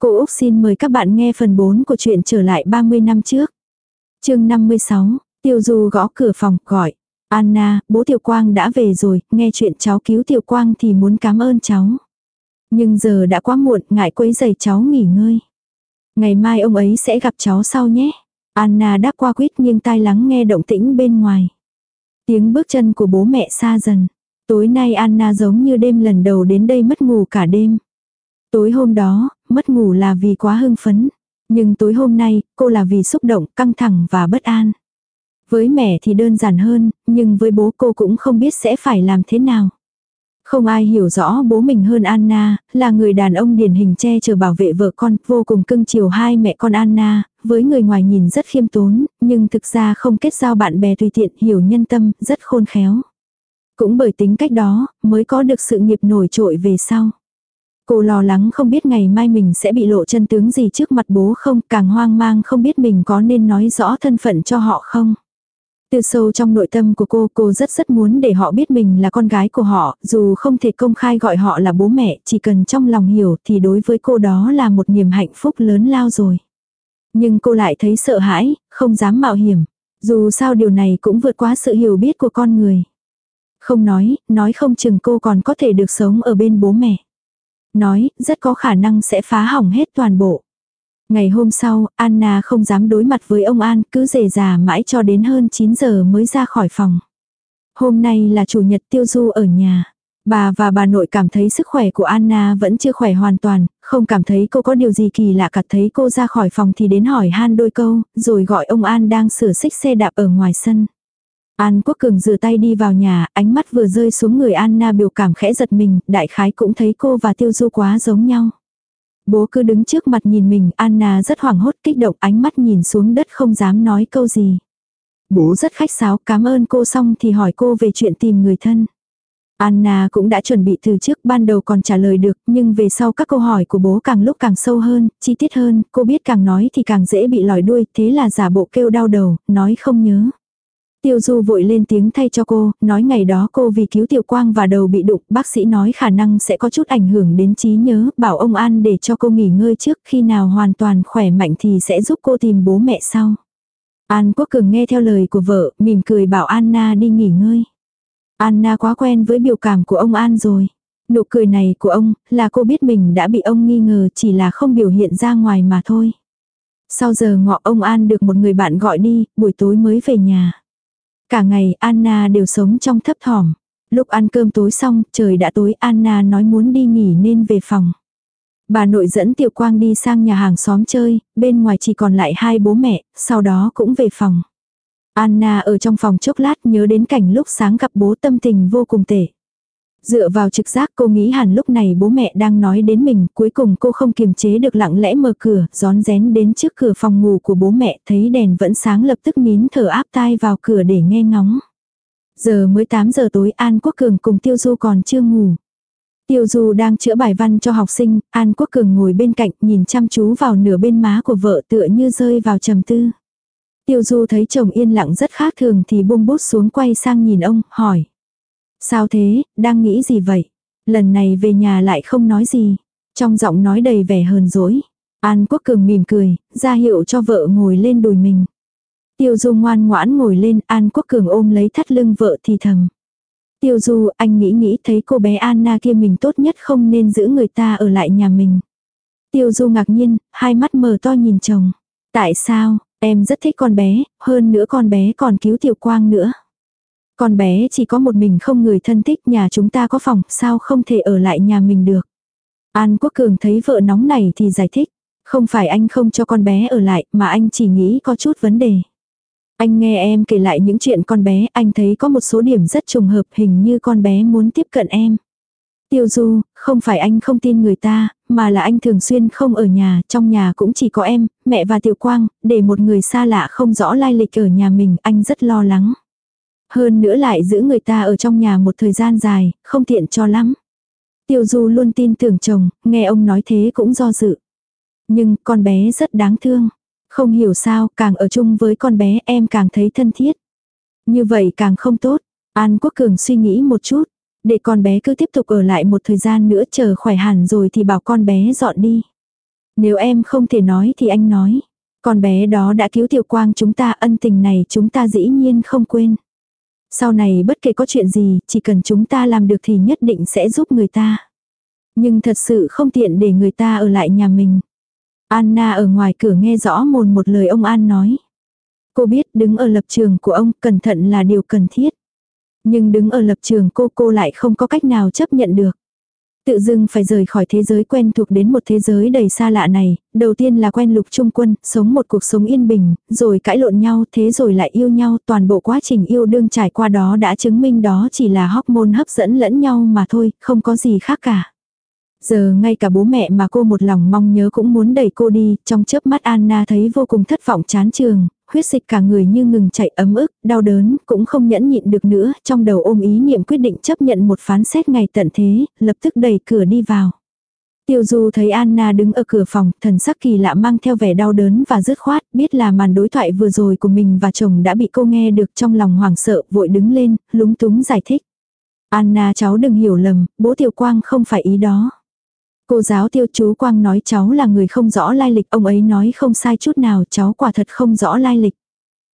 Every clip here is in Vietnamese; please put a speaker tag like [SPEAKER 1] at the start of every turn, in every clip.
[SPEAKER 1] Cô Úc xin mời các bạn nghe phần 4 của chuyện trở lại 30 năm trước. chương 56, Tiêu Du gõ cửa phòng, gọi. Anna, bố Tiểu Quang đã về rồi, nghe chuyện cháu cứu Tiểu Quang thì muốn cảm ơn cháu. Nhưng giờ đã quá muộn, ngại quấy giày cháu nghỉ ngơi. Ngày mai ông ấy sẽ gặp cháu sau nhé. Anna đáp qua quýt nghiêng tai lắng nghe động tĩnh bên ngoài. Tiếng bước chân của bố mẹ xa dần. Tối nay Anna giống như đêm lần đầu đến đây mất ngủ cả đêm. Tối hôm đó, mất ngủ là vì quá hưng phấn. Nhưng tối hôm nay, cô là vì xúc động, căng thẳng và bất an. Với mẹ thì đơn giản hơn, nhưng với bố cô cũng không biết sẽ phải làm thế nào. Không ai hiểu rõ bố mình hơn Anna, là người đàn ông điển hình che chở bảo vệ vợ con, vô cùng cưng chiều hai mẹ con Anna, với người ngoài nhìn rất khiêm tốn, nhưng thực ra không kết giao bạn bè tùy tiện, hiểu nhân tâm, rất khôn khéo. Cũng bởi tính cách đó, mới có được sự nghiệp nổi trội về sau. Cô lo lắng không biết ngày mai mình sẽ bị lộ chân tướng gì trước mặt bố không, càng hoang mang không biết mình có nên nói rõ thân phận cho họ không. Từ sâu trong nội tâm của cô, cô rất rất muốn để họ biết mình là con gái của họ, dù không thể công khai gọi họ là bố mẹ, chỉ cần trong lòng hiểu thì đối với cô đó là một niềm hạnh phúc lớn lao rồi. Nhưng cô lại thấy sợ hãi, không dám mạo hiểm. Dù sao điều này cũng vượt quá sự hiểu biết của con người. Không nói, nói không chừng cô còn có thể được sống ở bên bố mẹ. Nói, rất có khả năng sẽ phá hỏng hết toàn bộ. Ngày hôm sau, Anna không dám đối mặt với ông An, cứ rề già mãi cho đến hơn 9 giờ mới ra khỏi phòng. Hôm nay là chủ nhật tiêu du ở nhà. Bà và bà nội cảm thấy sức khỏe của Anna vẫn chưa khỏe hoàn toàn, không cảm thấy cô có điều gì kỳ lạ cả thấy cô ra khỏi phòng thì đến hỏi han đôi câu, rồi gọi ông An đang sửa xích xe đạp ở ngoài sân. An Quốc Cường rửa tay đi vào nhà, ánh mắt vừa rơi xuống người Anna biểu cảm khẽ giật mình, đại khái cũng thấy cô và Tiêu Du quá giống nhau. Bố cứ đứng trước mặt nhìn mình, Anna rất hoảng hốt kích động ánh mắt nhìn xuống đất không dám nói câu gì. Bố rất khách sáo, cảm ơn cô xong thì hỏi cô về chuyện tìm người thân. Anna cũng đã chuẩn bị từ trước ban đầu còn trả lời được, nhưng về sau các câu hỏi của bố càng lúc càng sâu hơn, chi tiết hơn, cô biết càng nói thì càng dễ bị lòi đuôi, thế là giả bộ kêu đau đầu, nói không nhớ. Tiêu Du vội lên tiếng thay cho cô, nói ngày đó cô vì cứu Tiểu Quang và đầu bị đụng, bác sĩ nói khả năng sẽ có chút ảnh hưởng đến trí nhớ, bảo ông An để cho cô nghỉ ngơi trước, khi nào hoàn toàn khỏe mạnh thì sẽ giúp cô tìm bố mẹ sau. An Quốc Cường nghe theo lời của vợ, mỉm cười bảo Anna đi nghỉ ngơi. Anna quá quen với biểu cảm của ông An rồi. Nụ cười này của ông, là cô biết mình đã bị ông nghi ngờ chỉ là không biểu hiện ra ngoài mà thôi. Sau giờ ngọ ông An được một người bạn gọi đi, buổi tối mới về nhà. Cả ngày Anna đều sống trong thấp thỏm. Lúc ăn cơm tối xong, trời đã tối Anna nói muốn đi nghỉ nên về phòng. Bà nội dẫn Tiểu Quang đi sang nhà hàng xóm chơi, bên ngoài chỉ còn lại hai bố mẹ, sau đó cũng về phòng. Anna ở trong phòng chốc lát nhớ đến cảnh lúc sáng gặp bố tâm tình vô cùng tệ. Dựa vào trực giác cô nghĩ hẳn lúc này bố mẹ đang nói đến mình, cuối cùng cô không kiềm chế được lặng lẽ mở cửa, gión rén đến trước cửa phòng ngủ của bố mẹ, thấy đèn vẫn sáng lập tức nín thở áp tai vào cửa để nghe ngóng. Giờ mới 8 giờ tối An Quốc Cường cùng Tiêu Du còn chưa ngủ. Tiêu Du đang chữa bài văn cho học sinh, An Quốc Cường ngồi bên cạnh nhìn chăm chú vào nửa bên má của vợ tựa như rơi vào trầm tư. Tiêu Du thấy chồng yên lặng rất khác thường thì buông bút xuống quay sang nhìn ông, hỏi. Sao thế, đang nghĩ gì vậy? Lần này về nhà lại không nói gì. Trong giọng nói đầy vẻ hờn dỗi. An Quốc Cường mỉm cười, ra hiệu cho vợ ngồi lên đùi mình. Tiêu Du ngoan ngoãn ngồi lên, An Quốc Cường ôm lấy thắt lưng vợ thì thầm. Tiêu Du, anh nghĩ nghĩ thấy cô bé Anna kia mình tốt nhất không nên giữ người ta ở lại nhà mình. Tiêu Du ngạc nhiên, hai mắt mở to nhìn chồng. Tại sao, em rất thích con bé, hơn nữa con bé còn cứu Tiểu Quang nữa. Con bé chỉ có một mình không người thân thích nhà chúng ta có phòng, sao không thể ở lại nhà mình được. An Quốc Cường thấy vợ nóng này thì giải thích. Không phải anh không cho con bé ở lại, mà anh chỉ nghĩ có chút vấn đề. Anh nghe em kể lại những chuyện con bé, anh thấy có một số điểm rất trùng hợp hình như con bé muốn tiếp cận em. Tiêu Du, không phải anh không tin người ta, mà là anh thường xuyên không ở nhà, trong nhà cũng chỉ có em, mẹ và Tiểu Quang, để một người xa lạ không rõ lai lịch ở nhà mình, anh rất lo lắng. Hơn nữa lại giữ người ta ở trong nhà một thời gian dài, không tiện cho lắm. Tiêu Du luôn tin tưởng chồng, nghe ông nói thế cũng do dự. Nhưng con bé rất đáng thương. Không hiểu sao, càng ở chung với con bé em càng thấy thân thiết. Như vậy càng không tốt. An Quốc Cường suy nghĩ một chút. Để con bé cứ tiếp tục ở lại một thời gian nữa chờ khỏe hẳn rồi thì bảo con bé dọn đi. Nếu em không thể nói thì anh nói. Con bé đó đã cứu tiểu quang chúng ta ân tình này chúng ta dĩ nhiên không quên. Sau này bất kể có chuyện gì, chỉ cần chúng ta làm được thì nhất định sẽ giúp người ta. Nhưng thật sự không tiện để người ta ở lại nhà mình. Anna ở ngoài cửa nghe rõ mồn một lời ông An nói. Cô biết đứng ở lập trường của ông cẩn thận là điều cần thiết. Nhưng đứng ở lập trường cô cô lại không có cách nào chấp nhận được. Tự dưng phải rời khỏi thế giới quen thuộc đến một thế giới đầy xa lạ này, đầu tiên là quen lục trung quân, sống một cuộc sống yên bình, rồi cãi lộn nhau, thế rồi lại yêu nhau, toàn bộ quá trình yêu đương trải qua đó đã chứng minh đó chỉ là hormone hấp dẫn lẫn nhau mà thôi, không có gì khác cả. Giờ ngay cả bố mẹ mà cô một lòng mong nhớ cũng muốn đẩy cô đi, trong chớp mắt Anna thấy vô cùng thất vọng chán trường, huyết dịch cả người như ngừng chạy ấm ức, đau đớn, cũng không nhẫn nhịn được nữa, trong đầu ôm ý niệm quyết định chấp nhận một phán xét ngày tận thế, lập tức đẩy cửa đi vào. Tiêu Du thấy Anna đứng ở cửa phòng, thần sắc kỳ lạ mang theo vẻ đau đớn và dứt khoát, biết là màn đối thoại vừa rồi của mình và chồng đã bị cô nghe được trong lòng hoảng sợ, vội đứng lên, lúng túng giải thích. Anna cháu đừng hiểu lầm, bố Tiểu Quang không phải ý đó. Cô giáo tiêu chú Quang nói cháu là người không rõ lai lịch, ông ấy nói không sai chút nào, cháu quả thật không rõ lai lịch.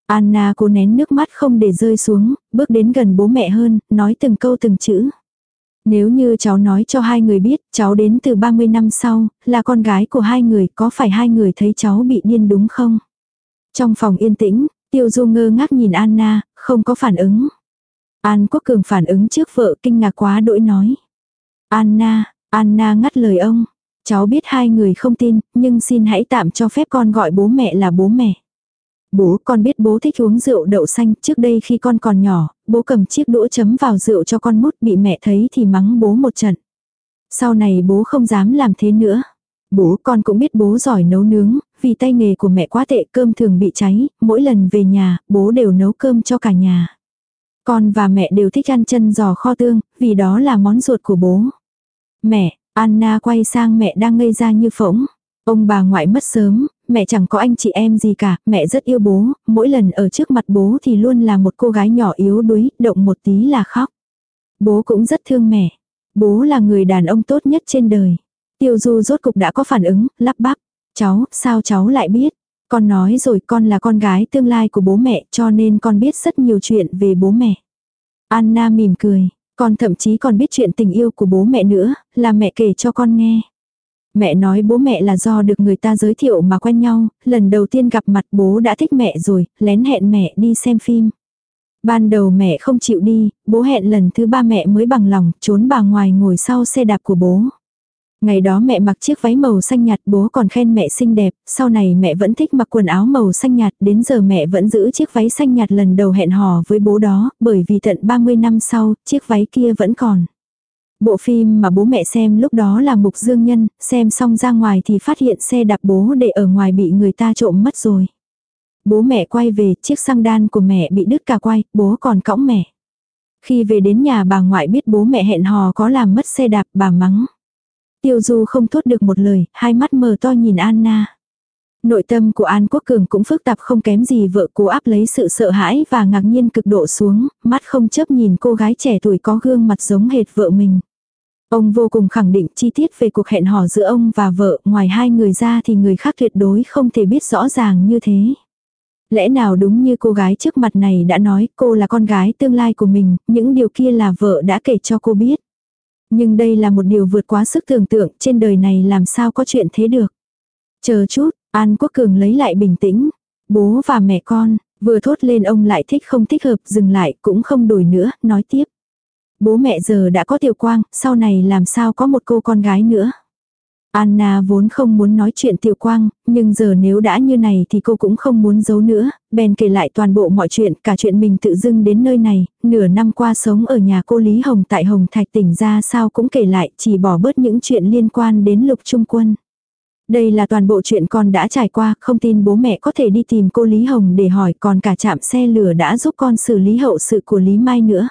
[SPEAKER 1] Anna cố nén nước mắt không để rơi xuống, bước đến gần bố mẹ hơn, nói từng câu từng chữ. Nếu như cháu nói cho hai người biết, cháu đến từ 30 năm sau, là con gái của hai người, có phải hai người thấy cháu bị điên đúng không? Trong phòng yên tĩnh, tiêu du ngơ ngác nhìn Anna, không có phản ứng. An Quốc Cường phản ứng trước vợ kinh ngạc quá đỗi nói. Anna, Anna ngắt lời ông. Cháu biết hai người không tin, nhưng xin hãy tạm cho phép con gọi bố mẹ là bố mẹ. Bố, con biết bố thích uống rượu đậu xanh, trước đây khi con còn nhỏ, bố cầm chiếc đũa chấm vào rượu cho con mút bị mẹ thấy thì mắng bố một trận. Sau này bố không dám làm thế nữa. Bố con cũng biết bố giỏi nấu nướng, vì tay nghề của mẹ quá tệ cơm thường bị cháy, mỗi lần về nhà, bố đều nấu cơm cho cả nhà. Con và mẹ đều thích ăn chân giò kho tương, vì đó là món ruột của bố. Mẹ, Anna quay sang mẹ đang ngây ra như phỗng. Ông bà ngoại mất sớm, mẹ chẳng có anh chị em gì cả, mẹ rất yêu bố, mỗi lần ở trước mặt bố thì luôn là một cô gái nhỏ yếu đuối, động một tí là khóc. Bố cũng rất thương mẹ. Bố là người đàn ông tốt nhất trên đời. Tiêu Du rốt cục đã có phản ứng, lắp bắp. Cháu, sao cháu lại biết? Con nói rồi con là con gái tương lai của bố mẹ cho nên con biết rất nhiều chuyện về bố mẹ. Anna mỉm cười, con thậm chí còn biết chuyện tình yêu của bố mẹ nữa, là mẹ kể cho con nghe. Mẹ nói bố mẹ là do được người ta giới thiệu mà quen nhau, lần đầu tiên gặp mặt bố đã thích mẹ rồi, lén hẹn mẹ đi xem phim. Ban đầu mẹ không chịu đi, bố hẹn lần thứ ba mẹ mới bằng lòng, trốn bà ngoài ngồi sau xe đạp của bố. Ngày đó mẹ mặc chiếc váy màu xanh nhạt bố còn khen mẹ xinh đẹp, sau này mẹ vẫn thích mặc quần áo màu xanh nhạt, đến giờ mẹ vẫn giữ chiếc váy xanh nhạt lần đầu hẹn hò với bố đó, bởi vì tận 30 năm sau, chiếc váy kia vẫn còn. Bộ phim mà bố mẹ xem lúc đó là Mục Dương Nhân, xem xong ra ngoài thì phát hiện xe đạp bố để ở ngoài bị người ta trộm mất rồi. Bố mẹ quay về, chiếc xăng đan của mẹ bị đứt cả quay, bố còn cõng mẹ. Khi về đến nhà bà ngoại biết bố mẹ hẹn hò có làm mất xe đạp, bà mắng. Tiêu Du không thốt được một lời, hai mắt mờ to nhìn Anna. Nội tâm của An Quốc Cường cũng phức tạp không kém gì vợ cố áp lấy sự sợ hãi và ngạc nhiên cực độ xuống, mắt không chấp nhìn cô gái trẻ tuổi có gương mặt giống hệt vợ mình. Ông vô cùng khẳng định chi tiết về cuộc hẹn hò giữa ông và vợ, ngoài hai người ra thì người khác tuyệt đối không thể biết rõ ràng như thế. Lẽ nào đúng như cô gái trước mặt này đã nói cô là con gái tương lai của mình, những điều kia là vợ đã kể cho cô biết. Nhưng đây là một điều vượt quá sức tưởng tượng, trên đời này làm sao có chuyện thế được. Chờ chút, An Quốc Cường lấy lại bình tĩnh. Bố và mẹ con, vừa thốt lên ông lại thích không thích hợp, dừng lại cũng không đổi nữa, nói tiếp. Bố mẹ giờ đã có tiểu quang, sau này làm sao có một cô con gái nữa. Anna vốn không muốn nói chuyện tiểu quang, nhưng giờ nếu đã như này thì cô cũng không muốn giấu nữa, bèn kể lại toàn bộ mọi chuyện, cả chuyện mình tự dưng đến nơi này, nửa năm qua sống ở nhà cô Lý Hồng tại Hồng Thạch tỉnh ra sao cũng kể lại, chỉ bỏ bớt những chuyện liên quan đến lục trung quân. Đây là toàn bộ chuyện con đã trải qua, không tin bố mẹ có thể đi tìm cô Lý Hồng để hỏi còn cả chạm xe lửa đã giúp con xử lý hậu sự của Lý Mai nữa.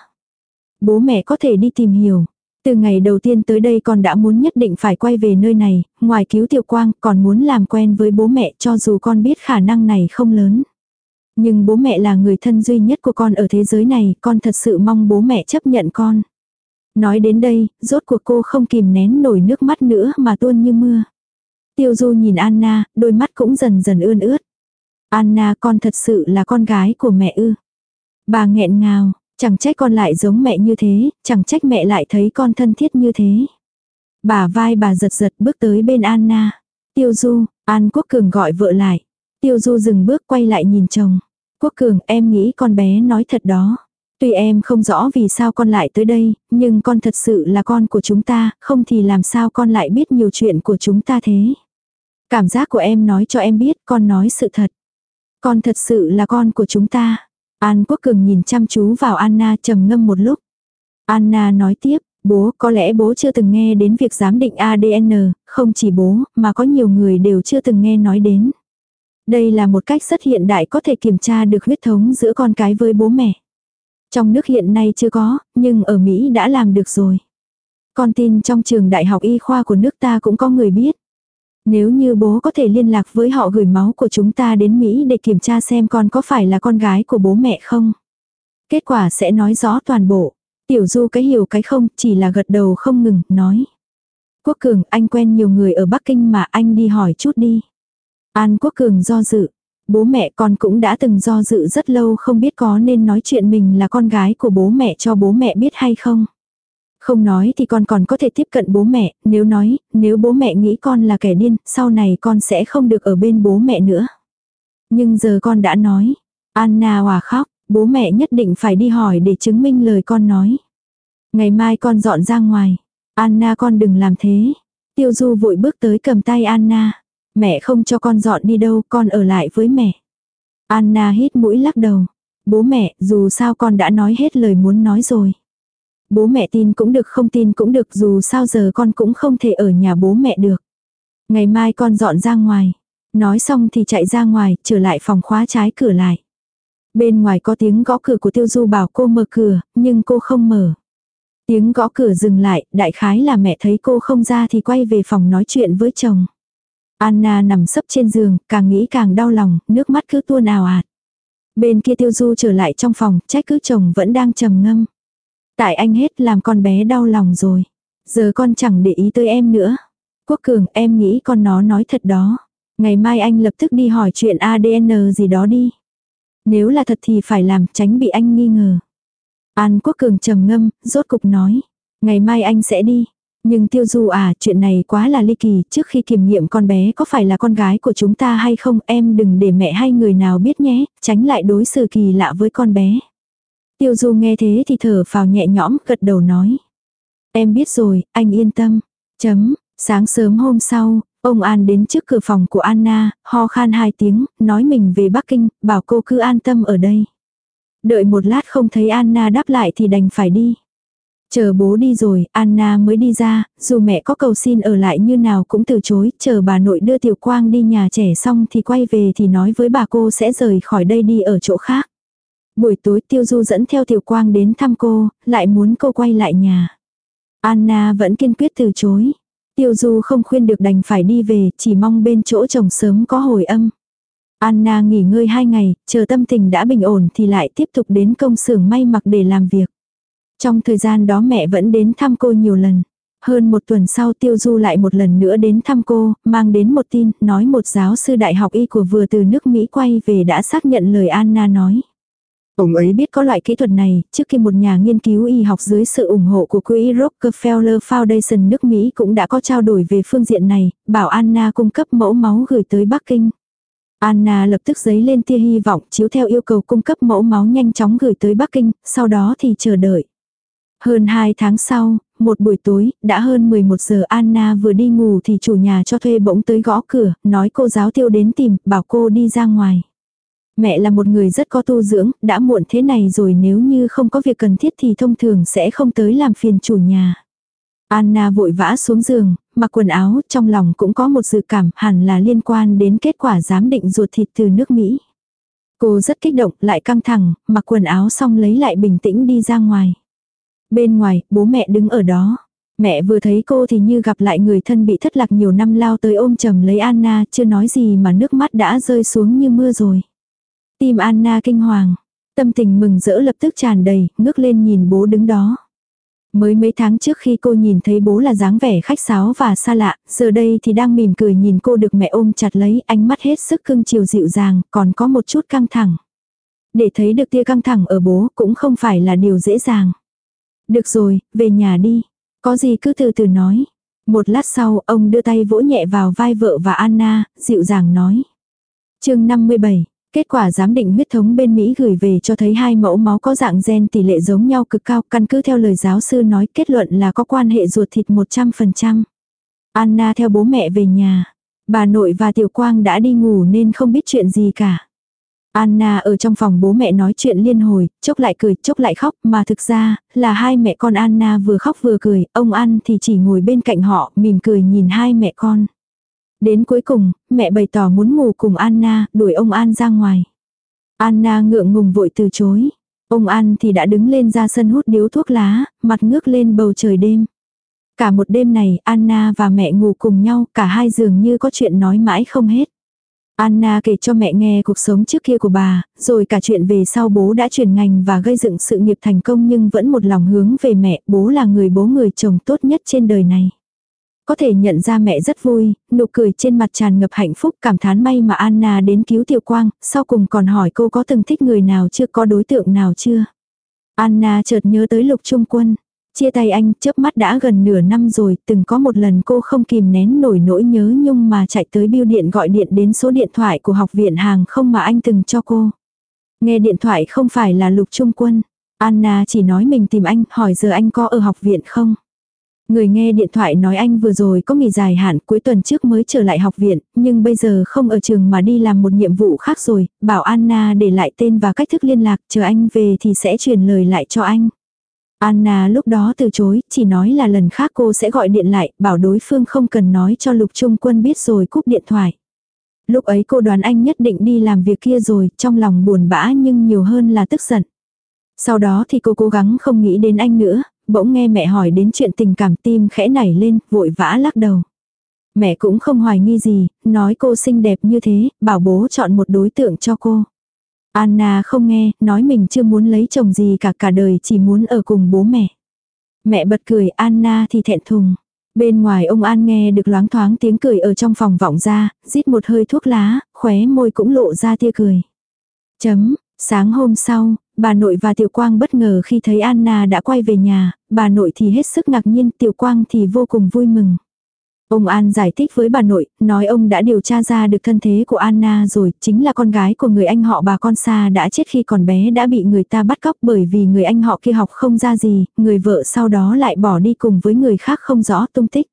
[SPEAKER 1] Bố mẹ có thể đi tìm hiểu. Từ ngày đầu tiên tới đây con đã muốn nhất định phải quay về nơi này, ngoài cứu tiểu quang còn muốn làm quen với bố mẹ cho dù con biết khả năng này không lớn. Nhưng bố mẹ là người thân duy nhất của con ở thế giới này, con thật sự mong bố mẹ chấp nhận con. Nói đến đây, rốt cuộc cô không kìm nén nổi nước mắt nữa mà tuôn như mưa. Tiêu Du nhìn Anna, đôi mắt cũng dần dần ươn ướt. Anna con thật sự là con gái của mẹ ư. Bà nghẹn ngào, chẳng trách con lại giống mẹ như thế, chẳng trách mẹ lại thấy con thân thiết như thế. Bà vai bà giật giật bước tới bên Anna. Tiêu Du, An Quốc Cường gọi vợ lại. Tiêu Du dừng bước quay lại nhìn chồng. Quốc Cường em nghĩ con bé nói thật đó. Tuy em không rõ vì sao con lại tới đây, nhưng con thật sự là con của chúng ta, không thì làm sao con lại biết nhiều chuyện của chúng ta thế. Cảm giác của em nói cho em biết con nói sự thật. Con thật sự là con của chúng ta. An Quốc Cường nhìn chăm chú vào Anna trầm ngâm một lúc. Anna nói tiếp, bố có lẽ bố chưa từng nghe đến việc giám định ADN, không chỉ bố mà có nhiều người đều chưa từng nghe nói đến. Đây là một cách rất hiện đại có thể kiểm tra được huyết thống giữa con cái với bố mẹ. Trong nước hiện nay chưa có, nhưng ở Mỹ đã làm được rồi. Con tin trong trường đại học y khoa của nước ta cũng có người biết. Nếu như bố có thể liên lạc với họ gửi máu của chúng ta đến Mỹ để kiểm tra xem con có phải là con gái của bố mẹ không. Kết quả sẽ nói rõ toàn bộ. Tiểu du cái hiểu cái không chỉ là gật đầu không ngừng, nói. Quốc Cường, anh quen nhiều người ở Bắc Kinh mà anh đi hỏi chút đi. An Quốc Cường do dự. Bố mẹ con cũng đã từng do dự rất lâu không biết có nên nói chuyện mình là con gái của bố mẹ cho bố mẹ biết hay không. Không nói thì con còn có thể tiếp cận bố mẹ, nếu nói, nếu bố mẹ nghĩ con là kẻ điên, sau này con sẽ không được ở bên bố mẹ nữa. Nhưng giờ con đã nói. Anna hòa khóc, bố mẹ nhất định phải đi hỏi để chứng minh lời con nói. Ngày mai con dọn ra ngoài. Anna con đừng làm thế. Tiêu Du vội bước tới cầm tay Anna. Mẹ không cho con dọn đi đâu, con ở lại với mẹ. Anna hít mũi lắc đầu. Bố mẹ, dù sao con đã nói hết lời muốn nói rồi. Bố mẹ tin cũng được không tin cũng được dù sao giờ con cũng không thể ở nhà bố mẹ được. Ngày mai con dọn ra ngoài. Nói xong thì chạy ra ngoài, trở lại phòng khóa trái cửa lại. Bên ngoài có tiếng gõ cửa của tiêu du bảo cô mở cửa, nhưng cô không mở. Tiếng gõ cửa dừng lại, đại khái là mẹ thấy cô không ra thì quay về phòng nói chuyện với chồng. Anna nằm sấp trên giường, càng nghĩ càng đau lòng, nước mắt cứ tuôn ào ạt. Bên kia tiêu du trở lại trong phòng, trách cứ chồng vẫn đang trầm ngâm. Tại anh hết làm con bé đau lòng rồi. Giờ con chẳng để ý tới em nữa. Quốc cường em nghĩ con nó nói thật đó. Ngày mai anh lập tức đi hỏi chuyện ADN gì đó đi. Nếu là thật thì phải làm tránh bị anh nghi ngờ. An Quốc Cường trầm ngâm, rốt cục nói. Ngày mai anh sẽ đi. Nhưng tiêu du à, chuyện này quá là ly kỳ, trước khi kiểm nghiệm con bé có phải là con gái của chúng ta hay không, em đừng để mẹ hay người nào biết nhé, tránh lại đối xử kỳ lạ với con bé. Tiêu du nghe thế thì thở phào nhẹ nhõm, gật đầu nói. Em biết rồi, anh yên tâm. Chấm, sáng sớm hôm sau, ông An đến trước cửa phòng của Anna, ho khan hai tiếng, nói mình về Bắc Kinh, bảo cô cứ an tâm ở đây. Đợi một lát không thấy Anna đáp lại thì đành phải đi. Chờ bố đi rồi, Anna mới đi ra, dù mẹ có cầu xin ở lại như nào cũng từ chối, chờ bà nội đưa Tiểu Quang đi nhà trẻ xong thì quay về thì nói với bà cô sẽ rời khỏi đây đi ở chỗ khác. Buổi tối Tiêu Du dẫn theo Tiểu Quang đến thăm cô, lại muốn cô quay lại nhà. Anna vẫn kiên quyết từ chối. Tiêu Du không khuyên được đành phải đi về, chỉ mong bên chỗ chồng sớm có hồi âm. Anna nghỉ ngơi hai ngày, chờ tâm tình đã bình ổn thì lại tiếp tục đến công xưởng may mặc để làm việc. Trong thời gian đó mẹ vẫn đến thăm cô nhiều lần. Hơn một tuần sau Tiêu Du lại một lần nữa đến thăm cô, mang đến một tin, nói một giáo sư đại học y của vừa từ nước Mỹ quay về đã xác nhận lời Anna nói. Ông ấy biết có loại kỹ thuật này, trước khi một nhà nghiên cứu y học dưới sự ủng hộ của quỹ Rockefeller Foundation nước Mỹ cũng đã có trao đổi về phương diện này, bảo Anna cung cấp mẫu máu gửi tới Bắc Kinh. Anna lập tức giấy lên tia hy vọng chiếu theo yêu cầu cung cấp mẫu máu nhanh chóng gửi tới Bắc Kinh, sau đó thì chờ đợi. Hơn 2 tháng sau, một buổi tối, đã hơn 11 giờ Anna vừa đi ngủ thì chủ nhà cho thuê bỗng tới gõ cửa, nói cô giáo tiêu đến tìm, bảo cô đi ra ngoài. Mẹ là một người rất có tu dưỡng, đã muộn thế này rồi nếu như không có việc cần thiết thì thông thường sẽ không tới làm phiền chủ nhà. Anna vội vã xuống giường, mặc quần áo, trong lòng cũng có một dự cảm hẳn là liên quan đến kết quả giám định ruột thịt từ nước Mỹ. Cô rất kích động, lại căng thẳng, mặc quần áo xong lấy lại bình tĩnh đi ra ngoài. Bên ngoài, bố mẹ đứng ở đó. Mẹ vừa thấy cô thì như gặp lại người thân bị thất lạc nhiều năm lao tới ôm chầm lấy Anna, chưa nói gì mà nước mắt đã rơi xuống như mưa rồi. Tim Anna kinh hoàng, tâm tình mừng rỡ lập tức tràn đầy, ngước lên nhìn bố đứng đó. Mới mấy tháng trước khi cô nhìn thấy bố là dáng vẻ khách sáo và xa lạ, giờ đây thì đang mỉm cười nhìn cô được mẹ ôm chặt lấy, ánh mắt hết sức cưng chiều dịu dàng, còn có một chút căng thẳng. Để thấy được tia căng thẳng ở bố cũng không phải là điều dễ dàng. Được rồi, về nhà đi. Có gì cứ từ từ nói. Một lát sau, ông đưa tay vỗ nhẹ vào vai vợ và Anna, dịu dàng nói. chương 57, Kết quả giám định huyết thống bên Mỹ gửi về cho thấy hai mẫu máu có dạng gen tỷ lệ giống nhau cực cao, căn cứ theo lời giáo sư nói kết luận là có quan hệ ruột thịt 100%. Anna theo bố mẹ về nhà. Bà nội và Tiểu Quang đã đi ngủ nên không biết chuyện gì cả. Anna ở trong phòng bố mẹ nói chuyện liên hồi, chốc lại cười, chốc lại khóc, mà thực ra, là hai mẹ con Anna vừa khóc vừa cười, ông An thì chỉ ngồi bên cạnh họ, mỉm cười nhìn hai mẹ con. Đến cuối cùng, mẹ bày tỏ muốn ngủ cùng Anna, đuổi ông An ra ngoài. Anna ngượng ngùng vội từ chối. Ông An thì đã đứng lên ra sân hút điếu thuốc lá, mặt ngước lên bầu trời đêm. Cả một đêm này, Anna và mẹ ngủ cùng nhau, cả hai dường như có chuyện nói mãi không hết. Anna kể cho mẹ nghe cuộc sống trước kia của bà, rồi cả chuyện về sau bố đã chuyển ngành và gây dựng sự nghiệp thành công nhưng vẫn một lòng hướng về mẹ, bố là người bố người chồng tốt nhất trên đời này. Có thể nhận ra mẹ rất vui, nụ cười trên mặt tràn ngập hạnh phúc cảm thán may mà Anna đến cứu Tiểu Quang, sau cùng còn hỏi cô có từng thích người nào chưa có đối tượng nào chưa. Anna chợt nhớ tới lục trung quân. Chia tay anh, chớp mắt đã gần nửa năm rồi, từng có một lần cô không kìm nén nổi nỗi nhớ nhung mà chạy tới bưu điện gọi điện đến số điện thoại của học viện hàng không mà anh từng cho cô. Nghe điện thoại không phải là lục trung quân. Anna chỉ nói mình tìm anh, hỏi giờ anh có ở học viện không? Người nghe điện thoại nói anh vừa rồi có nghỉ dài hạn cuối tuần trước mới trở lại học viện, nhưng bây giờ không ở trường mà đi làm một nhiệm vụ khác rồi, bảo Anna để lại tên và cách thức liên lạc, chờ anh về thì sẽ truyền lời lại cho anh. Anna lúc đó từ chối, chỉ nói là lần khác cô sẽ gọi điện lại, bảo đối phương không cần nói cho Lục Trung Quân biết rồi cúp điện thoại. Lúc ấy cô đoán anh nhất định đi làm việc kia rồi, trong lòng buồn bã nhưng nhiều hơn là tức giận. Sau đó thì cô cố gắng không nghĩ đến anh nữa, bỗng nghe mẹ hỏi đến chuyện tình cảm tim khẽ nảy lên, vội vã lắc đầu. Mẹ cũng không hoài nghi gì, nói cô xinh đẹp như thế, bảo bố chọn một đối tượng cho cô. Anna không nghe, nói mình chưa muốn lấy chồng gì cả cả đời chỉ muốn ở cùng bố mẹ. Mẹ bật cười, Anna thì thẹn thùng. Bên ngoài ông An nghe được loáng thoáng tiếng cười ở trong phòng vọng ra, rít một hơi thuốc lá, khóe môi cũng lộ ra tia cười. Chấm, sáng hôm sau, bà nội và Tiểu Quang bất ngờ khi thấy Anna đã quay về nhà, bà nội thì hết sức ngạc nhiên, Tiểu Quang thì vô cùng vui mừng. Ông An giải thích với bà nội, nói ông đã điều tra ra được thân thế của Anna rồi, chính là con gái của người anh họ bà con xa đã chết khi còn bé đã bị người ta bắt cóc bởi vì người anh họ kia học không ra gì, người vợ sau đó lại bỏ đi cùng với người khác không rõ tung tích.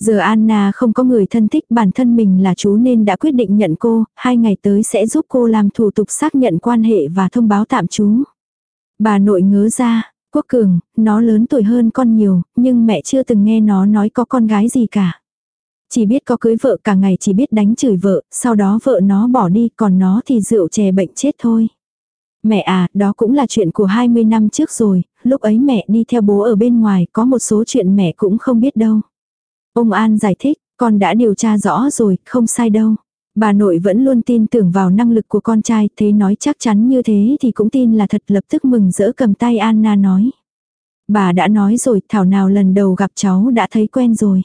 [SPEAKER 1] Giờ Anna không có người thân thích bản thân mình là chú nên đã quyết định nhận cô, hai ngày tới sẽ giúp cô làm thủ tục xác nhận quan hệ và thông báo tạm trú. Bà nội ngớ ra, Quốc Cường, nó lớn tuổi hơn con nhiều, nhưng mẹ chưa từng nghe nó nói có con gái gì cả. Chỉ biết có cưới vợ cả ngày chỉ biết đánh chửi vợ, sau đó vợ nó bỏ đi còn nó thì rượu chè bệnh chết thôi. Mẹ à, đó cũng là chuyện của 20 năm trước rồi, lúc ấy mẹ đi theo bố ở bên ngoài có một số chuyện mẹ cũng không biết đâu. Ông An giải thích, con đã điều tra rõ rồi, không sai đâu. Bà nội vẫn luôn tin tưởng vào năng lực của con trai, thế nói chắc chắn như thế thì cũng tin là thật lập tức mừng rỡ cầm tay Anna nói. Bà đã nói rồi, thảo nào lần đầu gặp cháu đã thấy quen rồi.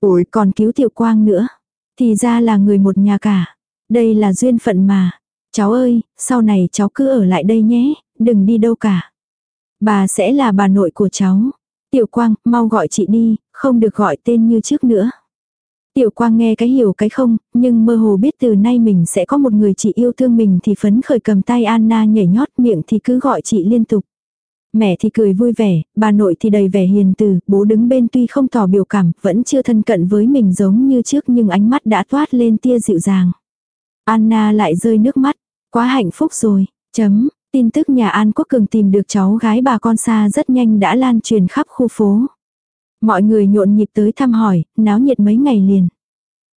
[SPEAKER 1] Ủi còn cứu tiểu quang nữa. Thì ra là người một nhà cả. Đây là duyên phận mà. Cháu ơi, sau này cháu cứ ở lại đây nhé, đừng đi đâu cả. Bà sẽ là bà nội của cháu. Tiểu quang, mau gọi chị đi, không được gọi tên như trước nữa. Tiểu quang nghe cái hiểu cái không, nhưng mơ hồ biết từ nay mình sẽ có một người chị yêu thương mình thì phấn khởi cầm tay Anna nhảy nhót miệng thì cứ gọi chị liên tục. Mẹ thì cười vui vẻ, bà nội thì đầy vẻ hiền từ, bố đứng bên tuy không tỏ biểu cảm, vẫn chưa thân cận với mình giống như trước nhưng ánh mắt đã toát lên tia dịu dàng. Anna lại rơi nước mắt, quá hạnh phúc rồi, chấm, tin tức nhà An Quốc Cường tìm được cháu gái bà con xa rất nhanh đã lan truyền khắp khu phố. Mọi người nhộn nhịp tới thăm hỏi, náo nhiệt mấy ngày liền.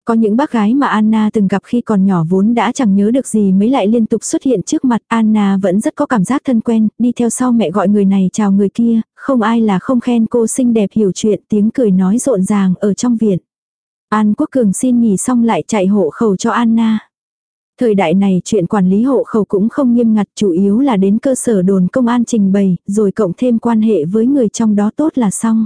[SPEAKER 1] Có những bác gái mà Anna từng gặp khi còn nhỏ vốn đã chẳng nhớ được gì mấy lại liên tục xuất hiện trước mặt. Anna vẫn rất có cảm giác thân quen, đi theo sau mẹ gọi người này chào người kia, không ai là không khen cô xinh đẹp hiểu chuyện tiếng cười nói rộn ràng ở trong viện. An Quốc Cường xin nghỉ xong lại chạy hộ khẩu cho Anna. Thời đại này chuyện quản lý hộ khẩu cũng không nghiêm ngặt chủ yếu là đến cơ sở đồn công an trình bày, rồi cộng thêm quan hệ với người trong đó tốt là xong.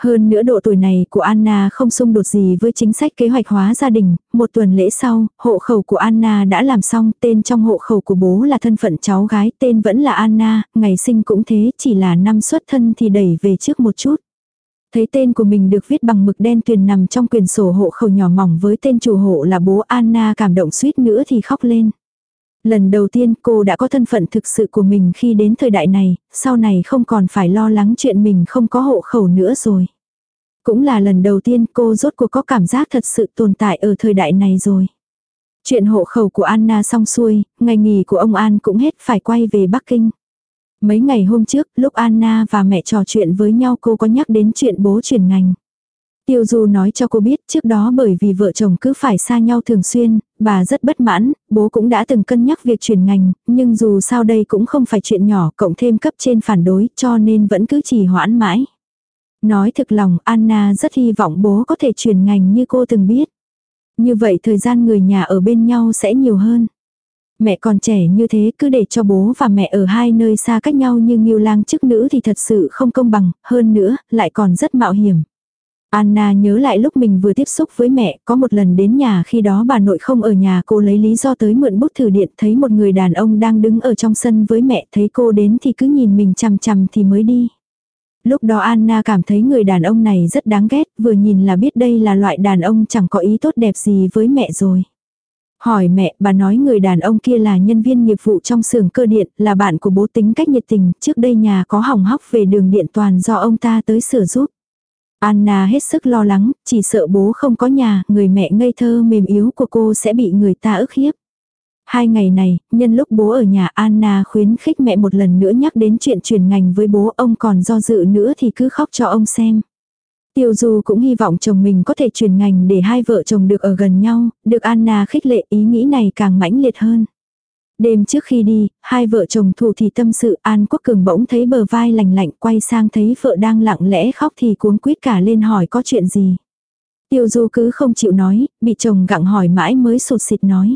[SPEAKER 1] Hơn nữa độ tuổi này của Anna không xung đột gì với chính sách kế hoạch hóa gia đình, một tuần lễ sau, hộ khẩu của Anna đã làm xong, tên trong hộ khẩu của bố là thân phận cháu gái, tên vẫn là Anna, ngày sinh cũng thế, chỉ là năm xuất thân thì đẩy về trước một chút. Thấy tên của mình được viết bằng mực đen tuyền nằm trong quyền sổ hộ khẩu nhỏ mỏng với tên chủ hộ là bố Anna cảm động suýt nữa thì khóc lên. Lần đầu tiên cô đã có thân phận thực sự của mình khi đến thời đại này, sau này không còn phải lo lắng chuyện mình không có hộ khẩu nữa rồi. Cũng là lần đầu tiên cô rốt cuộc có cảm giác thật sự tồn tại ở thời đại này rồi. Chuyện hộ khẩu của Anna xong xuôi, ngày nghỉ của ông An cũng hết phải quay về Bắc Kinh. Mấy ngày hôm trước, lúc Anna và mẹ trò chuyện với nhau cô có nhắc đến chuyện bố chuyển ngành. Tiêu Du nói cho cô biết trước đó bởi vì vợ chồng cứ phải xa nhau thường xuyên, bà rất bất mãn, bố cũng đã từng cân nhắc việc chuyển ngành, nhưng dù sao đây cũng không phải chuyện nhỏ, cộng thêm cấp trên phản đối cho nên vẫn cứ trì hoãn mãi. Nói thực lòng Anna rất hy vọng bố có thể chuyển ngành như cô từng biết. Như vậy thời gian người nhà ở bên nhau sẽ nhiều hơn. Mẹ còn trẻ như thế cứ để cho bố và mẹ ở hai nơi xa cách nhau như nghiêu lang chức nữ thì thật sự không công bằng, hơn nữa, lại còn rất mạo hiểm. Anna nhớ lại lúc mình vừa tiếp xúc với mẹ, có một lần đến nhà khi đó bà nội không ở nhà cô lấy lý do tới mượn bút thử điện thấy một người đàn ông đang đứng ở trong sân với mẹ thấy cô đến thì cứ nhìn mình chằm chằm thì mới đi. Lúc đó Anna cảm thấy người đàn ông này rất đáng ghét, vừa nhìn là biết đây là loại đàn ông chẳng có ý tốt đẹp gì với mẹ rồi. Hỏi mẹ, bà nói người đàn ông kia là nhân viên nghiệp vụ trong xưởng cơ điện, là bạn của bố tính cách nhiệt tình, trước đây nhà có hỏng hóc về đường điện toàn do ông ta tới sửa giúp. Anna hết sức lo lắng, chỉ sợ bố không có nhà, người mẹ ngây thơ mềm yếu của cô sẽ bị người ta ức hiếp. Hai ngày này, nhân lúc bố ở nhà Anna khuyến khích mẹ một lần nữa nhắc đến chuyện chuyển ngành với bố ông còn do dự nữa thì cứ khóc cho ông xem. Tiêu Du cũng hy vọng chồng mình có thể chuyển ngành để hai vợ chồng được ở gần nhau, được Anna khích lệ ý nghĩ này càng mãnh liệt hơn. Đêm trước khi đi, hai vợ chồng thủ thì tâm sự An Quốc Cường bỗng thấy bờ vai lành lạnh quay sang thấy vợ đang lặng lẽ khóc thì cuống quýt cả lên hỏi có chuyện gì. Tiêu Du cứ không chịu nói, bị chồng gặng hỏi mãi mới sụt xịt nói.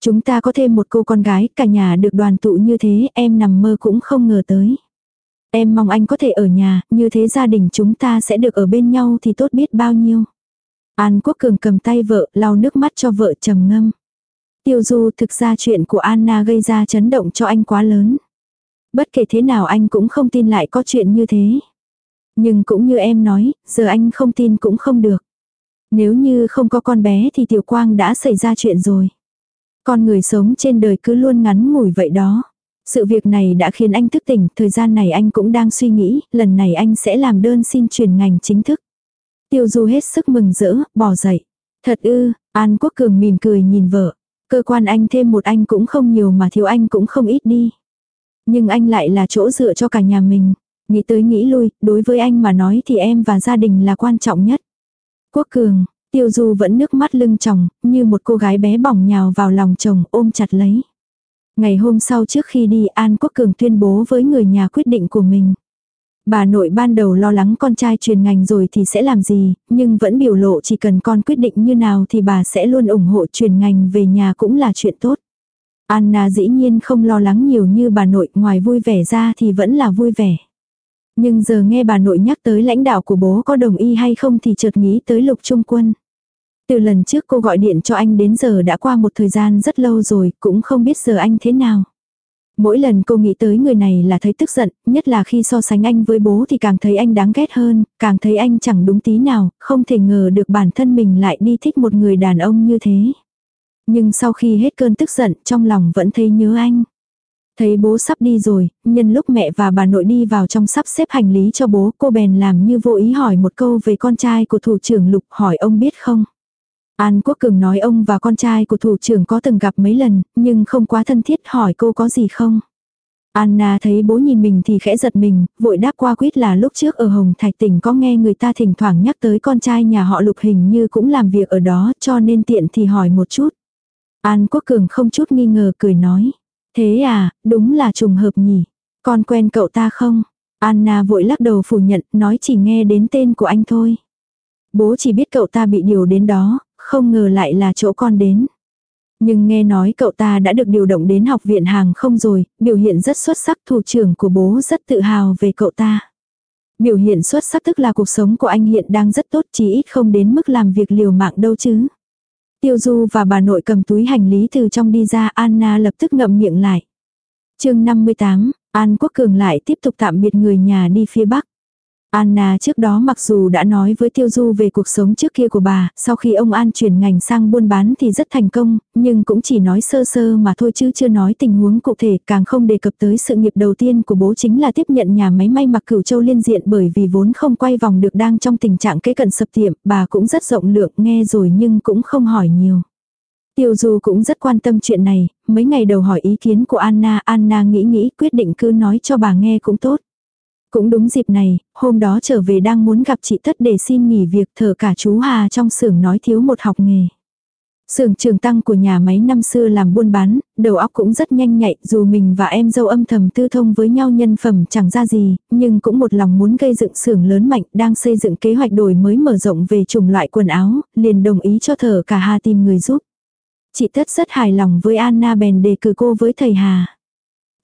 [SPEAKER 1] Chúng ta có thêm một cô con gái, cả nhà được đoàn tụ như thế, em nằm mơ cũng không ngờ tới. Em mong anh có thể ở nhà, như thế gia đình chúng ta sẽ được ở bên nhau thì tốt biết bao nhiêu. An Quốc Cường cầm tay vợ, lau nước mắt cho vợ trầm ngâm. Tiêu Du thực ra chuyện của Anna gây ra chấn động cho anh quá lớn. Bất kể thế nào anh cũng không tin lại có chuyện như thế. Nhưng cũng như em nói, giờ anh không tin cũng không được. Nếu như không có con bé thì Tiểu Quang đã xảy ra chuyện rồi. Con người sống trên đời cứ luôn ngắn ngủi vậy đó. Sự việc này đã khiến anh thức tỉnh, thời gian này anh cũng đang suy nghĩ, lần này anh sẽ làm đơn xin chuyển ngành chính thức. Tiêu Du hết sức mừng rỡ, bỏ dậy. Thật ư, An Quốc Cường mỉm cười nhìn vợ. Cơ quan anh thêm một anh cũng không nhiều mà thiếu anh cũng không ít đi. Nhưng anh lại là chỗ dựa cho cả nhà mình. Nghĩ tới nghĩ lui, đối với anh mà nói thì em và gia đình là quan trọng nhất. Quốc Cường, Tiêu Du vẫn nước mắt lưng chồng, như một cô gái bé bỏng nhào vào lòng chồng ôm chặt lấy. Ngày hôm sau trước khi đi An Quốc Cường tuyên bố với người nhà quyết định của mình. Bà nội ban đầu lo lắng con trai truyền ngành rồi thì sẽ làm gì, nhưng vẫn biểu lộ chỉ cần con quyết định như nào thì bà sẽ luôn ủng hộ truyền ngành về nhà cũng là chuyện tốt. Anna dĩ nhiên không lo lắng nhiều như bà nội ngoài vui vẻ ra thì vẫn là vui vẻ. Nhưng giờ nghe bà nội nhắc tới lãnh đạo của bố có đồng ý hay không thì chợt nghĩ tới lục trung quân. Từ lần trước cô gọi điện cho anh đến giờ đã qua một thời gian rất lâu rồi, cũng không biết giờ anh thế nào. Mỗi lần cô nghĩ tới người này là thấy tức giận, nhất là khi so sánh anh với bố thì càng thấy anh đáng ghét hơn, càng thấy anh chẳng đúng tí nào, không thể ngờ được bản thân mình lại đi thích một người đàn ông như thế. Nhưng sau khi hết cơn tức giận, trong lòng vẫn thấy nhớ anh. Thấy bố sắp đi rồi, nhân lúc mẹ và bà nội đi vào trong sắp xếp hành lý cho bố, cô bèn làm như vô ý hỏi một câu về con trai của thủ trưởng Lục, hỏi ông biết không? An Quốc Cường nói ông và con trai của thủ trưởng có từng gặp mấy lần, nhưng không quá thân thiết hỏi cô có gì không. Anna thấy bố nhìn mình thì khẽ giật mình, vội đáp qua quýt là lúc trước ở Hồng Thạch tỉnh có nghe người ta thỉnh thoảng nhắc tới con trai nhà họ lục hình như cũng làm việc ở đó cho nên tiện thì hỏi một chút. An Quốc Cường không chút nghi ngờ cười nói. Thế à, đúng là trùng hợp nhỉ. Con quen cậu ta không? Anna vội lắc đầu phủ nhận, nói chỉ nghe đến tên của anh thôi. Bố chỉ biết cậu ta bị điều đến đó, không ngờ lại là chỗ con đến. Nhưng nghe nói cậu ta đã được điều động đến học viện hàng không rồi, biểu hiện rất xuất sắc thủ trưởng của bố rất tự hào về cậu ta. Biểu hiện xuất sắc tức là cuộc sống của anh hiện đang rất tốt chỉ ít không đến mức làm việc liều mạng đâu chứ. Tiêu Du và bà nội cầm túi hành lý từ trong đi ra Anna lập tức ngậm miệng lại. chương 58, An Quốc Cường lại tiếp tục tạm biệt người nhà đi phía Bắc. Anna trước đó mặc dù đã nói với Tiêu Du về cuộc sống trước kia của bà, sau khi ông An chuyển ngành sang buôn bán thì rất thành công, nhưng cũng chỉ nói sơ sơ mà thôi chứ chưa nói tình huống cụ thể, càng không đề cập tới sự nghiệp đầu tiên của bố chính là tiếp nhận nhà máy may mặc cửu châu liên diện bởi vì vốn không quay vòng được đang trong tình trạng kế cận sập tiệm, bà cũng rất rộng lượng nghe rồi nhưng cũng không hỏi nhiều. Tiêu Du cũng rất quan tâm chuyện này, mấy ngày đầu hỏi ý kiến của Anna, Anna nghĩ nghĩ quyết định cứ nói cho bà nghe cũng tốt. Cũng đúng dịp này, hôm đó trở về đang muốn gặp chị Tất để xin nghỉ việc thở cả chú Hà trong xưởng nói thiếu một học nghề. Sưởng trường tăng của nhà máy năm xưa làm buôn bán, đầu óc cũng rất nhanh nhạy, dù mình và em dâu âm thầm tư thông với nhau nhân phẩm chẳng ra gì, nhưng cũng một lòng muốn gây dựng xưởng lớn mạnh, đang xây dựng kế hoạch đổi mới mở rộng về chủng loại quần áo, liền đồng ý cho thở cả Hà tìm người giúp. Chị Tất rất hài lòng với Anna bèn đề cử cô với thầy Hà.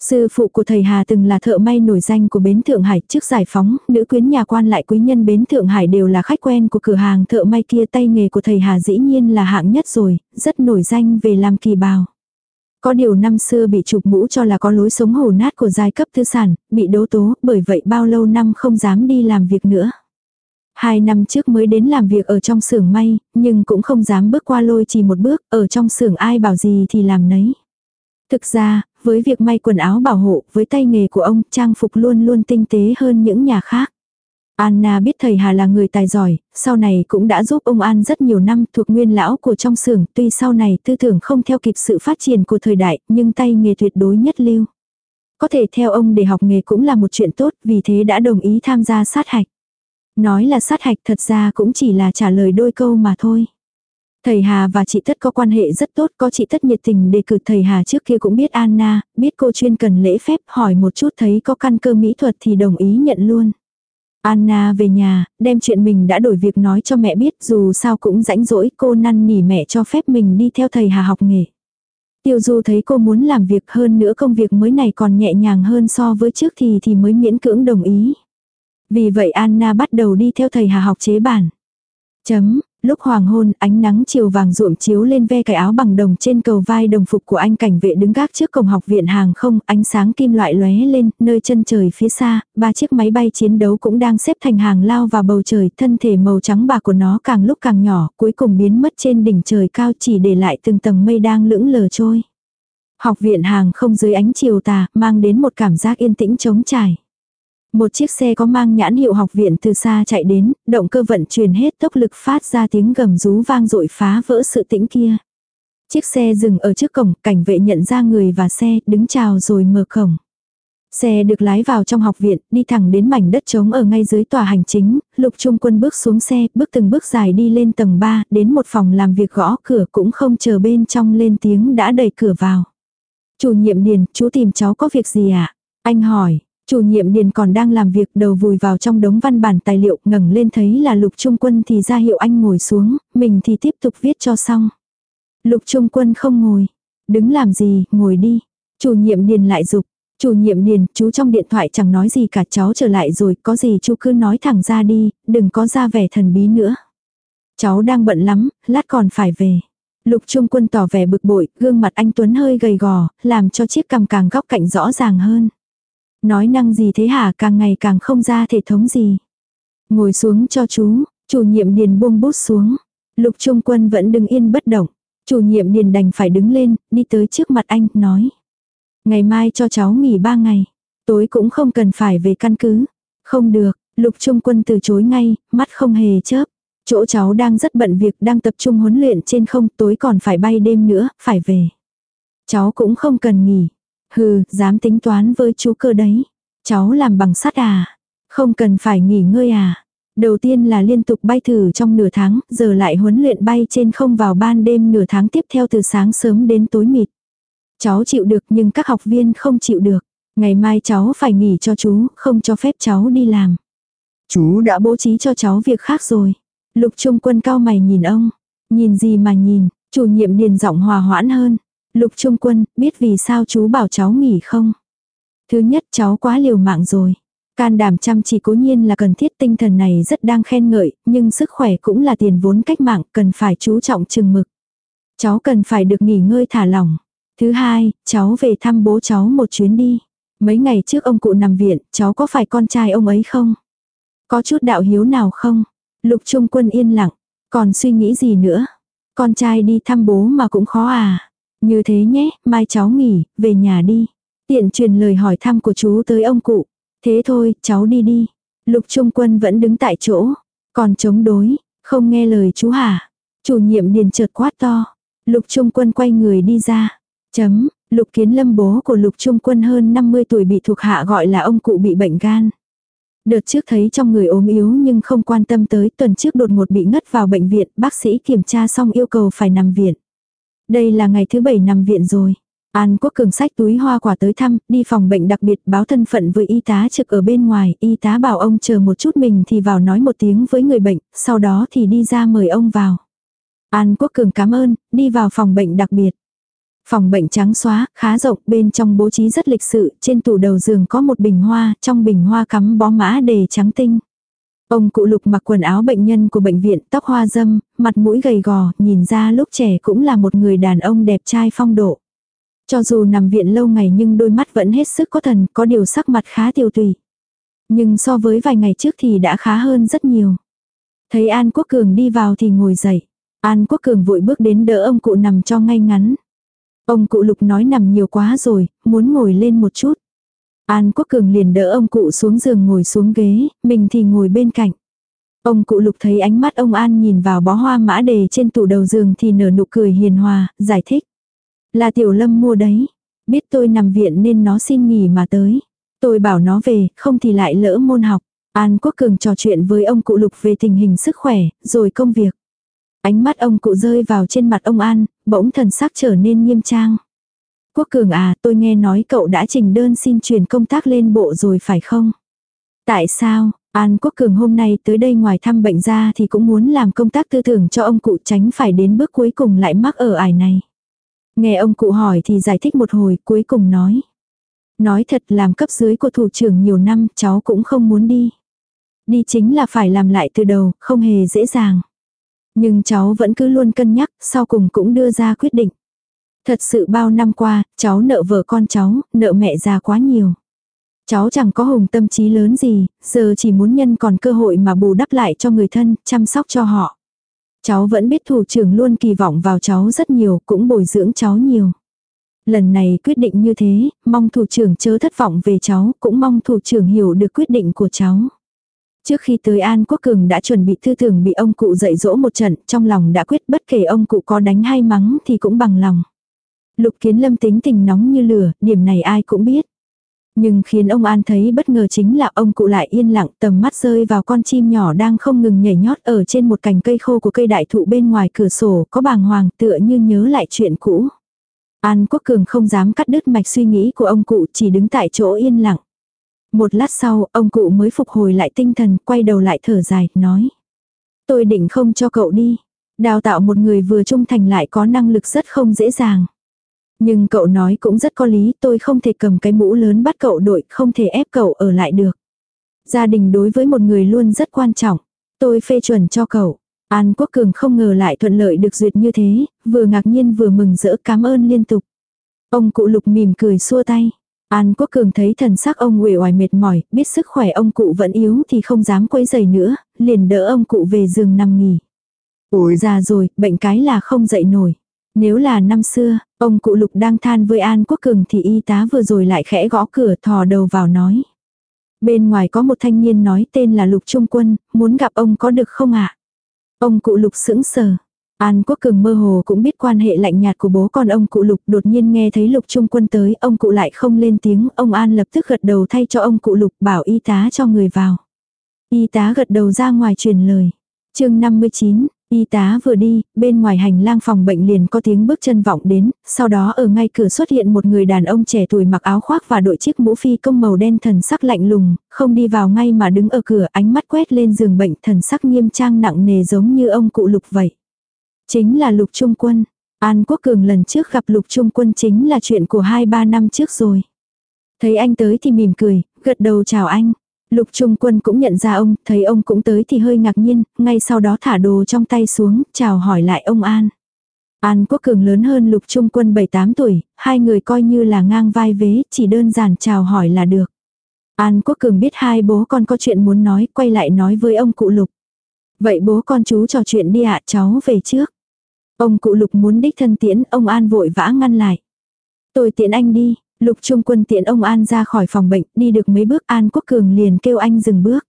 [SPEAKER 1] Sư phụ của thầy Hà từng là thợ may nổi danh của bến Thượng Hải trước giải phóng, nữ quyến nhà quan lại quý nhân bến Thượng Hải đều là khách quen của cửa hàng thợ may kia tay nghề của thầy Hà dĩ nhiên là hạng nhất rồi, rất nổi danh về làm kỳ bào. Có điều năm xưa bị chụp mũ cho là có lối sống hổ nát của giai cấp tư sản, bị đấu tố, bởi vậy bao lâu năm không dám đi làm việc nữa. Hai năm trước mới đến làm việc ở trong xưởng may, nhưng cũng không dám bước qua lôi chỉ một bước, ở trong xưởng ai bảo gì thì làm nấy. Thực ra, với việc may quần áo bảo hộ, với tay nghề của ông, trang phục luôn luôn tinh tế hơn những nhà khác. Anna biết thầy Hà là người tài giỏi, sau này cũng đã giúp ông An rất nhiều năm thuộc nguyên lão của trong xưởng, tuy sau này tư tưởng không theo kịp sự phát triển của thời đại, nhưng tay nghề tuyệt đối nhất lưu. Có thể theo ông để học nghề cũng là một chuyện tốt, vì thế đã đồng ý tham gia sát hạch. Nói là sát hạch thật ra cũng chỉ là trả lời đôi câu mà thôi. Thầy Hà và chị Tất có quan hệ rất tốt, có chị Tất nhiệt tình đề cử thầy Hà trước kia cũng biết Anna, biết cô chuyên cần lễ phép hỏi một chút thấy có căn cơ mỹ thuật thì đồng ý nhận luôn. Anna về nhà, đem chuyện mình đã đổi việc nói cho mẹ biết dù sao cũng rãnh rỗi cô năn nỉ mẹ cho phép mình đi theo thầy Hà học nghề. Tiêu Du thấy cô muốn làm việc hơn nữa công việc mới này còn nhẹ nhàng hơn so với trước thì thì mới miễn cưỡng đồng ý. Vì vậy Anna bắt đầu đi theo thầy Hà học chế bản. Chấm, lúc hoàng hôn ánh nắng chiều vàng ruộm chiếu lên ve cái áo bằng đồng trên cầu vai đồng phục của anh cảnh vệ đứng gác trước cổng học viện hàng không, ánh sáng kim loại lóe lên, nơi chân trời phía xa, ba chiếc máy bay chiến đấu cũng đang xếp thành hàng lao vào bầu trời, thân thể màu trắng bạc của nó càng lúc càng nhỏ, cuối cùng biến mất trên đỉnh trời cao chỉ để lại từng tầng mây đang lững lờ trôi. Học viện hàng không dưới ánh chiều tà, mang đến một cảm giác yên tĩnh trống trải. Một chiếc xe có mang nhãn hiệu học viện từ xa chạy đến, động cơ vận chuyển hết tốc lực phát ra tiếng gầm rú vang dội phá vỡ sự tĩnh kia. Chiếc xe dừng ở trước cổng, cảnh vệ nhận ra người và xe, đứng chào rồi mở cổng. Xe được lái vào trong học viện, đi thẳng đến mảnh đất trống ở ngay dưới tòa hành chính, lục trung quân bước xuống xe, bước từng bước dài đi lên tầng 3, đến một phòng làm việc gõ cửa cũng không chờ bên trong lên tiếng đã đẩy cửa vào. Chủ nhiệm điền, chú tìm cháu có việc gì ạ? À? Anh hỏi, Chủ nhiệm điền còn đang làm việc đầu vùi vào trong đống văn bản tài liệu ngẩng lên thấy là lục trung quân thì ra hiệu anh ngồi xuống, mình thì tiếp tục viết cho xong. Lục trung quân không ngồi. Đứng làm gì, ngồi đi. Chủ nhiệm điền lại dục Chủ nhiệm điền, chú trong điện thoại chẳng nói gì cả cháu trở lại rồi, có gì chú cứ nói thẳng ra đi, đừng có ra vẻ thần bí nữa. Cháu đang bận lắm, lát còn phải về. Lục Trung Quân tỏ vẻ bực bội, gương mặt anh Tuấn hơi gầy gò, làm cho chiếc cằm càng góc cạnh rõ ràng hơn. Nói năng gì thế hả càng ngày càng không ra thể thống gì. Ngồi xuống cho chú, chủ nhiệm điền buông bút xuống. Lục Trung Quân vẫn đứng yên bất động. Chủ nhiệm điền đành phải đứng lên, đi tới trước mặt anh, nói. Ngày mai cho cháu nghỉ ba ngày. Tối cũng không cần phải về căn cứ. Không được, Lục Trung Quân từ chối ngay, mắt không hề chớp. Chỗ cháu đang rất bận việc, đang tập trung huấn luyện trên không, tối còn phải bay đêm nữa, phải về. Cháu cũng không cần nghỉ, Hừ, dám tính toán với chú cơ đấy. Cháu làm bằng sắt à? Không cần phải nghỉ ngơi à? Đầu tiên là liên tục bay thử trong nửa tháng, giờ lại huấn luyện bay trên không vào ban đêm nửa tháng tiếp theo từ sáng sớm đến tối mịt. Cháu chịu được nhưng các học viên không chịu được. Ngày mai cháu phải nghỉ cho chú, không cho phép cháu đi làm. Chú đã bố trí cho cháu việc khác rồi. Lục Trung Quân cao mày nhìn ông. Nhìn gì mà nhìn, Chủ nhiệm điền giọng hòa hoãn hơn. Lục Trung Quân, biết vì sao chú bảo cháu nghỉ không? Thứ nhất cháu quá liều mạng rồi. Can đảm chăm chỉ cố nhiên là cần thiết tinh thần này rất đang khen ngợi, nhưng sức khỏe cũng là tiền vốn cách mạng, cần phải chú trọng chừng mực. Cháu cần phải được nghỉ ngơi thả lỏng. Thứ hai, cháu về thăm bố cháu một chuyến đi. Mấy ngày trước ông cụ nằm viện, cháu có phải con trai ông ấy không? Có chút đạo hiếu nào không? Lục Trung Quân yên lặng, còn suy nghĩ gì nữa? Con trai đi thăm bố mà cũng khó à? Như thế nhé, mai cháu nghỉ, về nhà đi. Tiện truyền lời hỏi thăm của chú tới ông cụ. Thế thôi, cháu đi đi. Lục Trung Quân vẫn đứng tại chỗ. Còn chống đối, không nghe lời chú hả? Chủ nhiệm điền chợt quát to. Lục Trung Quân quay người đi ra. Chấm, Lục Kiến Lâm bố của Lục Trung Quân hơn 50 tuổi bị thuộc hạ gọi là ông cụ bị bệnh gan. Đợt trước thấy trong người ốm yếu nhưng không quan tâm tới tuần trước đột ngột bị ngất vào bệnh viện, bác sĩ kiểm tra xong yêu cầu phải nằm viện. Đây là ngày thứ bảy nằm viện rồi. An Quốc Cường sách túi hoa quả tới thăm, đi phòng bệnh đặc biệt báo thân phận với y tá trực ở bên ngoài, y tá bảo ông chờ một chút mình thì vào nói một tiếng với người bệnh, sau đó thì đi ra mời ông vào. An Quốc Cường cảm ơn, đi vào phòng bệnh đặc biệt. Phòng bệnh trắng xóa, khá rộng, bên trong bố trí rất lịch sự, trên tủ đầu giường có một bình hoa, trong bình hoa cắm bó mã đề trắng tinh. Ông cụ lục mặc quần áo bệnh nhân của bệnh viện, tóc hoa dâm, mặt mũi gầy gò, nhìn ra lúc trẻ cũng là một người đàn ông đẹp trai phong độ. Cho dù nằm viện lâu ngày nhưng đôi mắt vẫn hết sức có thần, có điều sắc mặt khá tiêu tùy. Nhưng so với vài ngày trước thì đã khá hơn rất nhiều. Thấy An Quốc Cường đi vào thì ngồi dậy. An Quốc Cường vội bước đến đỡ ông cụ nằm cho ngay ngắn. Ông cụ lục nói nằm nhiều quá rồi, muốn ngồi lên một chút. An Quốc Cường liền đỡ ông cụ xuống giường ngồi xuống ghế, mình thì ngồi bên cạnh. Ông cụ lục thấy ánh mắt ông An nhìn vào bó hoa mã đề trên tủ đầu giường thì nở nụ cười hiền hòa, giải thích. Là tiểu lâm mua đấy. Biết tôi nằm viện nên nó xin nghỉ mà tới. Tôi bảo nó về, không thì lại lỡ môn học. An Quốc Cường trò chuyện với ông cụ lục về tình hình sức khỏe, rồi công việc. Ánh mắt ông cụ rơi vào trên mặt ông An, bỗng thần sắc trở nên nghiêm trang. Quốc Cường à, tôi nghe nói cậu đã trình đơn xin chuyển công tác lên bộ rồi phải không? Tại sao, An Quốc Cường hôm nay tới đây ngoài thăm bệnh ra thì cũng muốn làm công tác tư tưởng cho ông cụ tránh phải đến bước cuối cùng lại mắc ở ải này. Nghe ông cụ hỏi thì giải thích một hồi cuối cùng nói. Nói thật làm cấp dưới của thủ trưởng nhiều năm cháu cũng không muốn đi. Đi chính là phải làm lại từ đầu, không hề dễ dàng. Nhưng cháu vẫn cứ luôn cân nhắc, sau cùng cũng đưa ra quyết định. Thật sự bao năm qua, cháu nợ vợ con cháu, nợ mẹ già quá nhiều. Cháu chẳng có hùng tâm trí lớn gì, giờ chỉ muốn nhân còn cơ hội mà bù đắp lại cho người thân, chăm sóc cho họ. Cháu vẫn biết thủ trưởng luôn kỳ vọng vào cháu rất nhiều, cũng bồi dưỡng cháu nhiều. Lần này quyết định như thế, mong thủ trưởng chớ thất vọng về cháu, cũng mong thủ trưởng hiểu được quyết định của cháu. Trước khi tới An Quốc Cường đã chuẩn bị thư tưởng bị ông cụ dạy dỗ một trận, trong lòng đã quyết bất kể ông cụ có đánh hay mắng thì cũng bằng lòng. Lục kiến lâm tính tình nóng như lửa, điểm này ai cũng biết. Nhưng khiến ông An thấy bất ngờ chính là ông cụ lại yên lặng tầm mắt rơi vào con chim nhỏ đang không ngừng nhảy nhót ở trên một cành cây khô của cây đại thụ bên ngoài cửa sổ có bàng hoàng tựa như nhớ lại chuyện cũ. An Quốc Cường không dám cắt đứt mạch suy nghĩ của ông cụ chỉ đứng tại chỗ yên lặng. Một lát sau, ông cụ mới phục hồi lại tinh thần, quay đầu lại thở dài, nói. Tôi định không cho cậu đi. Đào tạo một người vừa trung thành lại có năng lực rất không dễ dàng. Nhưng cậu nói cũng rất có lý, tôi không thể cầm cái mũ lớn bắt cậu đội, không thể ép cậu ở lại được. Gia đình đối với một người luôn rất quan trọng. Tôi phê chuẩn cho cậu. An Quốc Cường không ngờ lại thuận lợi được duyệt như thế, vừa ngạc nhiên vừa mừng rỡ cảm ơn liên tục. Ông cụ lục mỉm cười xua tay. An Quốc Cường thấy thần sắc ông uể oải mệt mỏi, biết sức khỏe ông cụ vẫn yếu thì không dám quấy giày nữa, liền đỡ ông cụ về giường nằm nghỉ. Ủi già rồi, bệnh cái là không dậy nổi. Nếu là năm xưa, ông cụ lục đang than với An Quốc Cường thì y tá vừa rồi lại khẽ gõ cửa thò đầu vào nói. Bên ngoài có một thanh niên nói tên là Lục Trung Quân, muốn gặp ông có được không ạ? Ông cụ Lục sững sờ. An Quốc Cường mơ hồ cũng biết quan hệ lạnh nhạt của bố con ông cụ Lục đột nhiên nghe thấy Lục Trung Quân tới, ông cụ lại không lên tiếng, ông An lập tức gật đầu thay cho ông cụ Lục bảo y tá cho người vào. Y tá gật đầu ra ngoài truyền lời. chương 59, Y tá vừa đi, bên ngoài hành lang phòng bệnh liền có tiếng bước chân vọng đến, sau đó ở ngay cửa xuất hiện một người đàn ông trẻ tuổi mặc áo khoác và đội chiếc mũ phi công màu đen thần sắc lạnh lùng, không đi vào ngay mà đứng ở cửa ánh mắt quét lên giường bệnh thần sắc nghiêm trang nặng nề giống như ông cụ lục vậy. Chính là lục trung quân. An Quốc Cường lần trước gặp Lục Trung Quân chính là chuyện của 2-3 năm trước rồi. Thấy anh tới thì mỉm cười, gật đầu chào anh. Lục Trung Quân cũng nhận ra ông, thấy ông cũng tới thì hơi ngạc nhiên, ngay sau đó thả đồ trong tay xuống, chào hỏi lại ông An. An Quốc Cường lớn hơn Lục Trung Quân 7-8 tuổi, hai người coi như là ngang vai vế, chỉ đơn giản chào hỏi là được. An Quốc Cường biết hai bố con có chuyện muốn nói, quay lại nói với ông cụ Lục. Vậy bố con chú trò chuyện đi ạ cháu về trước. Ông cụ Lục muốn đích thân tiễn, ông An vội vã ngăn lại. Tôi tiễn anh đi, Lục Trung Quân tiện ông An ra khỏi phòng bệnh, đi được mấy bước An Quốc Cường liền kêu anh dừng bước.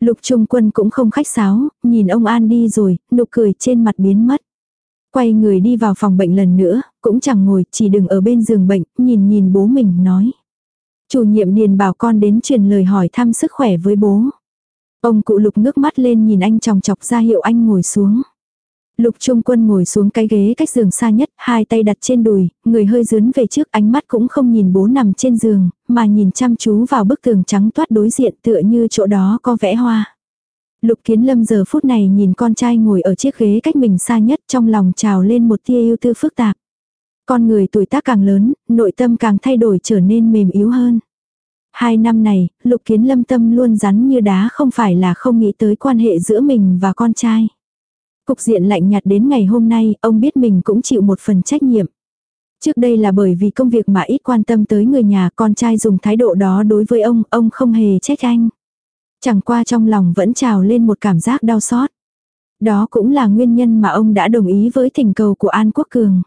[SPEAKER 1] Lục Trung Quân cũng không khách sáo, nhìn ông An đi rồi, nụ cười trên mặt biến mất. Quay người đi vào phòng bệnh lần nữa, cũng chẳng ngồi, chỉ đừng ở bên giường bệnh, nhìn nhìn bố mình nói. Chủ nhiệm điền bảo con đến truyền lời hỏi thăm sức khỏe với bố. Ông cụ lục ngước mắt lên nhìn anh chòng chọc ra hiệu anh ngồi xuống. Lục Trung Quân ngồi xuống cái ghế cách giường xa nhất, hai tay đặt trên đùi, người hơi dướn về trước ánh mắt cũng không nhìn bố nằm trên giường, mà nhìn chăm chú vào bức tường trắng toát đối diện tựa như chỗ đó có vẽ hoa. Lục Kiến Lâm giờ phút này nhìn con trai ngồi ở chiếc ghế cách mình xa nhất trong lòng trào lên một tia yêu tư phức tạp. Con người tuổi tác càng lớn, nội tâm càng thay đổi trở nên mềm yếu hơn. Hai năm này, Lục Kiến Lâm tâm luôn rắn như đá không phải là không nghĩ tới quan hệ giữa mình và con trai. Cục diện lạnh nhạt đến ngày hôm nay, ông biết mình cũng chịu một phần trách nhiệm. Trước đây là bởi vì công việc mà ít quan tâm tới người nhà con trai dùng thái độ đó đối với ông, ông không hề trách anh. Chẳng qua trong lòng vẫn trào lên một cảm giác đau xót. Đó cũng là nguyên nhân mà ông đã đồng ý với thỉnh cầu của An Quốc Cường.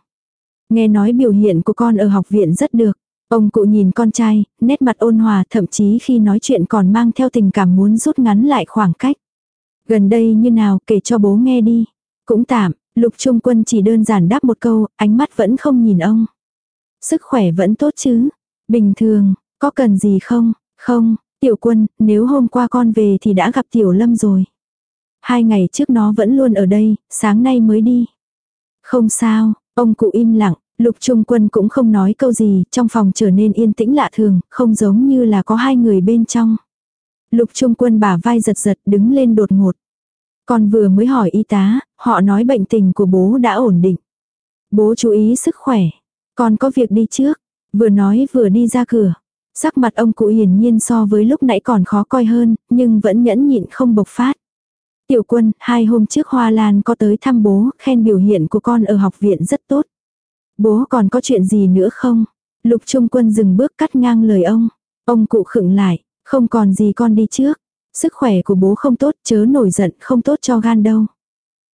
[SPEAKER 1] Nghe nói biểu hiện của con ở học viện rất được. Ông cụ nhìn con trai, nét mặt ôn hòa thậm chí khi nói chuyện còn mang theo tình cảm muốn rút ngắn lại khoảng cách. Gần đây như nào kể cho bố nghe đi. Cũng tạm, lục trung quân chỉ đơn giản đáp một câu, ánh mắt vẫn không nhìn ông. Sức khỏe vẫn tốt chứ. Bình thường, có cần gì không? Không, tiểu quân, nếu hôm qua con về thì đã gặp tiểu lâm rồi. Hai ngày trước nó vẫn luôn ở đây, sáng nay mới đi. Không sao, ông cụ im lặng, lục trung quân cũng không nói câu gì, trong phòng trở nên yên tĩnh lạ thường, không giống như là có hai người bên trong. Lục trung quân bả vai giật giật đứng lên đột ngột. Con vừa mới hỏi y tá, họ nói bệnh tình của bố đã ổn định. Bố chú ý sức khỏe. Con có việc đi trước. Vừa nói vừa đi ra cửa. Sắc mặt ông cụ hiển nhiên so với lúc nãy còn khó coi hơn, nhưng vẫn nhẫn nhịn không bộc phát. Tiểu quân, hai hôm trước Hoa Lan có tới thăm bố, khen biểu hiện của con ở học viện rất tốt. Bố còn có chuyện gì nữa không? Lục Trung Quân dừng bước cắt ngang lời ông. Ông cụ khựng lại, không còn gì con đi trước. Sức khỏe của bố không tốt, chớ nổi giận, không tốt cho gan đâu.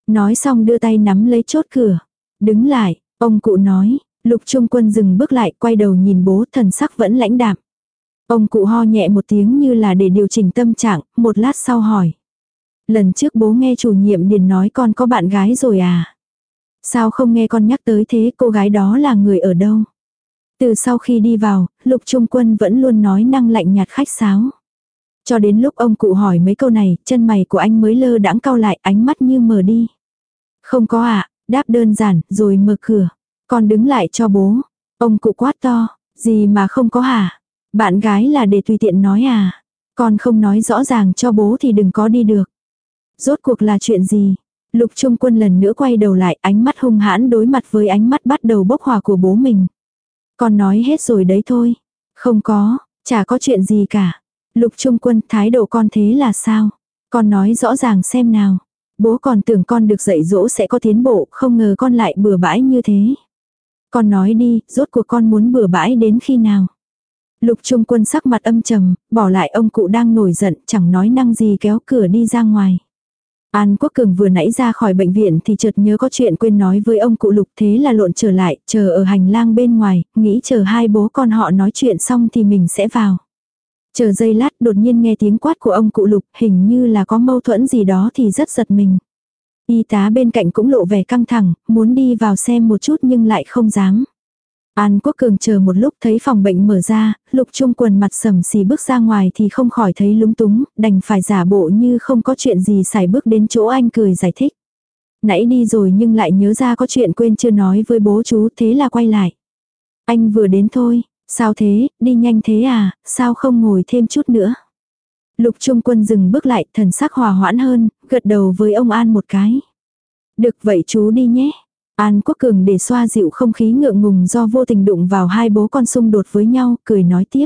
[SPEAKER 1] Nói xong đưa tay nắm lấy chốt cửa. Đứng lại, ông cụ nói, lục trung quân dừng bước lại, quay đầu nhìn bố, thần sắc vẫn lãnh đạm. Ông cụ ho nhẹ một tiếng như là để điều chỉnh tâm trạng, một lát sau hỏi. Lần trước bố nghe chủ nhiệm điền nói con có bạn gái rồi à? Sao không nghe con nhắc tới thế cô gái đó là người ở đâu? Từ sau khi đi vào, lục trung quân vẫn luôn nói năng lạnh nhạt khách sáo. Cho đến lúc ông cụ hỏi mấy câu này, chân mày của anh mới lơ đãng cau lại, ánh mắt như mờ đi. Không có ạ, à, đáp đơn giản, rồi mở cửa. Con đứng lại cho bố. Ông cụ quát to, gì mà không có hả? Bạn gái là để tùy tiện nói à? Con không nói rõ ràng cho bố thì đừng có đi được. Rốt cuộc là chuyện gì? Lục Trung Quân lần nữa quay đầu lại, ánh mắt hung hãn đối mặt với ánh mắt bắt đầu bốc hòa của bố mình. Con nói hết rồi đấy thôi. Không có, chả có chuyện gì cả. Lục Trung Quân thái độ con thế là sao? Con nói rõ ràng xem nào. Bố còn tưởng con được dạy dỗ sẽ có tiến bộ, không ngờ con lại bừa bãi như thế. Con nói đi, rốt cuộc con muốn bừa bãi đến khi nào? Lục Trung Quân sắc mặt âm trầm, bỏ lại ông cụ đang nổi giận, chẳng nói năng gì kéo cửa đi ra ngoài. An Quốc Cường vừa nãy ra khỏi bệnh viện thì chợt nhớ có chuyện quên nói với ông cụ Lục thế là lộn trở lại, chờ ở hành lang bên ngoài, nghĩ chờ hai bố con họ nói chuyện xong thì mình sẽ vào. Chờ giây lát đột nhiên nghe tiếng quát của ông cụ lục hình như là có mâu thuẫn gì đó thì rất giật mình. Y tá bên cạnh cũng lộ vẻ căng thẳng, muốn đi vào xem một chút nhưng lại không dám. An Quốc Cường chờ một lúc thấy phòng bệnh mở ra, lục trung quần mặt sầm xì bước ra ngoài thì không khỏi thấy lúng túng, đành phải giả bộ như không có chuyện gì xài bước đến chỗ anh cười giải thích. Nãy đi rồi nhưng lại nhớ ra có chuyện quên chưa nói với bố chú thế là quay lại. Anh vừa đến thôi, Sao thế, đi nhanh thế à, sao không ngồi thêm chút nữa. Lục Trung Quân dừng bước lại, thần sắc hòa hoãn hơn, gật đầu với ông An một cái. Được vậy chú đi nhé. An Quốc Cường để xoa dịu không khí ngượng ngùng do vô tình đụng vào hai bố con xung đột với nhau, cười nói tiếp.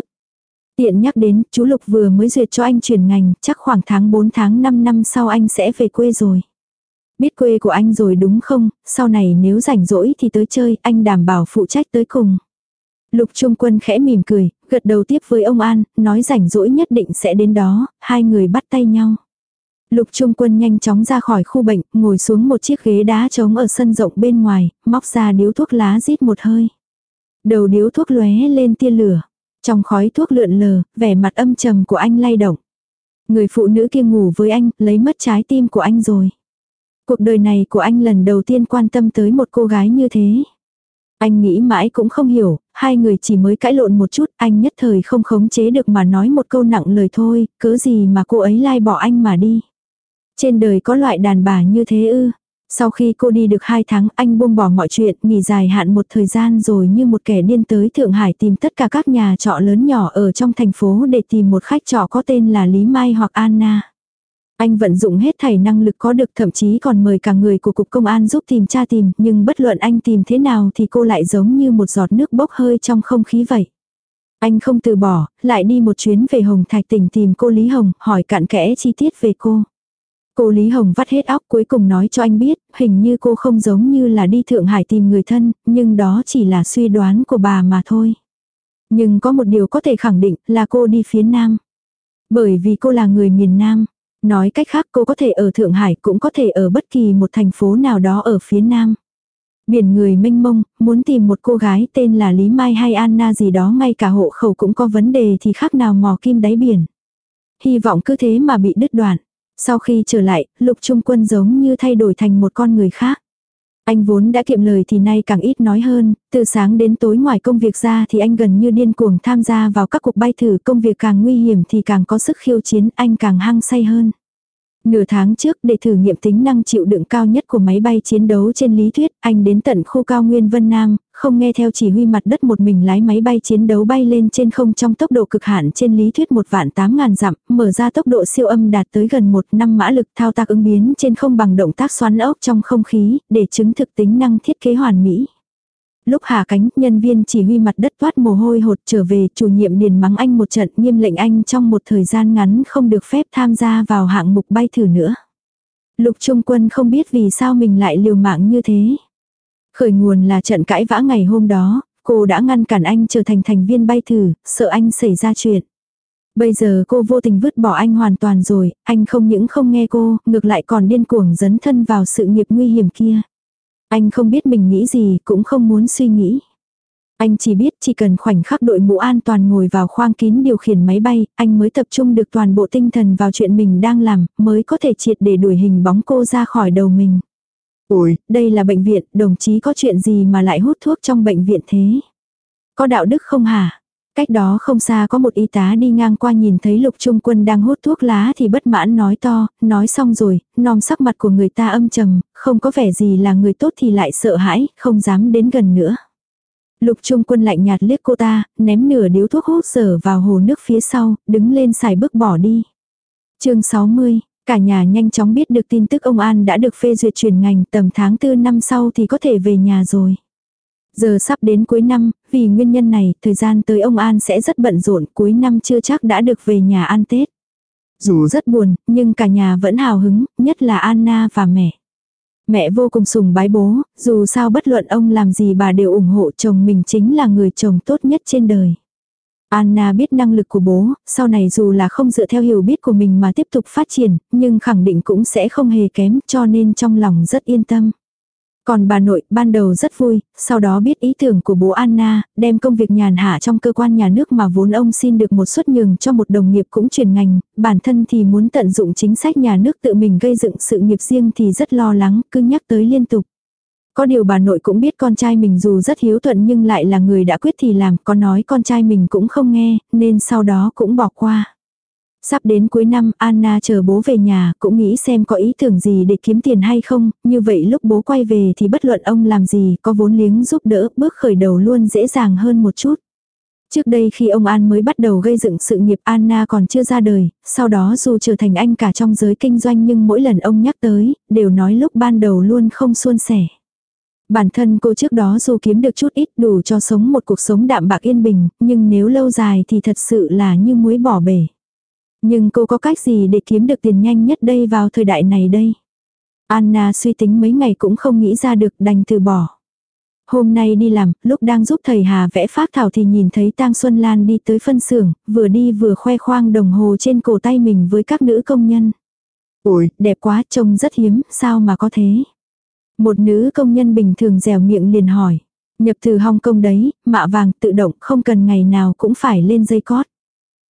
[SPEAKER 1] Tiện nhắc đến, chú Lục vừa mới duyệt cho anh chuyển ngành, chắc khoảng tháng 4 tháng 5 năm sau anh sẽ về quê rồi. Biết quê của anh rồi đúng không, sau này nếu rảnh rỗi thì tới chơi, anh đảm bảo phụ trách tới cùng. Lục Trung Quân khẽ mỉm cười, gật đầu tiếp với ông An, nói rảnh rỗi nhất định sẽ đến đó, hai người bắt tay nhau. Lục Trung Quân nhanh chóng ra khỏi khu bệnh, ngồi xuống một chiếc ghế đá trống ở sân rộng bên ngoài, móc ra điếu thuốc lá rít một hơi. Đầu điếu thuốc lóe lên tia lửa. Trong khói thuốc lượn lờ, vẻ mặt âm trầm của anh lay động. Người phụ nữ kia ngủ với anh, lấy mất trái tim của anh rồi. Cuộc đời này của anh lần đầu tiên quan tâm tới một cô gái như thế. Anh nghĩ mãi cũng không hiểu, hai người chỉ mới cãi lộn một chút, anh nhất thời không khống chế được mà nói một câu nặng lời thôi, cớ gì mà cô ấy lai bỏ anh mà đi. Trên đời có loại đàn bà như thế ư. Sau khi cô đi được 2 tháng anh buông bỏ mọi chuyện, nghỉ dài hạn một thời gian rồi như một kẻ điên tới Thượng Hải tìm tất cả các nhà trọ lớn nhỏ ở trong thành phố để tìm một khách trọ có tên là Lý Mai hoặc Anna. Anh vận dụng hết thảy năng lực có được thậm chí còn mời cả người của cục công an giúp tìm tra tìm, nhưng bất luận anh tìm thế nào thì cô lại giống như một giọt nước bốc hơi trong không khí vậy. Anh không từ bỏ, lại đi một chuyến về Hồng Thạch tỉnh tìm cô Lý Hồng, hỏi cặn kẽ chi tiết về cô. Cô Lý Hồng vắt hết óc cuối cùng nói cho anh biết, hình như cô không giống như là đi Thượng Hải tìm người thân, nhưng đó chỉ là suy đoán của bà mà thôi. Nhưng có một điều có thể khẳng định là cô đi phía Nam. Bởi vì cô là người miền Nam. Nói cách khác cô có thể ở Thượng Hải cũng có thể ở bất kỳ một thành phố nào đó ở phía Nam. Biển người mênh mông, muốn tìm một cô gái tên là Lý Mai hay Anna gì đó ngay cả hộ khẩu cũng có vấn đề thì khác nào mò kim đáy biển. Hy vọng cứ thế mà bị đứt đoạn. Sau khi trở lại, lục trung quân giống như thay đổi thành một con người khác. Anh vốn đã kiệm lời thì nay càng ít nói hơn, từ sáng đến tối ngoài công việc ra thì anh gần như điên cuồng tham gia vào các cuộc bay thử công việc càng nguy hiểm thì càng có sức khiêu chiến anh càng hăng say hơn. Nửa tháng trước để thử nghiệm tính năng chịu đựng cao nhất của máy bay chiến đấu trên lý thuyết, anh đến tận khu cao nguyên Vân Nam, không nghe theo chỉ huy mặt đất một mình lái máy bay chiến đấu bay lên trên không trong tốc độ cực hạn trên lý thuyết một vạn tám ngàn dặm, mở ra tốc độ siêu âm đạt tới gần một năm mã lực thao tác ứng biến trên không bằng động tác xoắn ốc trong không khí, để chứng thực tính năng thiết kế hoàn mỹ. Lúc hạ cánh, nhân viên chỉ huy mặt đất toát mồ hôi hột trở về, chủ nhiệm điền mắng anh một trận nghiêm lệnh anh trong một thời gian ngắn không được phép tham gia vào hạng mục bay thử nữa. Lục Trung Quân không biết vì sao mình lại liều mạng như thế. Khởi nguồn là trận cãi vã ngày hôm đó, cô đã ngăn cản anh trở thành thành viên bay thử, sợ anh xảy ra chuyện. Bây giờ cô vô tình vứt bỏ anh hoàn toàn rồi, anh không những không nghe cô, ngược lại còn điên cuồng dấn thân vào sự nghiệp nguy hiểm kia. Anh không biết mình nghĩ gì, cũng không muốn suy nghĩ. Anh chỉ biết chỉ cần khoảnh khắc đội mũ an toàn ngồi vào khoang kín điều khiển máy bay, anh mới tập trung được toàn bộ tinh thần vào chuyện mình đang làm, mới có thể triệt để đuổi hình bóng cô ra khỏi đầu mình. Ủi, đây là bệnh viện, đồng chí có chuyện gì mà lại hút thuốc trong bệnh viện thế? Có đạo đức không hả? Cách đó không xa có một y tá đi ngang qua nhìn thấy lục trung quân đang hút thuốc lá thì bất mãn nói to, nói xong rồi, nom sắc mặt của người ta âm trầm, không có vẻ gì là người tốt thì lại sợ hãi, không dám đến gần nữa. Lục trung quân lạnh nhạt liếc cô ta, ném nửa điếu thuốc hút sở vào hồ nước phía sau, đứng lên xài bước bỏ đi. chương 60, cả nhà nhanh chóng biết được tin tức ông An đã được phê duyệt chuyển ngành tầm tháng 4 năm sau thì có thể về nhà rồi. Giờ sắp đến cuối năm, vì nguyên nhân này, thời gian tới ông An sẽ rất bận rộn, cuối năm chưa chắc đã được về nhà ăn Tết. Dù rất buồn, nhưng cả nhà vẫn hào hứng, nhất là Anna và mẹ. Mẹ vô cùng sùng bái bố, dù sao bất luận ông làm gì bà đều ủng hộ chồng mình chính là người chồng tốt nhất trên đời. Anna biết năng lực của bố, sau này dù là không dựa theo hiểu biết của mình mà tiếp tục phát triển, nhưng khẳng định cũng sẽ không hề kém cho nên trong lòng rất yên tâm. Còn bà nội ban đầu rất vui, sau đó biết ý tưởng của bố Anna, đem công việc nhàn hạ trong cơ quan nhà nước mà vốn ông xin được một suất nhường cho một đồng nghiệp cũng chuyển ngành, bản thân thì muốn tận dụng chính sách nhà nước tự mình gây dựng sự nghiệp riêng thì rất lo lắng, cứ nhắc tới liên tục. Có điều bà nội cũng biết con trai mình dù rất hiếu thuận nhưng lại là người đã quyết thì làm, có nói con trai mình cũng không nghe, nên sau đó cũng bỏ qua. Sắp đến cuối năm, Anna chờ bố về nhà, cũng nghĩ xem có ý tưởng gì để kiếm tiền hay không, như vậy lúc bố quay về thì bất luận ông làm gì, có vốn liếng giúp đỡ, bước khởi đầu luôn dễ dàng hơn một chút. Trước đây khi ông An mới bắt đầu gây dựng sự nghiệp Anna còn chưa ra đời, sau đó dù trở thành anh cả trong giới kinh doanh nhưng mỗi lần ông nhắc tới, đều nói lúc ban đầu luôn không suôn sẻ. Bản thân cô trước đó dù kiếm được chút ít đủ cho sống một cuộc sống đạm bạc yên bình, nhưng nếu lâu dài thì thật sự là như muối bỏ bể. Nhưng cô có cách gì để kiếm được tiền nhanh nhất đây vào thời đại này đây? Anna suy tính mấy ngày cũng không nghĩ ra được đành từ bỏ. Hôm nay đi làm, lúc đang giúp thầy Hà vẽ phác thảo thì nhìn thấy Tang Xuân Lan đi tới phân xưởng, vừa đi vừa khoe khoang đồng hồ trên cổ tay mình với các nữ công nhân. Ôi, đẹp quá, trông rất hiếm, sao mà có thế? Một nữ công nhân bình thường dẻo miệng liền hỏi. Nhập từ Hong Kong đấy, mạ vàng tự động không cần ngày nào cũng phải lên dây cót.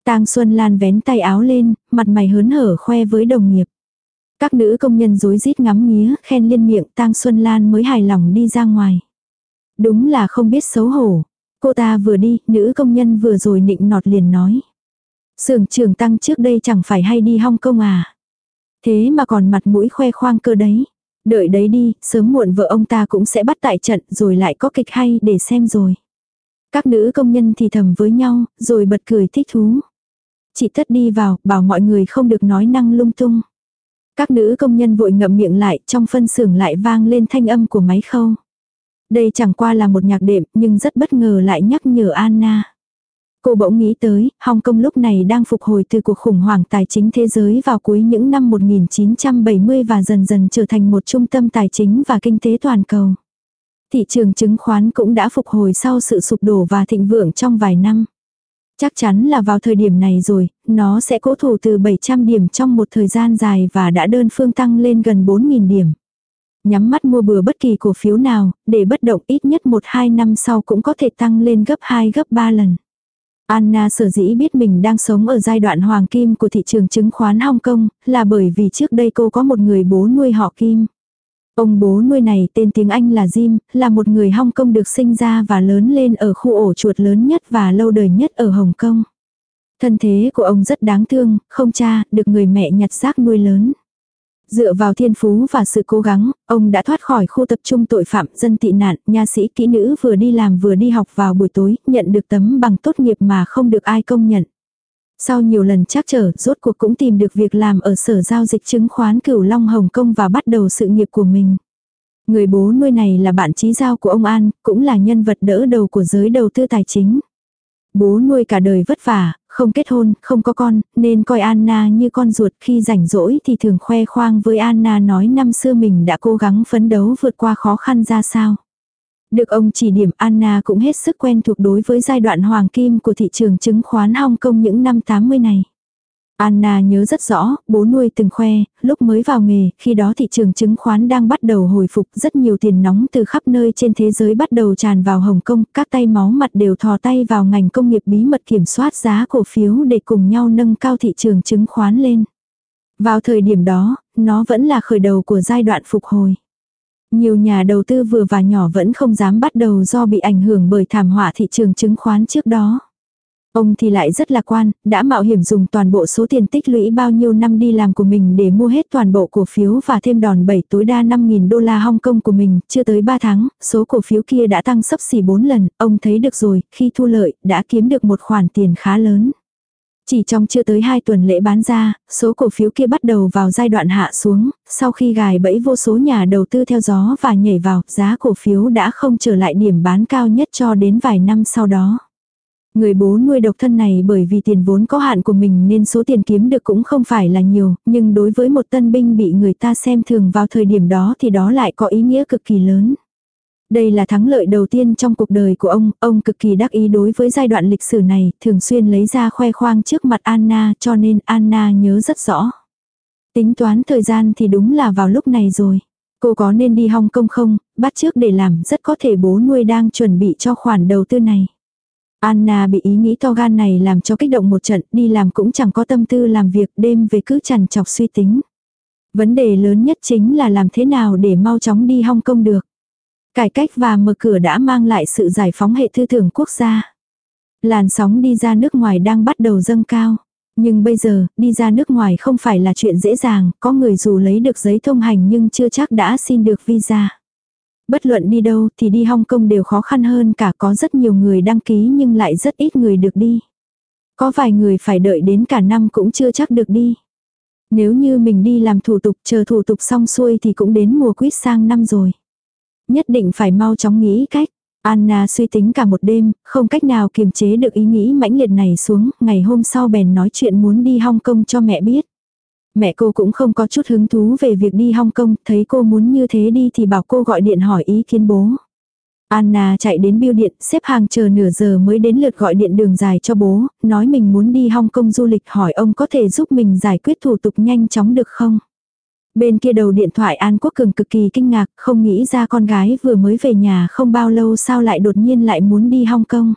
[SPEAKER 1] Tang Xuân Lan vén tay áo lên, mặt mày hớn hở khoe với đồng nghiệp. Các nữ công nhân rối rít ngắm nghía, khen liên miệng Tang Xuân Lan mới hài lòng đi ra ngoài. Đúng là không biết xấu hổ. Cô ta vừa đi, nữ công nhân vừa rồi nịnh nọt liền nói. Sưởng trường tăng trước đây chẳng phải hay đi Hong Kong à. Thế mà còn mặt mũi khoe khoang cơ đấy. Đợi đấy đi, sớm muộn vợ ông ta cũng sẽ bắt tại trận rồi lại có kịch hay để xem rồi. Các nữ công nhân thì thầm với nhau, rồi bật cười thích thú. Chị tất đi vào, bảo mọi người không được nói năng lung tung. Các nữ công nhân vội ngậm miệng lại, trong phân xưởng lại vang lên thanh âm của máy khâu. Đây chẳng qua là một nhạc đệm, nhưng rất bất ngờ lại nhắc nhở Anna. Cô bỗng nghĩ tới, Hong Kong lúc này đang phục hồi từ cuộc khủng hoảng tài chính thế giới vào cuối những năm 1970 và dần dần trở thành một trung tâm tài chính và kinh tế toàn cầu. Thị trường chứng khoán cũng đã phục hồi sau sự sụp đổ và thịnh vượng trong vài năm. Chắc chắn là vào thời điểm này rồi, nó sẽ cố thủ từ 700 điểm trong một thời gian dài và đã đơn phương tăng lên gần 4.000 điểm. Nhắm mắt mua bừa bất kỳ cổ phiếu nào, để bất động ít nhất 1-2 năm sau cũng có thể tăng lên gấp 2 gấp 3 lần. Anna sở dĩ biết mình đang sống ở giai đoạn hoàng kim của thị trường chứng khoán Hong Kong, là bởi vì trước đây cô có một người bố nuôi họ Kim. Ông bố nuôi này tên tiếng Anh là Jim, là một người Hong Kong được sinh ra và lớn lên ở khu ổ chuột lớn nhất và lâu đời nhất ở Hồng Kông. Thân thế của ông rất đáng thương, không cha, được người mẹ nhặt xác nuôi lớn. Dựa vào thiên phú và sự cố gắng, ông đã thoát khỏi khu tập trung tội phạm dân tị nạn, nha sĩ kỹ nữ vừa đi làm vừa đi học vào buổi tối, nhận được tấm bằng tốt nghiệp mà không được ai công nhận. Sau nhiều lần trắc trở, rốt cuộc cũng tìm được việc làm ở sở giao dịch chứng khoán Cửu Long Hồng Kông và bắt đầu sự nghiệp của mình. Người bố nuôi này là bạn trí giao của ông An, cũng là nhân vật đỡ đầu của giới đầu tư tài chính. Bố nuôi cả đời vất vả, không kết hôn, không có con, nên coi Anna như con ruột khi rảnh rỗi thì thường khoe khoang với Anna nói năm xưa mình đã cố gắng phấn đấu vượt qua khó khăn ra sao. Được ông chỉ điểm Anna cũng hết sức quen thuộc đối với giai đoạn hoàng kim của thị trường chứng khoán Hong Kong những năm 80 này. Anna nhớ rất rõ, bố nuôi từng khoe, lúc mới vào nghề, khi đó thị trường chứng khoán đang bắt đầu hồi phục, rất nhiều tiền nóng từ khắp nơi trên thế giới bắt đầu tràn vào Hồng Kông, các tay máu mặt đều thò tay vào ngành công nghiệp bí mật kiểm soát giá cổ phiếu để cùng nhau nâng cao thị trường chứng khoán lên. Vào thời điểm đó, nó vẫn là khởi đầu của giai đoạn phục hồi. Nhiều nhà đầu tư vừa và nhỏ vẫn không dám bắt đầu do bị ảnh hưởng bởi thảm họa thị trường chứng khoán trước đó. Ông thì lại rất lạc quan, đã mạo hiểm dùng toàn bộ số tiền tích lũy bao nhiêu năm đi làm của mình để mua hết toàn bộ cổ phiếu và thêm đòn bẩy tối đa 5.000 đô la Hong Kong của mình, chưa tới 3 tháng, số cổ phiếu kia đã tăng sấp xỉ 4 lần, ông thấy được rồi, khi thu lợi, đã kiếm được một khoản tiền khá lớn. Chỉ trong chưa tới 2 tuần lễ bán ra, số cổ phiếu kia bắt đầu vào giai đoạn hạ xuống, sau khi gài bẫy vô số nhà đầu tư theo gió và nhảy vào, giá cổ phiếu đã không trở lại điểm bán cao nhất cho đến vài năm sau đó. Người bố nuôi độc thân này bởi vì tiền vốn có hạn của mình nên số tiền kiếm được cũng không phải là nhiều, nhưng đối với một tân binh bị người ta xem thường vào thời điểm đó thì đó lại có ý nghĩa cực kỳ lớn. Đây là thắng lợi đầu tiên trong cuộc đời của ông, ông cực kỳ đắc ý đối với giai đoạn lịch sử này, thường xuyên lấy ra khoe khoang trước mặt Anna cho nên Anna nhớ rất rõ. Tính toán thời gian thì đúng là vào lúc này rồi. Cô có nên đi Hong Kong không, bắt trước để làm rất có thể bố nuôi đang chuẩn bị cho khoản đầu tư này. Anna bị ý nghĩ to gan này làm cho kích động một trận, đi làm cũng chẳng có tâm tư làm việc, đêm về cứ chằn chọc suy tính. Vấn đề lớn nhất chính là làm thế nào để mau chóng đi Hong Kong được. Cải cách và mở cửa đã mang lại sự giải phóng hệ tư tưởng quốc gia. Làn sóng đi ra nước ngoài đang bắt đầu dâng cao. Nhưng bây giờ, đi ra nước ngoài không phải là chuyện dễ dàng, có người dù lấy được giấy thông hành nhưng chưa chắc đã xin được visa. Bất luận đi đâu thì đi Hong Kong đều khó khăn hơn cả có rất nhiều người đăng ký nhưng lại rất ít người được đi. Có vài người phải đợi đến cả năm cũng chưa chắc được đi. Nếu như mình đi làm thủ tục chờ thủ tục xong xuôi thì cũng đến mùa quýt sang năm rồi. Nhất định phải mau chóng nghĩ cách. Anna suy tính cả một đêm, không cách nào kiềm chế được ý nghĩ mãnh liệt này xuống, ngày hôm sau bèn nói chuyện muốn đi Hong Kong cho mẹ biết. Mẹ cô cũng không có chút hứng thú về việc đi Hong Kong, thấy cô muốn như thế đi thì bảo cô gọi điện hỏi ý kiến bố. Anna chạy đến biêu điện, xếp hàng chờ nửa giờ mới đến lượt gọi điện đường dài cho bố, nói mình muốn đi Hong Kong du lịch hỏi ông có thể giúp mình giải quyết thủ tục nhanh chóng được không. Bên kia đầu điện thoại An Quốc Cường cực kỳ kinh ngạc, không nghĩ ra con gái vừa mới về nhà không bao lâu sao lại đột nhiên lại muốn đi Hong Kong.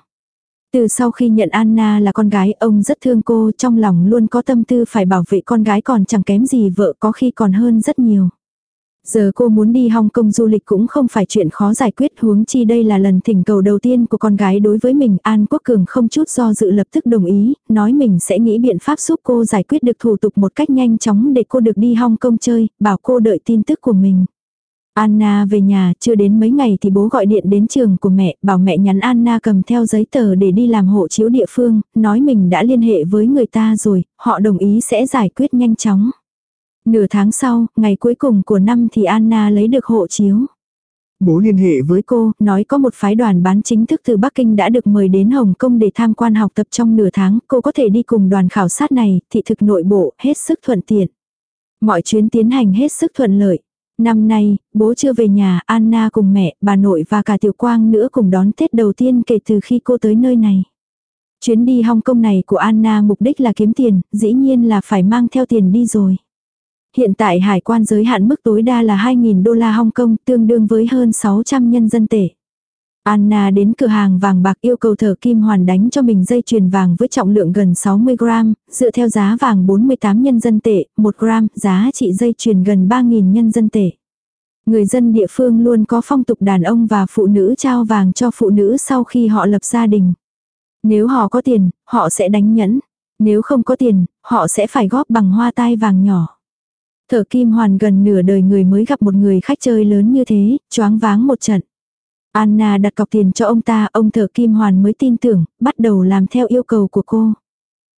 [SPEAKER 1] Từ sau khi nhận Anna là con gái, ông rất thương cô, trong lòng luôn có tâm tư phải bảo vệ con gái còn chẳng kém gì vợ có khi còn hơn rất nhiều. Giờ cô muốn đi Hong Kong du lịch cũng không phải chuyện khó giải quyết huống chi đây là lần thỉnh cầu đầu tiên của con gái đối với mình. An Quốc Cường không chút do dự lập tức đồng ý, nói mình sẽ nghĩ biện pháp giúp cô giải quyết được thủ tục một cách nhanh chóng để cô được đi Hong Kong chơi, bảo cô đợi tin tức của mình. Anna về nhà, chưa đến mấy ngày thì bố gọi điện đến trường của mẹ, bảo mẹ nhắn Anna cầm theo giấy tờ để đi làm hộ chiếu địa phương, nói mình đã liên hệ với người ta rồi, họ đồng ý sẽ giải quyết nhanh chóng. Nửa tháng sau, ngày cuối cùng của năm thì Anna lấy được hộ chiếu. Bố liên hệ với cô, nói có một phái đoàn bán chính thức từ Bắc Kinh đã được mời đến Hồng Kông để tham quan học tập trong nửa tháng, cô có thể đi cùng đoàn khảo sát này, thị thực nội bộ, hết sức thuận tiện. Mọi chuyến tiến hành hết sức thuận lợi. Năm nay, bố chưa về nhà, Anna cùng mẹ, bà nội và cả Tiểu Quang nữa cùng đón Tết đầu tiên kể từ khi cô tới nơi này. Chuyến đi Hong Kong này của Anna mục đích là kiếm tiền, dĩ nhiên là phải mang theo tiền đi rồi. Hiện tại hải quan giới hạn mức tối đa là 2.000 đô la Hong Kong, tương đương với hơn 600 nhân dân tệ. Anna đến cửa hàng vàng bạc yêu cầu thợ kim hoàn đánh cho mình dây chuyền vàng với trọng lượng gần 60 gram, dựa theo giá vàng 48 nhân dân tệ, 1 gram, giá trị dây chuyền gần 3.000 nhân dân tệ. Người dân địa phương luôn có phong tục đàn ông và phụ nữ trao vàng cho phụ nữ sau khi họ lập gia đình. Nếu họ có tiền, họ sẽ đánh nhẫn. Nếu không có tiền, họ sẽ phải góp bằng hoa tai vàng nhỏ. Thở kim hoàn gần nửa đời người mới gặp một người khách chơi lớn như thế, choáng váng một trận. Anna đặt cọc tiền cho ông ta, ông thợ kim hoàn mới tin tưởng, bắt đầu làm theo yêu cầu của cô.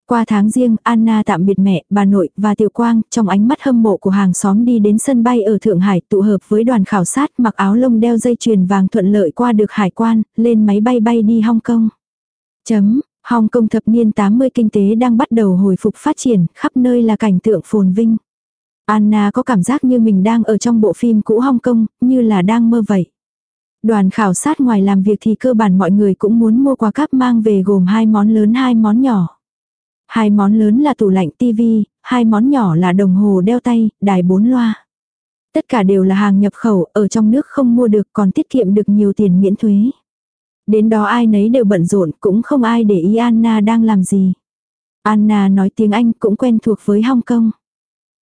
[SPEAKER 1] Qua tháng riêng, Anna tạm biệt mẹ, bà nội và Tiểu Quang, trong ánh mắt hâm mộ của hàng xóm đi đến sân bay ở Thượng Hải tụ hợp với đoàn khảo sát mặc áo lông đeo dây chuyền vàng thuận lợi qua được hải quan, lên máy bay bay đi Hong Kong. Chấm, Hong Kong thập niên 80 kinh tế đang bắt đầu hồi phục phát triển, khắp nơi là cảnh tượng phồn vinh. Anna có cảm giác như mình đang ở trong bộ phim cũ Hong Kong, như là đang mơ vậy. Đoàn khảo sát ngoài làm việc thì cơ bản mọi người cũng muốn mua quà cáp mang về gồm hai món lớn hai món nhỏ. Hai món lớn là tủ lạnh tivi, hai món nhỏ là đồng hồ đeo tay, đài bốn loa. Tất cả đều là hàng nhập khẩu, ở trong nước không mua được còn tiết kiệm được nhiều tiền miễn thuế. Đến đó ai nấy đều bận rộn, cũng không ai để ý Anna đang làm gì. Anna nói tiếng Anh cũng quen thuộc với Hong Kong.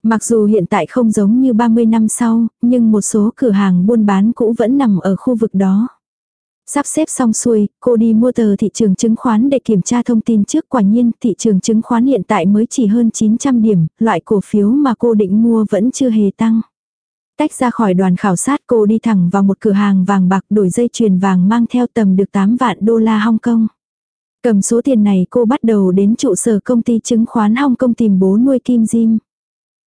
[SPEAKER 1] Mặc dù hiện tại không giống như 30 năm sau, nhưng một số cửa hàng buôn bán cũ vẫn nằm ở khu vực đó. Sắp xếp xong xuôi, cô đi mua tờ thị trường chứng khoán để kiểm tra thông tin trước quả nhiên thị trường chứng khoán hiện tại mới chỉ hơn 900 điểm, loại cổ phiếu mà cô định mua vẫn chưa hề tăng. Tách ra khỏi đoàn khảo sát cô đi thẳng vào một cửa hàng vàng bạc đổi dây chuyền vàng mang theo tầm được 8 vạn đô la Hong Kong. Cầm số tiền này cô bắt đầu đến trụ sở công ty chứng khoán Hong Kong tìm bố nuôi Kim Jim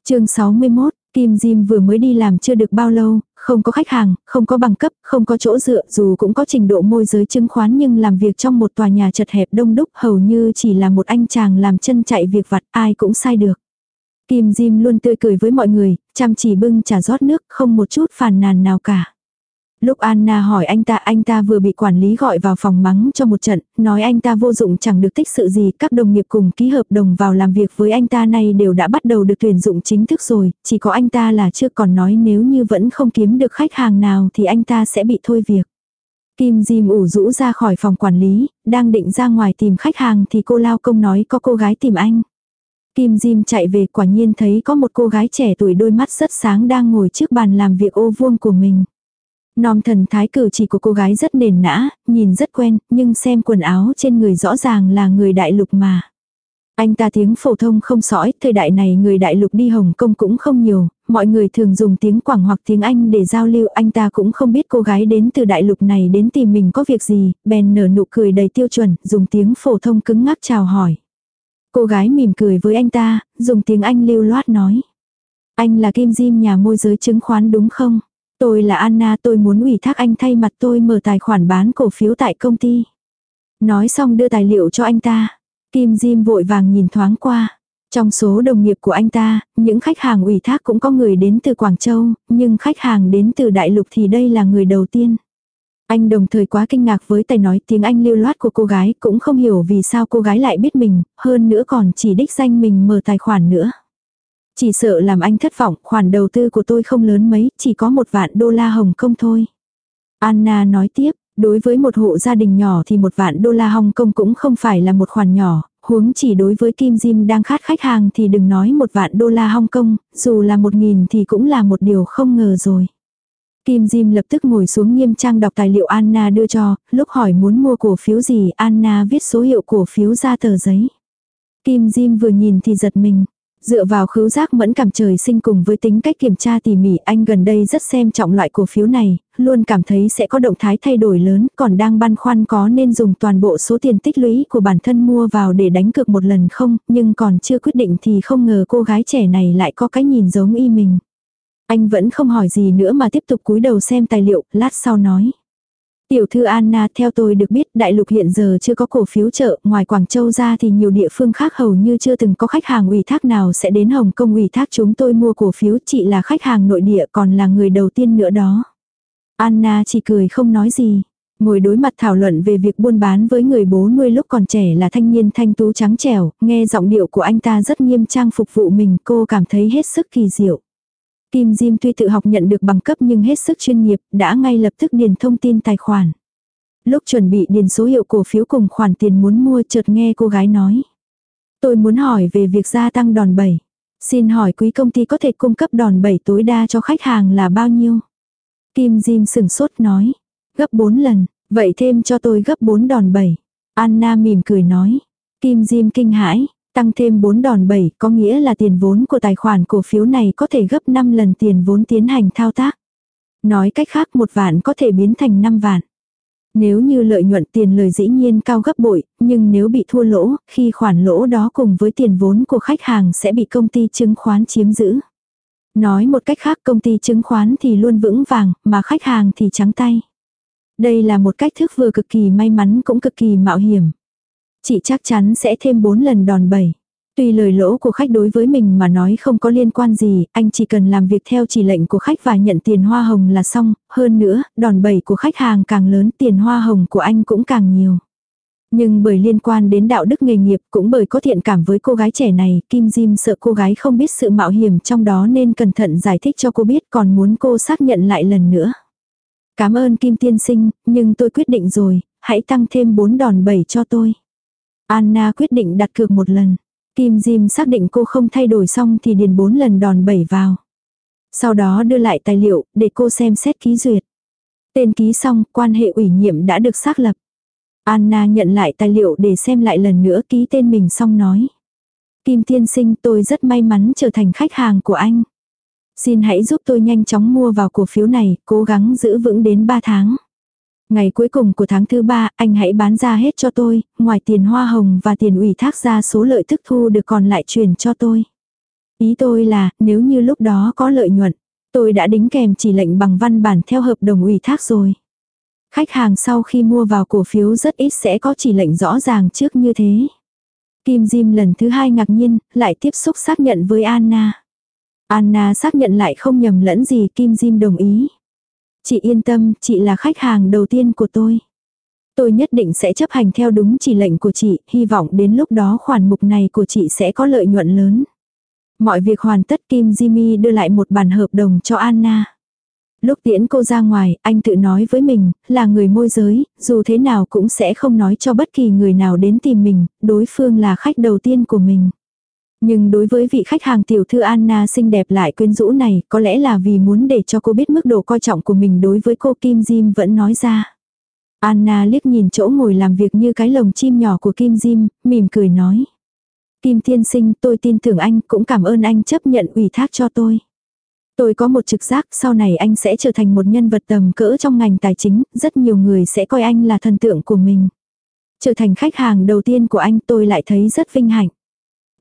[SPEAKER 1] chương 61, Kim Jim vừa mới đi làm chưa được bao lâu, không có khách hàng, không có bằng cấp, không có chỗ dựa, dù cũng có trình độ môi giới chứng khoán nhưng làm việc trong một tòa nhà chật hẹp đông đúc hầu như chỉ là một anh chàng làm chân chạy việc vặt ai cũng sai được. Kim Jim luôn tươi cười với mọi người, chăm chỉ bưng trà rót nước, không một chút phàn nàn nào cả. Lúc Anna hỏi anh ta, anh ta vừa bị quản lý gọi vào phòng mắng cho một trận, nói anh ta vô dụng chẳng được tích sự gì, các đồng nghiệp cùng ký hợp đồng vào làm việc với anh ta này đều đã bắt đầu được tuyển dụng chính thức rồi, chỉ có anh ta là chưa còn nói nếu như vẫn không kiếm được khách hàng nào thì anh ta sẽ bị thôi việc. Kim Jim ủ rũ ra khỏi phòng quản lý, đang định ra ngoài tìm khách hàng thì cô lao công nói có cô gái tìm anh. Kim Jim chạy về quả nhiên thấy có một cô gái trẻ tuổi đôi mắt rất sáng đang ngồi trước bàn làm việc ô vuông của mình. Nom thần thái cử chỉ của cô gái rất nền nã, nhìn rất quen, nhưng xem quần áo trên người rõ ràng là người đại lục mà. Anh ta tiếng phổ thông không sõi, thời đại này người đại lục đi Hồng Kông cũng không nhiều, mọi người thường dùng tiếng Quảng hoặc tiếng Anh để giao lưu. Anh ta cũng không biết cô gái đến từ đại lục này đến tìm mình có việc gì, bèn nở nụ cười đầy tiêu chuẩn, dùng tiếng phổ thông cứng ngắc chào hỏi. Cô gái mỉm cười với anh ta, dùng tiếng Anh lưu loát nói. Anh là Kim Jim nhà môi giới chứng khoán đúng không? Tôi là Anna tôi muốn ủy thác anh thay mặt tôi mở tài khoản bán cổ phiếu tại công ty. Nói xong đưa tài liệu cho anh ta. Kim Jim vội vàng nhìn thoáng qua. Trong số đồng nghiệp của anh ta, những khách hàng ủy thác cũng có người đến từ Quảng Châu, nhưng khách hàng đến từ Đại Lục thì đây là người đầu tiên. Anh đồng thời quá kinh ngạc với tài nói tiếng Anh lưu loát của cô gái, cũng không hiểu vì sao cô gái lại biết mình, hơn nữa còn chỉ đích danh mình mở tài khoản nữa. Chỉ sợ làm anh thất vọng, khoản đầu tư của tôi không lớn mấy, chỉ có một vạn đô la Hồng Kông thôi. Anna nói tiếp, đối với một hộ gia đình nhỏ thì một vạn đô la Hồng Kông cũng không phải là một khoản nhỏ, huống chỉ đối với Kim Jim đang khát khách hàng thì đừng nói một vạn đô la Hong Kong, dù là một nghìn thì cũng là một điều không ngờ rồi. Kim Jim lập tức ngồi xuống nghiêm trang đọc tài liệu Anna đưa cho, lúc hỏi muốn mua cổ phiếu gì Anna viết số hiệu cổ phiếu ra tờ giấy. Kim Jim vừa nhìn thì giật mình. Dựa vào khứu giác mẫn cảm trời sinh cùng với tính cách kiểm tra tỉ mỉ anh gần đây rất xem trọng loại cổ phiếu này, luôn cảm thấy sẽ có động thái thay đổi lớn, còn đang băn khoăn có nên dùng toàn bộ số tiền tích lũy của bản thân mua vào để đánh cược một lần không, nhưng còn chưa quyết định thì không ngờ cô gái trẻ này lại có cái nhìn giống y mình. Anh vẫn không hỏi gì nữa mà tiếp tục cúi đầu xem tài liệu, lát sau nói. Tiểu thư Anna theo tôi được biết đại lục hiện giờ chưa có cổ phiếu chợ, ngoài Quảng Châu ra thì nhiều địa phương khác hầu như chưa từng có khách hàng ủy thác nào sẽ đến Hồng Kông ủy thác chúng tôi mua cổ phiếu chị là khách hàng nội địa còn là người đầu tiên nữa đó. Anna chỉ cười không nói gì. Ngồi đối mặt thảo luận về việc buôn bán với người bố nuôi lúc còn trẻ là thanh niên thanh tú trắng trẻo, nghe giọng điệu của anh ta rất nghiêm trang phục vụ mình cô cảm thấy hết sức kỳ diệu. Kim Jim tuy tự học nhận được bằng cấp nhưng hết sức chuyên nghiệp, đã ngay lập tức điền thông tin tài khoản. Lúc chuẩn bị điền số hiệu cổ phiếu cùng khoản tiền muốn mua chợt nghe cô gái nói. Tôi muốn hỏi về việc gia tăng đòn bẩy. Xin hỏi quý công ty có thể cung cấp đòn bẩy tối đa cho khách hàng là bao nhiêu? Kim Jim sừng sốt nói. Gấp 4 lần, vậy thêm cho tôi gấp 4 đòn bẩy. Anna mỉm cười nói. Kim Jim kinh hãi, Tăng thêm 4 đòn 7 có nghĩa là tiền vốn của tài khoản cổ phiếu này có thể gấp 5 lần tiền vốn tiến hành thao tác. Nói cách khác một vạn có thể biến thành 5 vạn. Nếu như lợi nhuận tiền lời dĩ nhiên cao gấp bội, nhưng nếu bị thua lỗ, khi khoản lỗ đó cùng với tiền vốn của khách hàng sẽ bị công ty chứng khoán chiếm giữ. Nói một cách khác công ty chứng khoán thì luôn vững vàng, mà khách hàng thì trắng tay. Đây là một cách thức vừa cực kỳ may mắn cũng cực kỳ mạo hiểm. Chị chắc chắn sẽ thêm 4 lần đòn bẩy. Tuy lời lỗ của khách đối với mình mà nói không có liên quan gì, anh chỉ cần làm việc theo chỉ lệnh của khách và nhận tiền hoa hồng là xong, hơn nữa, đòn bẩy của khách hàng càng lớn tiền hoa hồng của anh cũng càng nhiều. Nhưng bởi liên quan đến đạo đức nghề nghiệp cũng bởi có thiện cảm với cô gái trẻ này, Kim Jim sợ cô gái không biết sự mạo hiểm trong đó nên cẩn thận giải thích cho cô biết còn muốn cô xác nhận lại lần nữa. Cảm ơn Kim Tiên Sinh, nhưng tôi quyết định rồi, hãy tăng thêm 4 đòn bẩy cho tôi. Anna quyết định đặt cược một lần. Kim Jim xác định cô không thay đổi xong thì điền bốn lần đòn bẩy vào. Sau đó đưa lại tài liệu để cô xem xét ký duyệt. Tên ký xong, quan hệ ủy nhiệm đã được xác lập. Anna nhận lại tài liệu để xem lại lần nữa ký tên mình xong nói. Kim tiên sinh tôi rất may mắn trở thành khách hàng của anh. Xin hãy giúp tôi nhanh chóng mua vào cổ phiếu này, cố gắng giữ vững đến 3 tháng. Ngày cuối cùng của tháng thứ ba, anh hãy bán ra hết cho tôi, ngoài tiền hoa hồng và tiền ủy thác ra số lợi tức thu được còn lại chuyển cho tôi. Ý tôi là, nếu như lúc đó có lợi nhuận, tôi đã đính kèm chỉ lệnh bằng văn bản theo hợp đồng ủy thác rồi. Khách hàng sau khi mua vào cổ phiếu rất ít sẽ có chỉ lệnh rõ ràng trước như thế. Kim Jim lần thứ hai ngạc nhiên, lại tiếp xúc xác nhận với Anna. Anna xác nhận lại không nhầm lẫn gì Kim Jim đồng ý. Chị yên tâm, chị là khách hàng đầu tiên của tôi. Tôi nhất định sẽ chấp hành theo đúng chỉ lệnh của chị, hy vọng đến lúc đó khoản mục này của chị sẽ có lợi nhuận lớn. Mọi việc hoàn tất Kim Jimmy đưa lại một bản hợp đồng cho Anna. Lúc tiễn cô ra ngoài, anh tự nói với mình, là người môi giới, dù thế nào cũng sẽ không nói cho bất kỳ người nào đến tìm mình, đối phương là khách đầu tiên của mình. Nhưng đối với vị khách hàng tiểu thư Anna xinh đẹp lại quyến rũ này, có lẽ là vì muốn để cho cô biết mức độ coi trọng của mình đối với cô Kim Jim vẫn nói ra. Anna liếc nhìn chỗ ngồi làm việc như cái lồng chim nhỏ của Kim Jim, mỉm cười nói. Kim Thiên sinh tôi tin tưởng anh cũng cảm ơn anh chấp nhận ủy thác cho tôi. Tôi có một trực giác sau này anh sẽ trở thành một nhân vật tầm cỡ trong ngành tài chính, rất nhiều người sẽ coi anh là thần tượng của mình. Trở thành khách hàng đầu tiên của anh tôi lại thấy rất vinh hạnh.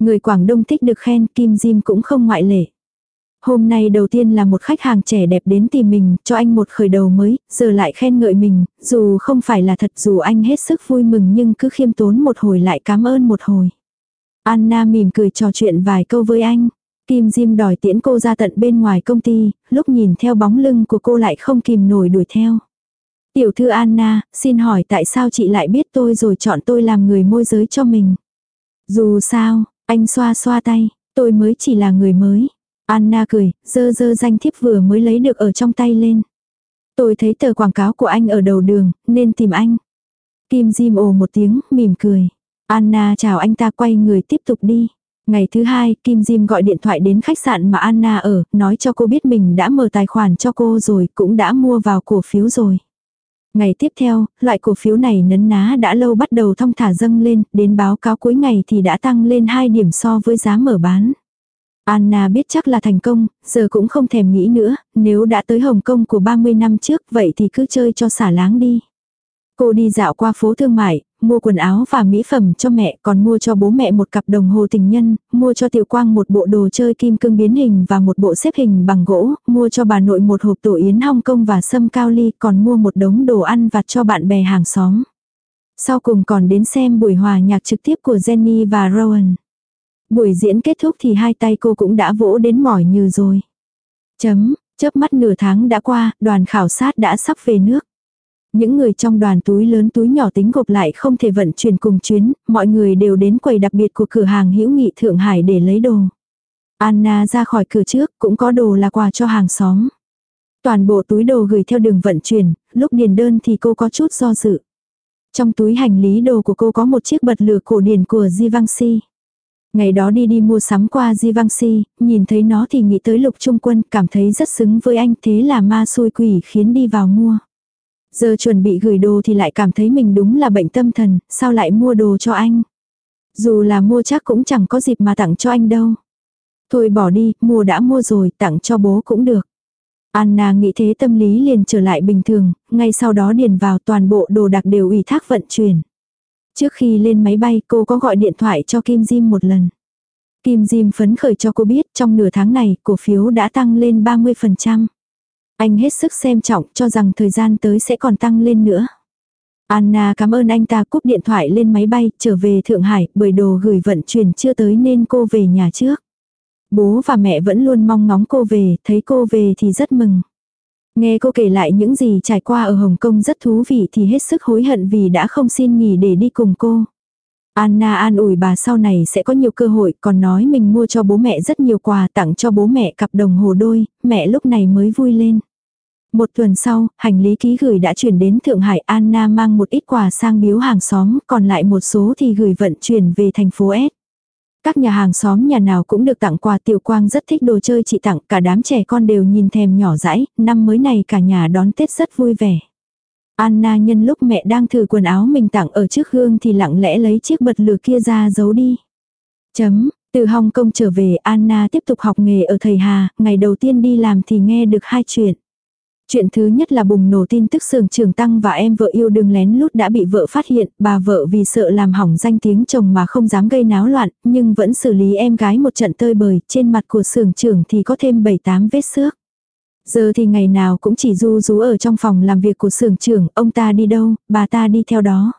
[SPEAKER 1] Người Quảng Đông thích được khen, Kim Jim cũng không ngoại lệ. Hôm nay đầu tiên là một khách hàng trẻ đẹp đến tìm mình, cho anh một khởi đầu mới, giờ lại khen ngợi mình, dù không phải là thật dù anh hết sức vui mừng nhưng cứ khiêm tốn một hồi lại cảm ơn một hồi. Anna mỉm cười trò chuyện vài câu với anh. Kim Jim đòi tiễn cô ra tận bên ngoài công ty, lúc nhìn theo bóng lưng của cô lại không kìm nổi đuổi theo. Tiểu thư Anna, xin hỏi tại sao chị lại biết tôi rồi chọn tôi làm người môi giới cho mình. Dù sao, anh xoa xoa tay, tôi mới chỉ là người mới. Anna cười, dơ dơ danh thiếp vừa mới lấy được ở trong tay lên. Tôi thấy tờ quảng cáo của anh ở đầu đường, nên tìm anh. Kim Jim ồ một tiếng, mỉm cười. Anna chào anh ta quay người tiếp tục đi. Ngày thứ hai, Kim Jim gọi điện thoại đến khách sạn mà Anna ở, nói cho cô biết mình đã mở tài khoản cho cô rồi, cũng đã mua vào cổ phiếu rồi. Ngày tiếp theo, loại cổ phiếu này nấn ná đã lâu bắt đầu thong thả dâng lên, đến báo cáo cuối ngày thì đã tăng lên 2 điểm so với giá mở bán. Anna biết chắc là thành công, giờ cũng không thèm nghĩ nữa, nếu đã tới Hồng Kông của 30 năm trước vậy thì cứ chơi cho xả láng đi. Cô đi dạo qua phố thương mại, mua quần áo và mỹ phẩm cho mẹ, còn mua cho bố mẹ một cặp đồng hồ tình nhân, mua cho Tiểu Quang một bộ đồ chơi kim cương biến hình và một bộ xếp hình bằng gỗ, mua cho bà nội một hộp tổ yến Hong Kong và sâm cao ly, còn mua một đống đồ ăn vặt cho bạn bè hàng xóm. Sau cùng còn đến xem buổi hòa nhạc trực tiếp của Jenny và Rowan. Buổi diễn kết thúc thì hai tay cô cũng đã vỗ đến mỏi như rồi. Chấm, chớp mắt nửa tháng đã qua, đoàn khảo sát đã sắp về nước. Những người trong đoàn túi lớn túi nhỏ tính gộp lại không thể vận chuyển cùng chuyến, mọi người đều đến quầy đặc biệt của cửa hàng hữu nghị Thượng Hải để lấy đồ. Anna ra khỏi cửa trước cũng có đồ là quà cho hàng xóm. Toàn bộ túi đồ gửi theo đường vận chuyển, lúc điền đơn thì cô có chút do dự. Trong túi hành lý đồ của cô có một chiếc bật lửa cổ điển của Givenchy. Ngày đó đi đi mua sắm qua Givenchy, nhìn thấy nó thì nghĩ tới lục trung quân, cảm thấy rất xứng với anh thế là ma xôi quỷ khiến đi vào mua. Giờ chuẩn bị gửi đồ thì lại cảm thấy mình đúng là bệnh tâm thần, sao lại mua đồ cho anh. Dù là mua chắc cũng chẳng có dịp mà tặng cho anh đâu. Thôi bỏ đi, mua đã mua rồi, tặng cho bố cũng được. Anna nghĩ thế tâm lý liền trở lại bình thường, ngay sau đó điền vào toàn bộ đồ đặc đều ủy thác vận chuyển. Trước khi lên máy bay cô có gọi điện thoại cho Kim Jim một lần. Kim Jim phấn khởi cho cô biết trong nửa tháng này cổ phiếu đã tăng lên 30%. Anh hết sức xem trọng cho rằng thời gian tới sẽ còn tăng lên nữa. Anna cảm ơn anh ta cúp điện thoại lên máy bay trở về Thượng Hải bởi đồ gửi vận chuyển chưa tới nên cô về nhà trước. Bố và mẹ vẫn luôn mong ngóng cô về, thấy cô về thì rất mừng. Nghe cô kể lại những gì trải qua ở Hồng Kông rất thú vị thì hết sức hối hận vì đã không xin nghỉ để đi cùng cô. Anna an ủi bà sau này sẽ có nhiều cơ hội, còn nói mình mua cho bố mẹ rất nhiều quà tặng cho bố mẹ cặp đồng hồ đôi, mẹ lúc này mới vui lên. Một tuần sau, hành lý ký gửi đã chuyển đến Thượng Hải Anna mang một ít quà sang biếu hàng xóm, còn lại một số thì gửi vận chuyển về thành phố S. Các nhà hàng xóm nhà nào cũng được tặng quà tiểu quang rất thích đồ chơi chị tặng, cả đám trẻ con đều nhìn thèm nhỏ dãi, năm mới này cả nhà đón Tết rất vui vẻ. Anna nhân lúc mẹ đang thử quần áo mình tặng ở trước gương thì lặng lẽ lấy chiếc bật lửa kia ra giấu đi. Chấm, từ Hong Kong trở về Anna tiếp tục học nghề ở thầy Hà, ngày đầu tiên đi làm thì nghe được hai chuyện. Chuyện thứ nhất là bùng nổ tin tức sường trường tăng và em vợ yêu đương lén lút đã bị vợ phát hiện, bà vợ vì sợ làm hỏng danh tiếng chồng mà không dám gây náo loạn, nhưng vẫn xử lý em gái một trận tơi bời, trên mặt của sường trưởng thì có thêm 7-8 vết xước. Giờ thì ngày nào cũng chỉ du rú ở trong phòng làm việc của sưởng trưởng, ông ta đi đâu, bà ta đi theo đó.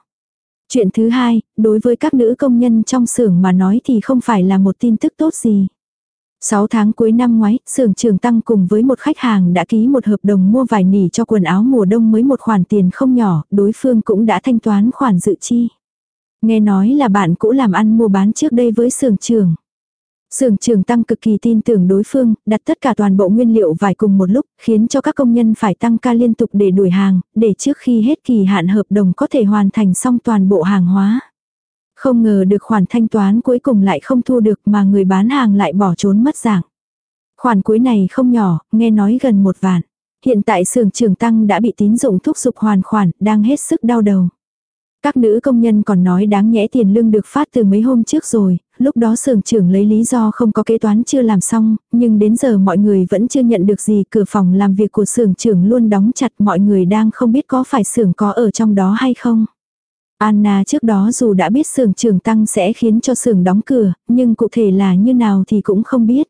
[SPEAKER 1] Chuyện thứ hai, đối với các nữ công nhân trong xưởng mà nói thì không phải là một tin tức tốt gì. 6 tháng cuối năm ngoái, xưởng trường tăng cùng với một khách hàng đã ký một hợp đồng mua vải nỉ cho quần áo mùa đông mới một khoản tiền không nhỏ, đối phương cũng đã thanh toán khoản dự chi. Nghe nói là bạn cũ làm ăn mua bán trước đây với xưởng trường. Sưởng trường tăng cực kỳ tin tưởng đối phương, đặt tất cả toàn bộ nguyên liệu vải cùng một lúc, khiến cho các công nhân phải tăng ca liên tục để đuổi hàng, để trước khi hết kỳ hạn hợp đồng có thể hoàn thành xong toàn bộ hàng hóa. Không ngờ được khoản thanh toán cuối cùng lại không thu được mà người bán hàng lại bỏ trốn mất dạng. Khoản cuối này không nhỏ, nghe nói gần một vạn. Hiện tại sưởng trường tăng đã bị tín dụng thúc giục hoàn khoản, đang hết sức đau đầu. Các nữ công nhân còn nói đáng nhẽ tiền lương được phát từ mấy hôm trước rồi, lúc đó sưởng trưởng lấy lý do không có kế toán chưa làm xong, nhưng đến giờ mọi người vẫn chưa nhận được gì, cửa phòng làm việc của sưởng trưởng luôn đóng chặt, mọi người đang không biết có phải sưởng có ở trong đó hay không. Anna trước đó dù đã biết sưởng trưởng tăng sẽ khiến cho sưởng đóng cửa, nhưng cụ thể là như nào thì cũng không biết.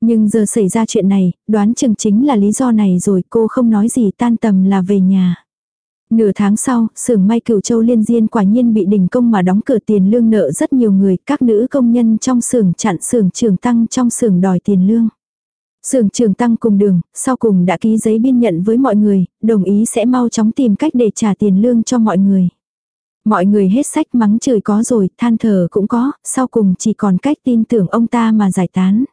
[SPEAKER 1] Nhưng giờ xảy ra chuyện này, đoán chừng chính là lý do này rồi cô không nói gì tan tầm là về nhà. Nửa tháng sau, xưởng may cửu châu liên diên quả nhiên bị đình công mà đóng cửa tiền lương nợ rất nhiều người, các nữ công nhân trong xưởng chặn xưởng trường tăng trong xưởng đòi tiền lương. Sưởng trường tăng cùng đường, sau cùng đã ký giấy biên nhận với mọi người, đồng ý sẽ mau chóng tìm cách để trả tiền lương cho mọi người. Mọi người hết sách mắng trời có rồi, than thở cũng có, sau cùng chỉ còn cách tin tưởng ông ta mà giải tán.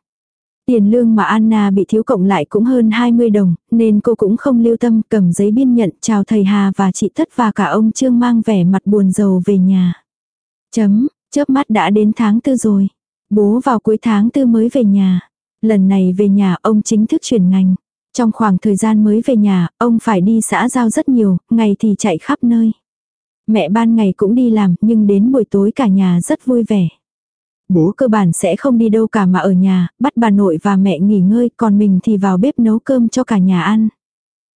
[SPEAKER 1] Tiền lương mà Anna bị thiếu cộng lại cũng hơn 20 đồng, nên cô cũng không lưu tâm cầm giấy biên nhận chào thầy Hà và chị Thất và cả ông Trương mang vẻ mặt buồn rầu về nhà. Chấm, chớp mắt đã đến tháng tư rồi. Bố vào cuối tháng tư mới về nhà. Lần này về nhà ông chính thức chuyển ngành. Trong khoảng thời gian mới về nhà, ông phải đi xã giao rất nhiều, ngày thì chạy khắp nơi. Mẹ ban ngày cũng đi làm, nhưng đến buổi tối cả nhà rất vui vẻ. Bố cơ bản sẽ không đi đâu cả mà ở nhà, bắt bà nội và mẹ nghỉ ngơi, còn mình thì vào bếp nấu cơm cho cả nhà ăn.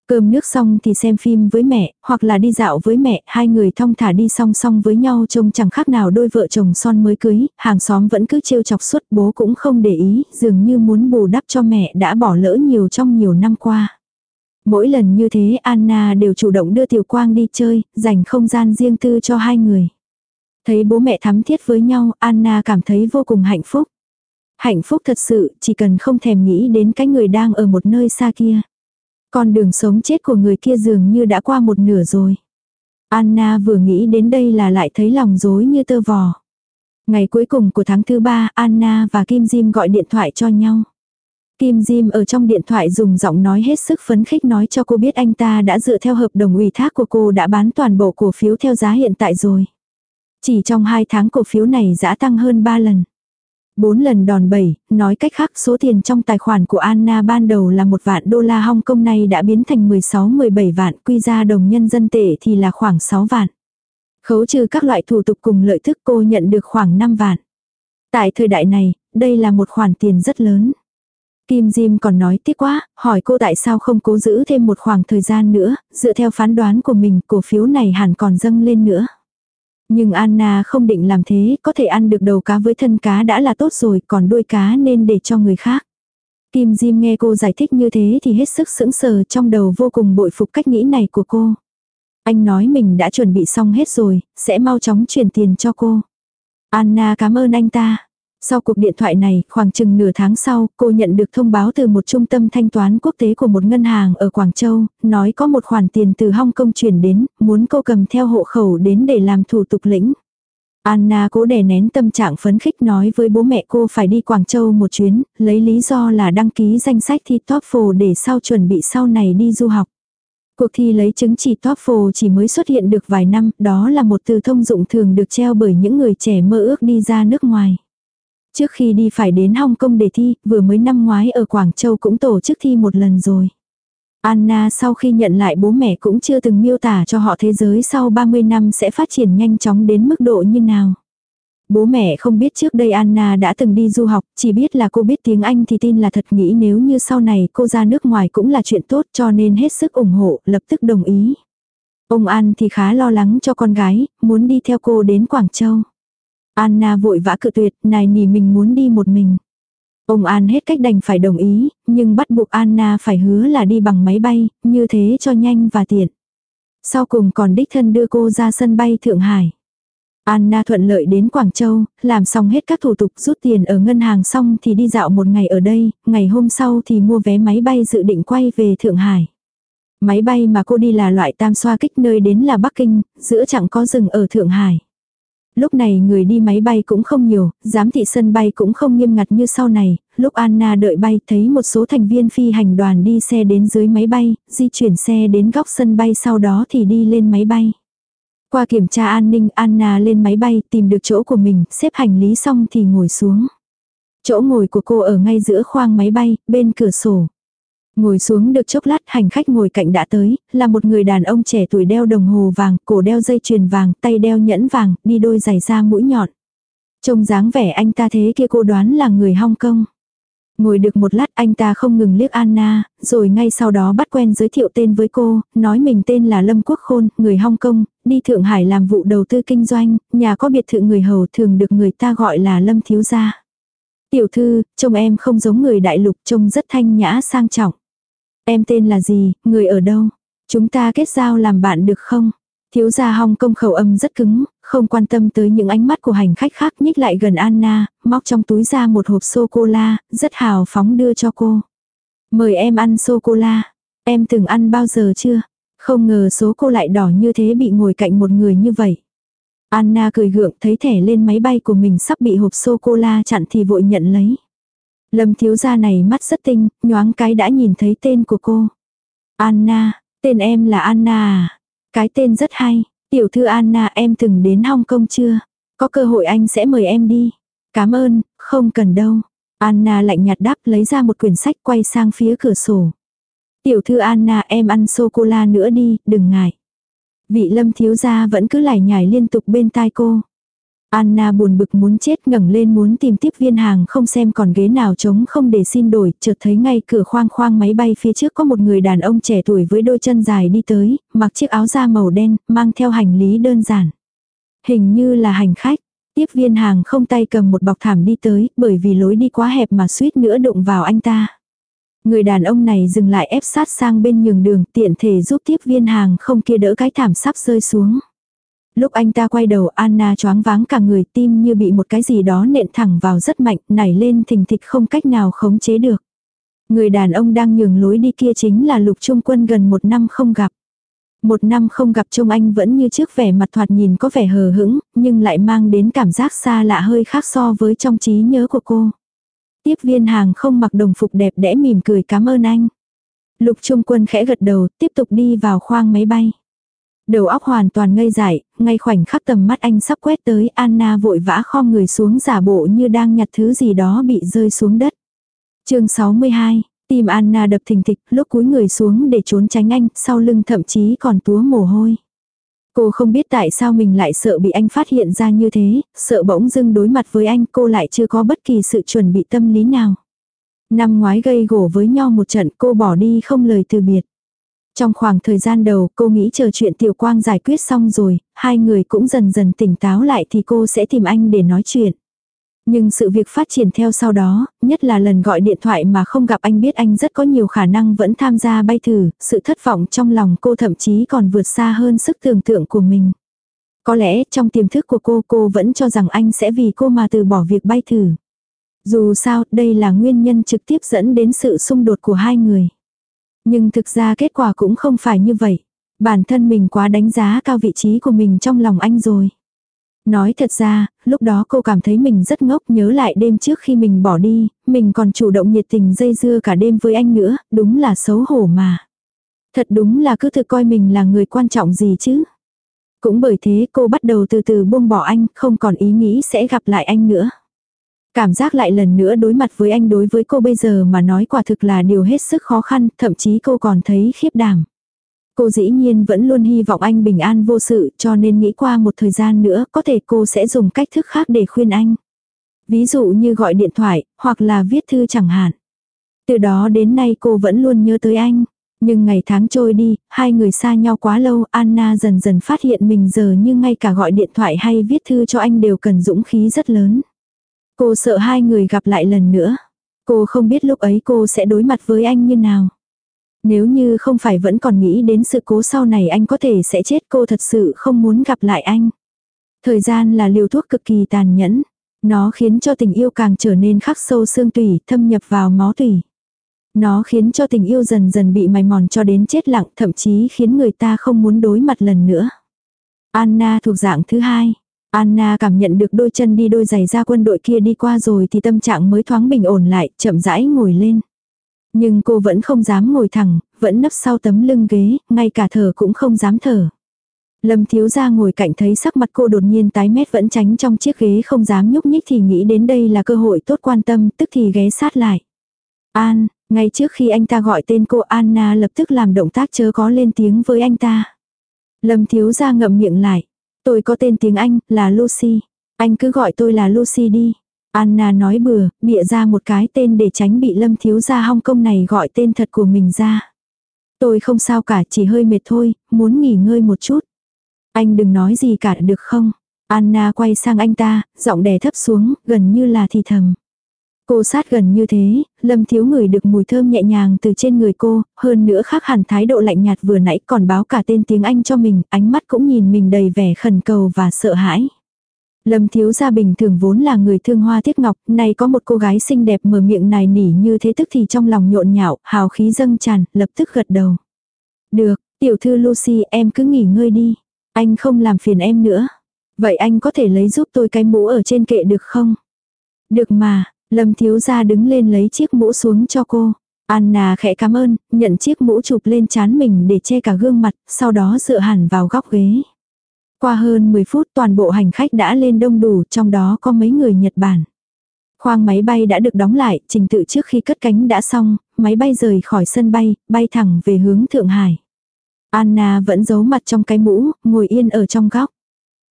[SPEAKER 1] Cơm nước xong thì xem phim với mẹ, hoặc là đi dạo với mẹ, hai người thong thả đi song song với nhau trông chẳng khác nào đôi vợ chồng son mới cưới, hàng xóm vẫn cứ trêu chọc suốt bố cũng không để ý, dường như muốn bù đắp cho mẹ đã bỏ lỡ nhiều trong nhiều năm qua. Mỗi lần như thế Anna đều chủ động đưa Tiểu Quang đi chơi, dành không gian riêng tư cho hai người. Thấy bố mẹ thắm thiết với nhau, Anna cảm thấy vô cùng hạnh phúc. Hạnh phúc thật sự, chỉ cần không thèm nghĩ đến cái người đang ở một nơi xa kia. Con đường sống chết của người kia dường như đã qua một nửa rồi. Anna vừa nghĩ đến đây là lại thấy lòng dối như tơ vò. Ngày cuối cùng của tháng thứ ba, Anna và Kim Jim gọi điện thoại cho nhau. Kim Jim ở trong điện thoại dùng giọng nói hết sức phấn khích nói cho cô biết anh ta đã dựa theo hợp đồng ủy thác của cô đã bán toàn bộ cổ phiếu theo giá hiện tại rồi. Chỉ trong 2 tháng cổ phiếu này giá tăng hơn 3 lần. 4 lần đòn bẩy, nói cách khác số tiền trong tài khoản của Anna ban đầu là một vạn đô la Hong Kong này đã biến thành 16-17 vạn, quy ra đồng nhân dân tệ thì là khoảng 6 vạn. Khấu trừ các loại thủ tục cùng lợi thức cô nhận được khoảng 5 vạn. Tại thời đại này, đây là một khoản tiền rất lớn. Kim Jim còn nói tiếc quá, hỏi cô tại sao không cố giữ thêm một khoảng thời gian nữa, dựa theo phán đoán của mình cổ phiếu này hẳn còn dâng lên nữa. Nhưng Anna không định làm thế, có thể ăn được đầu cá với thân cá đã là tốt rồi, còn đuôi cá nên để cho người khác. Kim Jim nghe cô giải thích như thế thì hết sức sững sờ trong đầu vô cùng bội phục cách nghĩ này của cô. Anh nói mình đã chuẩn bị xong hết rồi, sẽ mau chóng chuyển tiền cho cô. Anna cảm ơn anh ta. Sau cuộc điện thoại này, khoảng chừng nửa tháng sau, cô nhận được thông báo từ một trung tâm thanh toán quốc tế của một ngân hàng ở Quảng Châu, nói có một khoản tiền từ Hong Kong chuyển đến, muốn cô cầm theo hộ khẩu đến để làm thủ tục lĩnh. Anna cố đè nén tâm trạng phấn khích nói với bố mẹ cô phải đi Quảng Châu một chuyến, lấy lý do là đăng ký danh sách thi TOEFL để sau chuẩn bị sau này đi du học. Cuộc thi lấy chứng chỉ TOEFL chỉ mới xuất hiện được vài năm, đó là một từ thông dụng thường được treo bởi những người trẻ mơ ước đi ra nước ngoài. Trước khi đi phải đến Hong Kong để thi, vừa mới năm ngoái ở Quảng Châu cũng tổ chức thi một lần rồi. Anna sau khi nhận lại bố mẹ cũng chưa từng miêu tả cho họ thế giới sau 30 năm sẽ phát triển nhanh chóng đến mức độ như nào. Bố mẹ không biết trước đây Anna đã từng đi du học, chỉ biết là cô biết tiếng Anh thì tin là thật nghĩ nếu như sau này cô ra nước ngoài cũng là chuyện tốt cho nên hết sức ủng hộ, lập tức đồng ý. Ông An thì khá lo lắng cho con gái, muốn đi theo cô đến Quảng Châu. Anna vội vã cự tuyệt, nài nỉ mình muốn đi một mình. Ông An hết cách đành phải đồng ý, nhưng bắt buộc Anna phải hứa là đi bằng máy bay, như thế cho nhanh và tiện. Sau cùng còn đích thân đưa cô ra sân bay Thượng Hải. Anna thuận lợi đến Quảng Châu, làm xong hết các thủ tục rút tiền ở ngân hàng xong thì đi dạo một ngày ở đây, ngày hôm sau thì mua vé máy bay dự định quay về Thượng Hải. Máy bay mà cô đi là loại tam xoa kích nơi đến là Bắc Kinh, giữa chẳng có rừng ở Thượng Hải. Lúc này người đi máy bay cũng không nhiều, giám thị sân bay cũng không nghiêm ngặt như sau này, lúc Anna đợi bay thấy một số thành viên phi hành đoàn đi xe đến dưới máy bay, di chuyển xe đến góc sân bay sau đó thì đi lên máy bay. Qua kiểm tra an ninh Anna lên máy bay tìm được chỗ của mình, xếp hành lý xong thì ngồi xuống. Chỗ ngồi của cô ở ngay giữa khoang máy bay, bên cửa sổ. Ngồi xuống được chốc lát hành khách ngồi cạnh đã tới, là một người đàn ông trẻ tuổi đeo đồng hồ vàng, cổ đeo dây chuyền vàng, tay đeo nhẫn vàng, đi đôi giày da mũi nhọn. Trông dáng vẻ anh ta thế kia cô đoán là người Hong Kong. Ngồi được một lát anh ta không ngừng liếc Anna, rồi ngay sau đó bắt quen giới thiệu tên với cô, nói mình tên là Lâm Quốc Khôn, người Hong Kong, đi Thượng Hải làm vụ đầu tư kinh doanh, nhà có biệt thự người hầu thường được người ta gọi là Lâm Thiếu Gia. Tiểu thư, trông em không giống người đại lục, trông rất thanh nhã sang trọng. Em tên là gì, người ở đâu? Chúng ta kết giao làm bạn được không? Thiếu gia Hong Kong khẩu âm rất cứng, không quan tâm tới những ánh mắt của hành khách khác nhích lại gần Anna, móc trong túi ra một hộp sô-cô-la, rất hào phóng đưa cho cô. Mời em ăn sô-cô-la. Em từng ăn bao giờ chưa? Không ngờ số cô lại đỏ như thế bị ngồi cạnh một người như vậy. Anna cười gượng thấy thẻ lên máy bay của mình sắp bị hộp sô-cô-la chặn thì vội nhận lấy. Lâm thiếu gia này mắt rất tinh, nhoáng cái đã nhìn thấy tên của cô. Anna, tên em là Anna à? Cái tên rất hay. Tiểu thư Anna em từng đến Hong Kong chưa? Có cơ hội anh sẽ mời em đi. Cảm ơn, không cần đâu. Anna lạnh nhạt đáp lấy ra một quyển sách quay sang phía cửa sổ. Tiểu thư Anna em ăn sô-cô-la nữa đi, đừng ngại. Vị lâm thiếu gia vẫn cứ lải nhải liên tục bên tai cô. Anna buồn bực muốn chết ngẩng lên muốn tìm tiếp viên hàng không xem còn ghế nào trống không để xin đổi, chợt thấy ngay cửa khoang khoang máy bay phía trước có một người đàn ông trẻ tuổi với đôi chân dài đi tới, mặc chiếc áo da màu đen, mang theo hành lý đơn giản. Hình như là hành khách, tiếp viên hàng không tay cầm một bọc thảm đi tới, bởi vì lối đi quá hẹp mà suýt nữa đụng vào anh ta. Người đàn ông này dừng lại ép sát sang bên nhường đường tiện thể giúp tiếp viên hàng không kia đỡ cái thảm sắp rơi xuống. Lúc anh ta quay đầu Anna choáng váng cả người tim như bị một cái gì đó nện thẳng vào rất mạnh, nảy lên thình thịch không cách nào khống chế được. Người đàn ông đang nhường lối đi kia chính là lục trung quân gần một năm không gặp. Một năm không gặp trông anh vẫn như trước vẻ mặt thoạt nhìn có vẻ hờ hững, nhưng lại mang đến cảm giác xa lạ hơi khác so với trong trí nhớ của cô. Tiếp viên hàng không mặc đồng phục đẹp đẽ mỉm cười cảm ơn anh. Lục trung quân khẽ gật đầu, tiếp tục đi vào khoang máy bay. Đầu óc hoàn toàn ngây dại, ngay khoảnh khắc tầm mắt anh sắp quét tới Anna vội vã khom người xuống giả bộ như đang nhặt thứ gì đó bị rơi xuống đất. chương 62, tim Anna đập thình thịch lúc cúi người xuống để trốn tránh anh, sau lưng thậm chí còn túa mồ hôi. Cô không biết tại sao mình lại sợ bị anh phát hiện ra như thế, sợ bỗng dưng đối mặt với anh cô lại chưa có bất kỳ sự chuẩn bị tâm lý nào. Năm ngoái gây gổ với nhau một trận cô bỏ đi không lời từ biệt. Trong khoảng thời gian đầu cô nghĩ chờ chuyện Tiểu Quang giải quyết xong rồi, hai người cũng dần dần tỉnh táo lại thì cô sẽ tìm anh để nói chuyện. Nhưng sự việc phát triển theo sau đó, nhất là lần gọi điện thoại mà không gặp anh biết anh rất có nhiều khả năng vẫn tham gia bay thử, sự thất vọng trong lòng cô thậm chí còn vượt xa hơn sức tưởng tượng của mình. Có lẽ trong tiềm thức của cô cô vẫn cho rằng anh sẽ vì cô mà từ bỏ việc bay thử. Dù sao, đây là nguyên nhân trực tiếp dẫn đến sự xung đột của hai người. Nhưng thực ra kết quả cũng không phải như vậy. Bản thân mình quá đánh giá cao vị trí của mình trong lòng anh rồi. Nói thật ra, lúc đó cô cảm thấy mình rất ngốc nhớ lại đêm trước khi mình bỏ đi, mình còn chủ động nhiệt tình dây dưa cả đêm với anh nữa, đúng là xấu hổ mà. Thật đúng là cứ tự coi mình là người quan trọng gì chứ. Cũng bởi thế cô bắt đầu từ từ buông bỏ anh, không còn ý nghĩ sẽ gặp lại anh nữa. Cảm giác lại lần nữa đối mặt với anh đối với cô bây giờ mà nói quả thực là điều hết sức khó khăn, thậm chí cô còn thấy khiếp đảm. Cô dĩ nhiên vẫn luôn hy vọng anh bình an vô sự cho nên nghĩ qua một thời gian nữa có thể cô sẽ dùng cách thức khác để khuyên anh. Ví dụ như gọi điện thoại, hoặc là viết thư chẳng hạn. Từ đó đến nay cô vẫn luôn nhớ tới anh. Nhưng ngày tháng trôi đi, hai người xa nhau quá lâu, Anna dần dần phát hiện mình giờ như ngay cả gọi điện thoại hay viết thư cho anh đều cần dũng khí rất lớn. Cô sợ hai người gặp lại lần nữa. Cô không biết lúc ấy cô sẽ đối mặt với anh như nào. Nếu như không phải vẫn còn nghĩ đến sự cố sau này anh có thể sẽ chết cô thật sự không muốn gặp lại anh. Thời gian là liều thuốc cực kỳ tàn nhẫn. Nó khiến cho tình yêu càng trở nên khắc sâu xương tủy, thâm nhập vào máu tủy. Nó khiến cho tình yêu dần dần bị mài mòn cho đến chết lặng, thậm chí khiến người ta không muốn đối mặt lần nữa. Anna thuộc dạng thứ hai. Anna cảm nhận được đôi chân đi đôi giày ra quân đội kia đi qua rồi thì tâm trạng mới thoáng bình ổn lại, chậm rãi ngồi lên. Nhưng cô vẫn không dám ngồi thẳng, vẫn nấp sau tấm lưng ghế, ngay cả thở cũng không dám thở. Lâm thiếu gia ngồi cạnh thấy sắc mặt cô đột nhiên tái mét vẫn tránh trong chiếc ghế không dám nhúc nhích thì nghĩ đến đây là cơ hội tốt quan tâm, tức thì ghé sát lại. An, ngay trước khi anh ta gọi tên cô Anna lập tức làm động tác chớ có lên tiếng với anh ta. Lâm thiếu gia ngậm miệng lại. Tôi có tên tiếng Anh, là Lucy. Anh cứ gọi tôi là Lucy đi. Anna nói bừa, bịa ra một cái tên để tránh bị lâm thiếu gia Hong Kong này gọi tên thật của mình ra. Tôi không sao cả, chỉ hơi mệt thôi, muốn nghỉ ngơi một chút. Anh đừng nói gì cả được không? Anna quay sang anh ta, giọng đè thấp xuống, gần như là thì thầm. Cô sát gần như thế, Lâm Thiếu người được mùi thơm nhẹ nhàng từ trên người cô, hơn nữa khác hẳn thái độ lạnh nhạt vừa nãy còn báo cả tên tiếng Anh cho mình, ánh mắt cũng nhìn mình đầy vẻ khẩn cầu và sợ hãi. Lâm thiếu gia bình thường vốn là người thương hoa tiếc ngọc, nay có một cô gái xinh đẹp mở miệng nài nỉ như thế tức thì trong lòng nhộn nhạo, hào khí dâng tràn, lập tức gật đầu. Được, tiểu thư Lucy em cứ nghỉ ngơi đi. Anh không làm phiền em nữa. Vậy anh có thể lấy giúp tôi cái mũ ở trên kệ được không? Được mà, Lâm thiếu gia đứng lên lấy chiếc mũ xuống cho cô. Anna khẽ cảm ơn, nhận chiếc mũ chụp lên chán mình để che cả gương mặt, sau đó dựa hẳn vào góc ghế. Qua hơn 10 phút toàn bộ hành khách đã lên đông đủ, trong đó có mấy người Nhật Bản. Khoang máy bay đã được đóng lại, trình tự trước khi cất cánh đã xong, máy bay rời khỏi sân bay, bay thẳng về hướng Thượng Hải. Anna vẫn giấu mặt trong cái mũ, ngồi yên ở trong góc.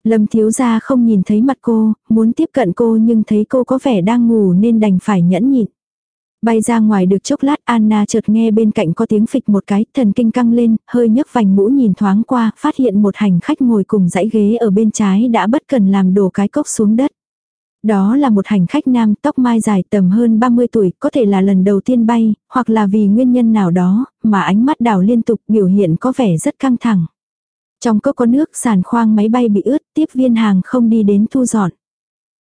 [SPEAKER 1] Lâm thiếu gia không nhìn thấy mặt cô, muốn tiếp cận cô nhưng thấy cô có vẻ đang ngủ nên đành phải nhẫn nhịn. Bay ra ngoài được chốc lát Anna chợt nghe bên cạnh có tiếng phịch một cái, thần kinh căng lên, hơi nhấc vành mũ nhìn thoáng qua, phát hiện một hành khách ngồi cùng dãy ghế ở bên trái đã bất cần làm đổ cái cốc xuống đất. Đó là một hành khách nam tóc mai dài tầm hơn 30 tuổi, có thể là lần đầu tiên bay, hoặc là vì nguyên nhân nào đó, mà ánh mắt đảo liên tục biểu hiện có vẻ rất căng thẳng. Trong cốc có nước sàn khoang máy bay bị ướt, tiếp viên hàng không đi đến thu dọn.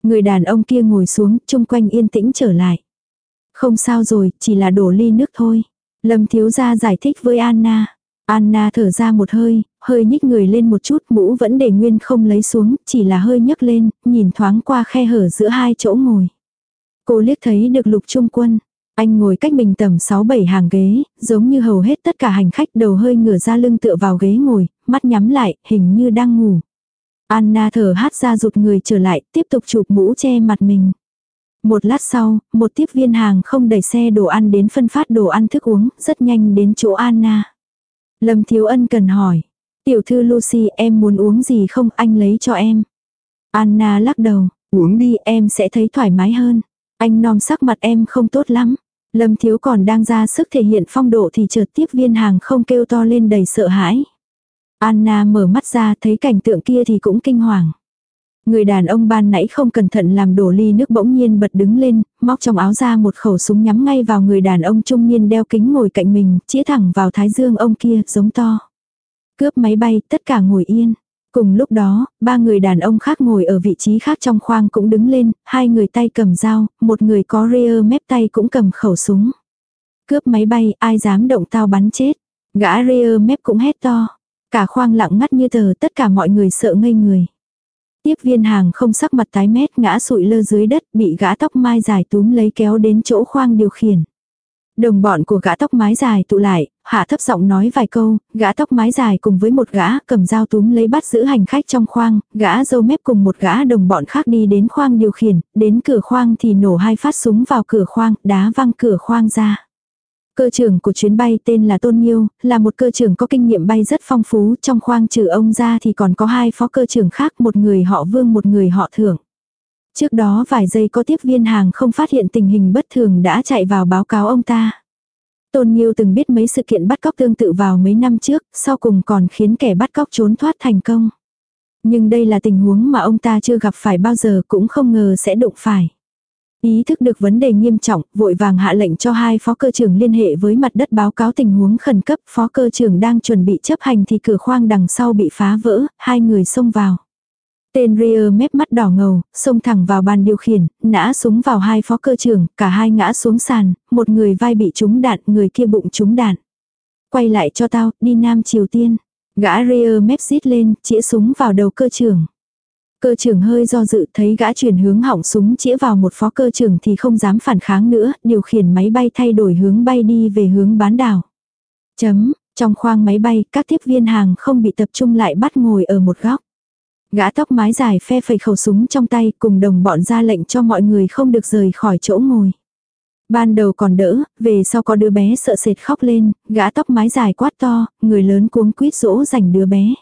[SPEAKER 1] Người đàn ông kia ngồi xuống, chung quanh yên tĩnh trở lại. Không sao rồi, chỉ là đổ ly nước thôi. Lâm thiếu gia giải thích với Anna. Anna thở ra một hơi, hơi nhích người lên một chút mũ vẫn để nguyên không lấy xuống, chỉ là hơi nhấc lên, nhìn thoáng qua khe hở giữa hai chỗ ngồi. Cô liếc thấy được lục trung quân. Anh ngồi cách mình tầm 6-7 hàng ghế, giống như hầu hết tất cả hành khách đầu hơi ngửa ra lưng tựa vào ghế ngồi, mắt nhắm lại, hình như đang ngủ. Anna thở hát ra rụt người trở lại, tiếp tục chụp mũ che mặt mình. Một lát sau, một tiếp viên hàng không đẩy xe đồ ăn đến phân phát đồ ăn thức uống, rất nhanh đến chỗ Anna. Lâm Thiếu Ân cần hỏi. Tiểu thư Lucy em muốn uống gì không anh lấy cho em. Anna lắc đầu, uống đi em sẽ thấy thoải mái hơn. Anh nom sắc mặt em không tốt lắm. Lâm Thiếu còn đang ra sức thể hiện phong độ thì chợt tiếp viên hàng không kêu to lên đầy sợ hãi. Anna mở mắt ra thấy cảnh tượng kia thì cũng kinh hoàng. Người đàn ông ban nãy không cẩn thận làm đổ ly nước bỗng nhiên bật đứng lên, móc trong áo ra một khẩu súng nhắm ngay vào người đàn ông trung niên đeo kính ngồi cạnh mình, chĩa thẳng vào thái dương ông kia, giống to. Cướp máy bay, tất cả ngồi yên. Cùng lúc đó, ba người đàn ông khác ngồi ở vị trí khác trong khoang cũng đứng lên, hai người tay cầm dao, một người có rear mép tay cũng cầm khẩu súng. Cướp máy bay, ai dám động tao bắn chết. Gã rear mép cũng hét to. Cả khoang lặng ngắt như tờ tất cả mọi người sợ ngây người. Tiếp viên hàng không sắc mặt tái mét ngã sụi lơ dưới đất bị gã tóc mai dài túm lấy kéo đến chỗ khoang điều khiển. Đồng bọn của gã tóc mái dài tụ lại, hạ thấp giọng nói vài câu, gã tóc mái dài cùng với một gã cầm dao túm lấy bắt giữ hành khách trong khoang, gã dâu mép cùng một gã đồng bọn khác đi đến khoang điều khiển, đến cửa khoang thì nổ hai phát súng vào cửa khoang, đá văng cửa khoang ra. Cơ trưởng của chuyến bay tên là Tôn Nhiêu, là một cơ trưởng có kinh nghiệm bay rất phong phú, trong khoang trừ ông ra thì còn có hai phó cơ trưởng khác, một người họ Vương một người họ Thưởng. Trước đó vài giây có tiếp viên hàng không phát hiện tình hình bất thường đã chạy vào báo cáo ông ta. Tôn Nhiêu từng biết mấy sự kiện bắt cóc tương tự vào mấy năm trước, sau cùng còn khiến kẻ bắt cóc trốn thoát thành công. Nhưng đây là tình huống mà ông ta chưa gặp phải bao giờ cũng không ngờ sẽ đụng phải. Ý thức được vấn đề nghiêm trọng, vội vàng hạ lệnh cho hai phó cơ trưởng liên hệ với mặt đất báo cáo tình huống khẩn cấp, phó cơ trưởng đang chuẩn bị chấp hành thì cửa khoang đằng sau bị phá vỡ, hai người xông vào. Tên Rear mép mắt đỏ ngầu, xông thẳng vào bàn điều khiển, nã súng vào hai phó cơ trưởng, cả hai ngã xuống sàn, một người vai bị trúng đạn, người kia bụng trúng đạn. Quay lại cho tao, đi Nam Triều Tiên. Gã Rear mép rít lên, chĩa súng vào đầu cơ trưởng. Cơ trưởng hơi do dự thấy gã chuyển hướng hỏng súng chĩa vào một phó cơ trưởng thì không dám phản kháng nữa, điều khiển máy bay thay đổi hướng bay đi về hướng bán đảo. Chấm, trong khoang máy bay, các tiếp viên hàng không bị tập trung lại bắt ngồi ở một góc. Gã tóc mái dài phe phẩy khẩu súng trong tay cùng đồng bọn ra lệnh cho mọi người không được rời khỏi chỗ ngồi. Ban đầu còn đỡ, về sau có đứa bé sợ sệt khóc lên, gã tóc mái dài quát to, người lớn cuống quýt dỗ dành đứa bé.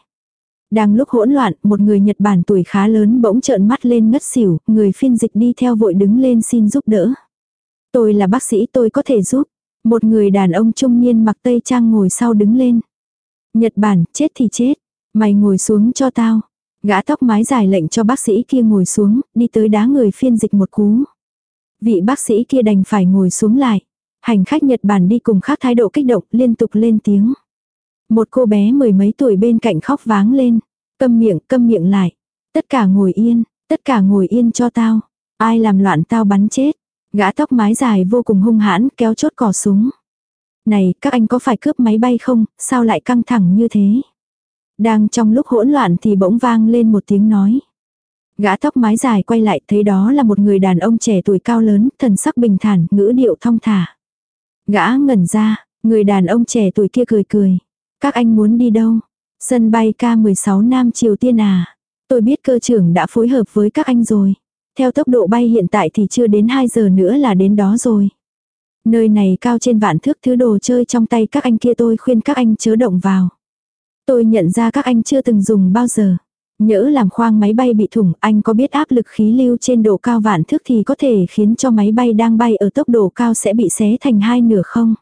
[SPEAKER 1] Đang lúc hỗn loạn, một người Nhật Bản tuổi khá lớn bỗng trợn mắt lên ngất xỉu, người phiên dịch đi theo vội đứng lên xin giúp đỡ. Tôi là bác sĩ tôi có thể giúp. Một người đàn ông trung niên mặc tây trang ngồi sau đứng lên. Nhật Bản, chết thì chết. Mày ngồi xuống cho tao. Gã tóc mái dài lệnh cho bác sĩ kia ngồi xuống, đi tới đá người phiên dịch một cú. Vị bác sĩ kia đành phải ngồi xuống lại. Hành khách Nhật Bản đi cùng khác thái độ kích động liên tục lên tiếng. Một cô bé mười mấy tuổi bên cạnh khóc váng lên. Câm miệng, câm miệng lại. Tất cả ngồi yên, tất cả ngồi yên cho tao. Ai làm loạn tao bắn chết. Gã tóc mái dài vô cùng hung hãn kéo chốt cò súng. Này, các anh có phải cướp máy bay không, sao lại căng thẳng như thế? Đang trong lúc hỗn loạn thì bỗng vang lên một tiếng nói. Gã tóc mái dài quay lại thấy đó là một người đàn ông trẻ tuổi cao lớn, thần sắc bình thản, ngữ điệu thong thả. Gã ngẩn ra, người đàn ông trẻ tuổi kia cười cười. Các anh muốn đi đâu? Sân bay K-16 Nam Triều Tiên à? Tôi biết cơ trưởng đã phối hợp với các anh rồi. Theo tốc độ bay hiện tại thì chưa đến 2 giờ nữa là đến đó rồi. Nơi này cao trên vạn thước thứ đồ chơi trong tay các anh kia tôi khuyên các anh chớ động vào. Tôi nhận ra các anh chưa từng dùng bao giờ. Nhỡ làm khoang máy bay bị thủng, anh có biết áp lực khí lưu trên độ cao vạn thước thì có thể khiến cho máy bay đang bay ở tốc độ cao sẽ bị xé thành hai nửa không?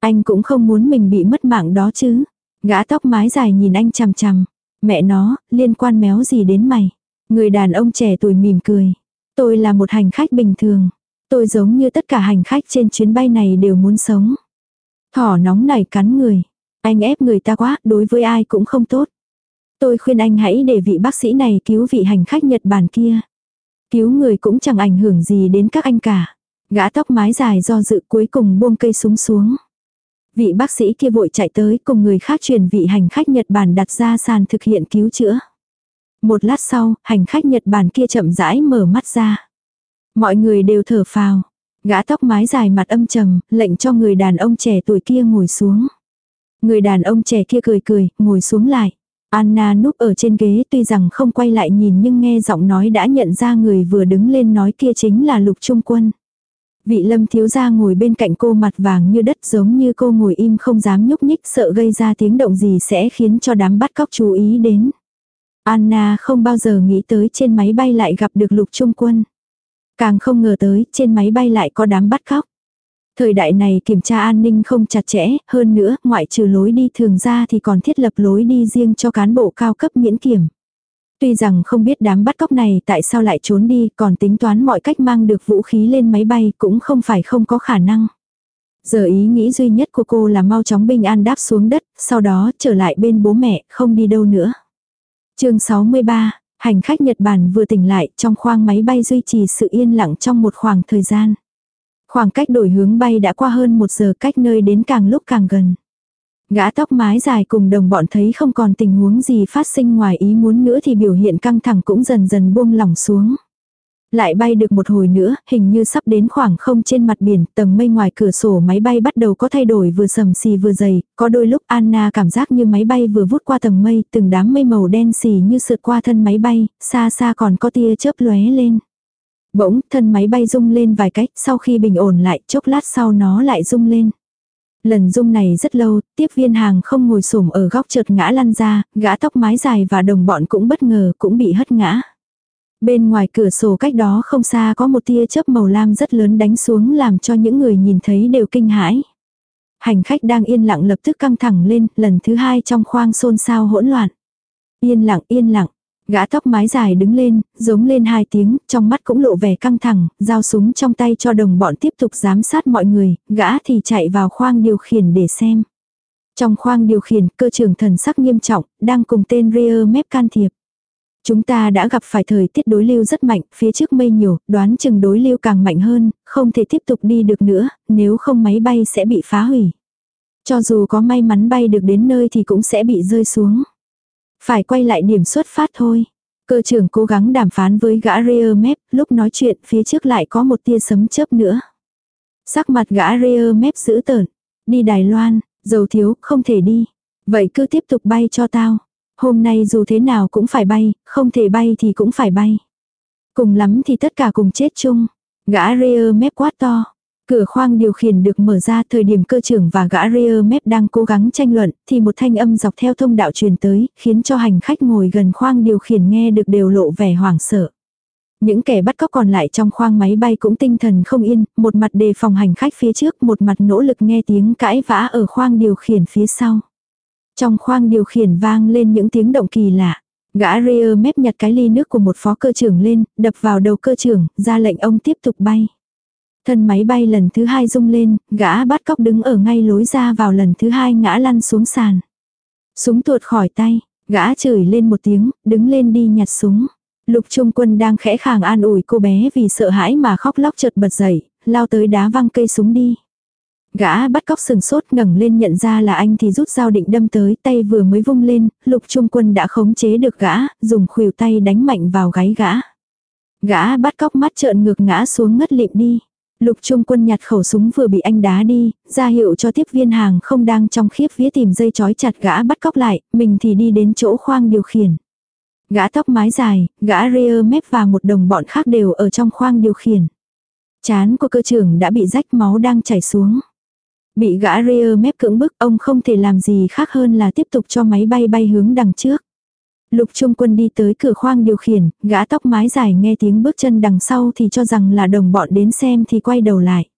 [SPEAKER 1] Anh cũng không muốn mình bị mất mạng đó chứ. Gã tóc mái dài nhìn anh chằm chằm. Mẹ nó, liên quan méo gì đến mày? Người đàn ông trẻ tuổi mỉm cười. Tôi là một hành khách bình thường. Tôi giống như tất cả hành khách trên chuyến bay này đều muốn sống. Thỏ nóng này cắn người. Anh ép người ta quá, đối với ai cũng không tốt. Tôi khuyên anh hãy để vị bác sĩ này cứu vị hành khách Nhật Bản kia. Cứu người cũng chẳng ảnh hưởng gì đến các anh cả. Gã tóc mái dài do dự cuối cùng buông cây súng xuống. Vị bác sĩ kia vội chạy tới cùng người khác truyền vị hành khách Nhật Bản đặt ra sàn thực hiện cứu chữa. Một lát sau, hành khách Nhật Bản kia chậm rãi mở mắt ra. Mọi người đều thở phào. Gã tóc mái dài mặt âm trầm, lệnh cho người đàn ông trẻ tuổi kia ngồi xuống. Người đàn ông trẻ kia cười cười, ngồi xuống lại. Anna núp ở trên ghế tuy rằng không quay lại nhìn nhưng nghe giọng nói đã nhận ra người vừa đứng lên nói kia chính là lục trung quân. Vị lâm thiếu gia ngồi bên cạnh cô mặt vàng như đất giống như cô ngồi im không dám nhúc nhích sợ gây ra tiếng động gì sẽ khiến cho đám bắt cóc chú ý đến. Anna không bao giờ nghĩ tới trên máy bay lại gặp được lục trung quân. Càng không ngờ tới trên máy bay lại có đám bắt cóc. Thời đại này kiểm tra an ninh không chặt chẽ, hơn nữa, ngoại trừ lối đi thường ra thì còn thiết lập lối đi riêng cho cán bộ cao cấp miễn kiểm. Tuy rằng không biết đám bắt cóc này tại sao lại trốn đi, còn tính toán mọi cách mang được vũ khí lên máy bay cũng không phải không có khả năng. Giờ ý nghĩ duy nhất của cô là mau chóng bình an đáp xuống đất, sau đó trở lại bên bố mẹ, không đi đâu nữa. chương 63, hành khách Nhật Bản vừa tỉnh lại trong khoang máy bay duy trì sự yên lặng trong một khoảng thời gian. Khoảng cách đổi hướng bay đã qua hơn một giờ cách nơi đến càng lúc càng gần. Gã tóc mái dài cùng đồng bọn thấy không còn tình huống gì phát sinh ngoài ý muốn nữa thì biểu hiện căng thẳng cũng dần dần buông lỏng xuống. Lại bay được một hồi nữa, hình như sắp đến khoảng không trên mặt biển, tầng mây ngoài cửa sổ máy bay bắt đầu có thay đổi vừa sầm xì vừa dày, có đôi lúc Anna cảm giác như máy bay vừa vút qua tầng mây, từng đám mây màu đen xì như sượt qua thân máy bay, xa xa còn có tia chớp lóe lên. Bỗng, thân máy bay rung lên vài cách, sau khi bình ổn lại, chốc lát sau nó lại rung lên. Lần rung này rất lâu, tiếp viên hàng không ngồi xổm ở góc chợt ngã lăn ra, gã tóc mái dài và đồng bọn cũng bất ngờ cũng bị hất ngã. Bên ngoài cửa sổ cách đó không xa có một tia chớp màu lam rất lớn đánh xuống làm cho những người nhìn thấy đều kinh hãi. Hành khách đang yên lặng lập tức căng thẳng lên, lần thứ hai trong khoang xôn xao hỗn loạn. Yên lặng yên lặng, Gã tóc mái dài đứng lên, giống lên hai tiếng, trong mắt cũng lộ vẻ căng thẳng, giao súng trong tay cho đồng bọn tiếp tục giám sát mọi người, gã thì chạy vào khoang điều khiển để xem. Trong khoang điều khiển, cơ trưởng thần sắc nghiêm trọng, đang cùng tên Rear mép can thiệp. Chúng ta đã gặp phải thời tiết đối lưu rất mạnh, phía trước mây nhiều, đoán chừng đối lưu càng mạnh hơn, không thể tiếp tục đi được nữa, nếu không máy bay sẽ bị phá hủy. Cho dù có may mắn bay được đến nơi thì cũng sẽ bị rơi xuống. Phải quay lại điểm xuất phát thôi. Cơ trưởng cố gắng đàm phán với gã Rear Map, lúc nói chuyện phía trước lại có một tia sấm chớp nữa. Sắc mặt gã Rear Map giữ tợn. Đi Đài Loan, dầu thiếu, không thể đi. Vậy cứ tiếp tục bay cho tao. Hôm nay dù thế nào cũng phải bay, không thể bay thì cũng phải bay. Cùng lắm thì tất cả cùng chết chung. Gã Rear Map quát to. Cửa khoang điều khiển được mở ra thời điểm cơ trưởng và gã rear mép đang cố gắng tranh luận, thì một thanh âm dọc theo thông đạo truyền tới, khiến cho hành khách ngồi gần khoang điều khiển nghe được đều lộ vẻ hoảng sợ. Những kẻ bắt cóc còn lại trong khoang máy bay cũng tinh thần không yên, một mặt đề phòng hành khách phía trước, một mặt nỗ lực nghe tiếng cãi vã ở khoang điều khiển phía sau. Trong khoang điều khiển vang lên những tiếng động kỳ lạ. Gã rear mép nhặt cái ly nước của một phó cơ trưởng lên, đập vào đầu cơ trưởng, ra lệnh ông tiếp tục bay. Thân máy bay lần thứ hai rung lên, gã bắt cóc đứng ở ngay lối ra vào lần thứ hai ngã lăn xuống sàn. Súng tuột khỏi tay, gã chửi lên một tiếng, đứng lên đi nhặt súng. Lục Trung Quân đang khẽ khàng an ủi cô bé vì sợ hãi mà khóc lóc chợt bật dậy, lao tới đá văng cây súng đi. Gã bắt cóc sừng sốt ngẩng lên nhận ra là anh thì rút dao định đâm tới, tay vừa mới vung lên, lục trung quân đã khống chế được gã, dùng khuỷu tay đánh mạnh vào gáy gã. Gã bắt cóc mắt trợn ngược ngã xuống ngất lịm đi. Lục trung quân nhặt khẩu súng vừa bị anh đá đi, ra hiệu cho tiếp viên hàng không đang trong khiếp vía tìm dây chói chặt gã bắt cóc lại, mình thì đi đến chỗ khoang điều khiển. Gã tóc mái dài, gã rear mép và một đồng bọn khác đều ở trong khoang điều khiển. Chán của cơ trưởng đã bị rách máu đang chảy xuống. Bị gã rear mép cưỡng bức ông không thể làm gì khác hơn là tiếp tục cho máy bay bay hướng đằng trước. Lục Trung Quân đi tới cửa khoang điều khiển, gã tóc mái dài nghe tiếng bước chân đằng sau thì cho rằng là đồng bọn đến xem thì quay đầu lại.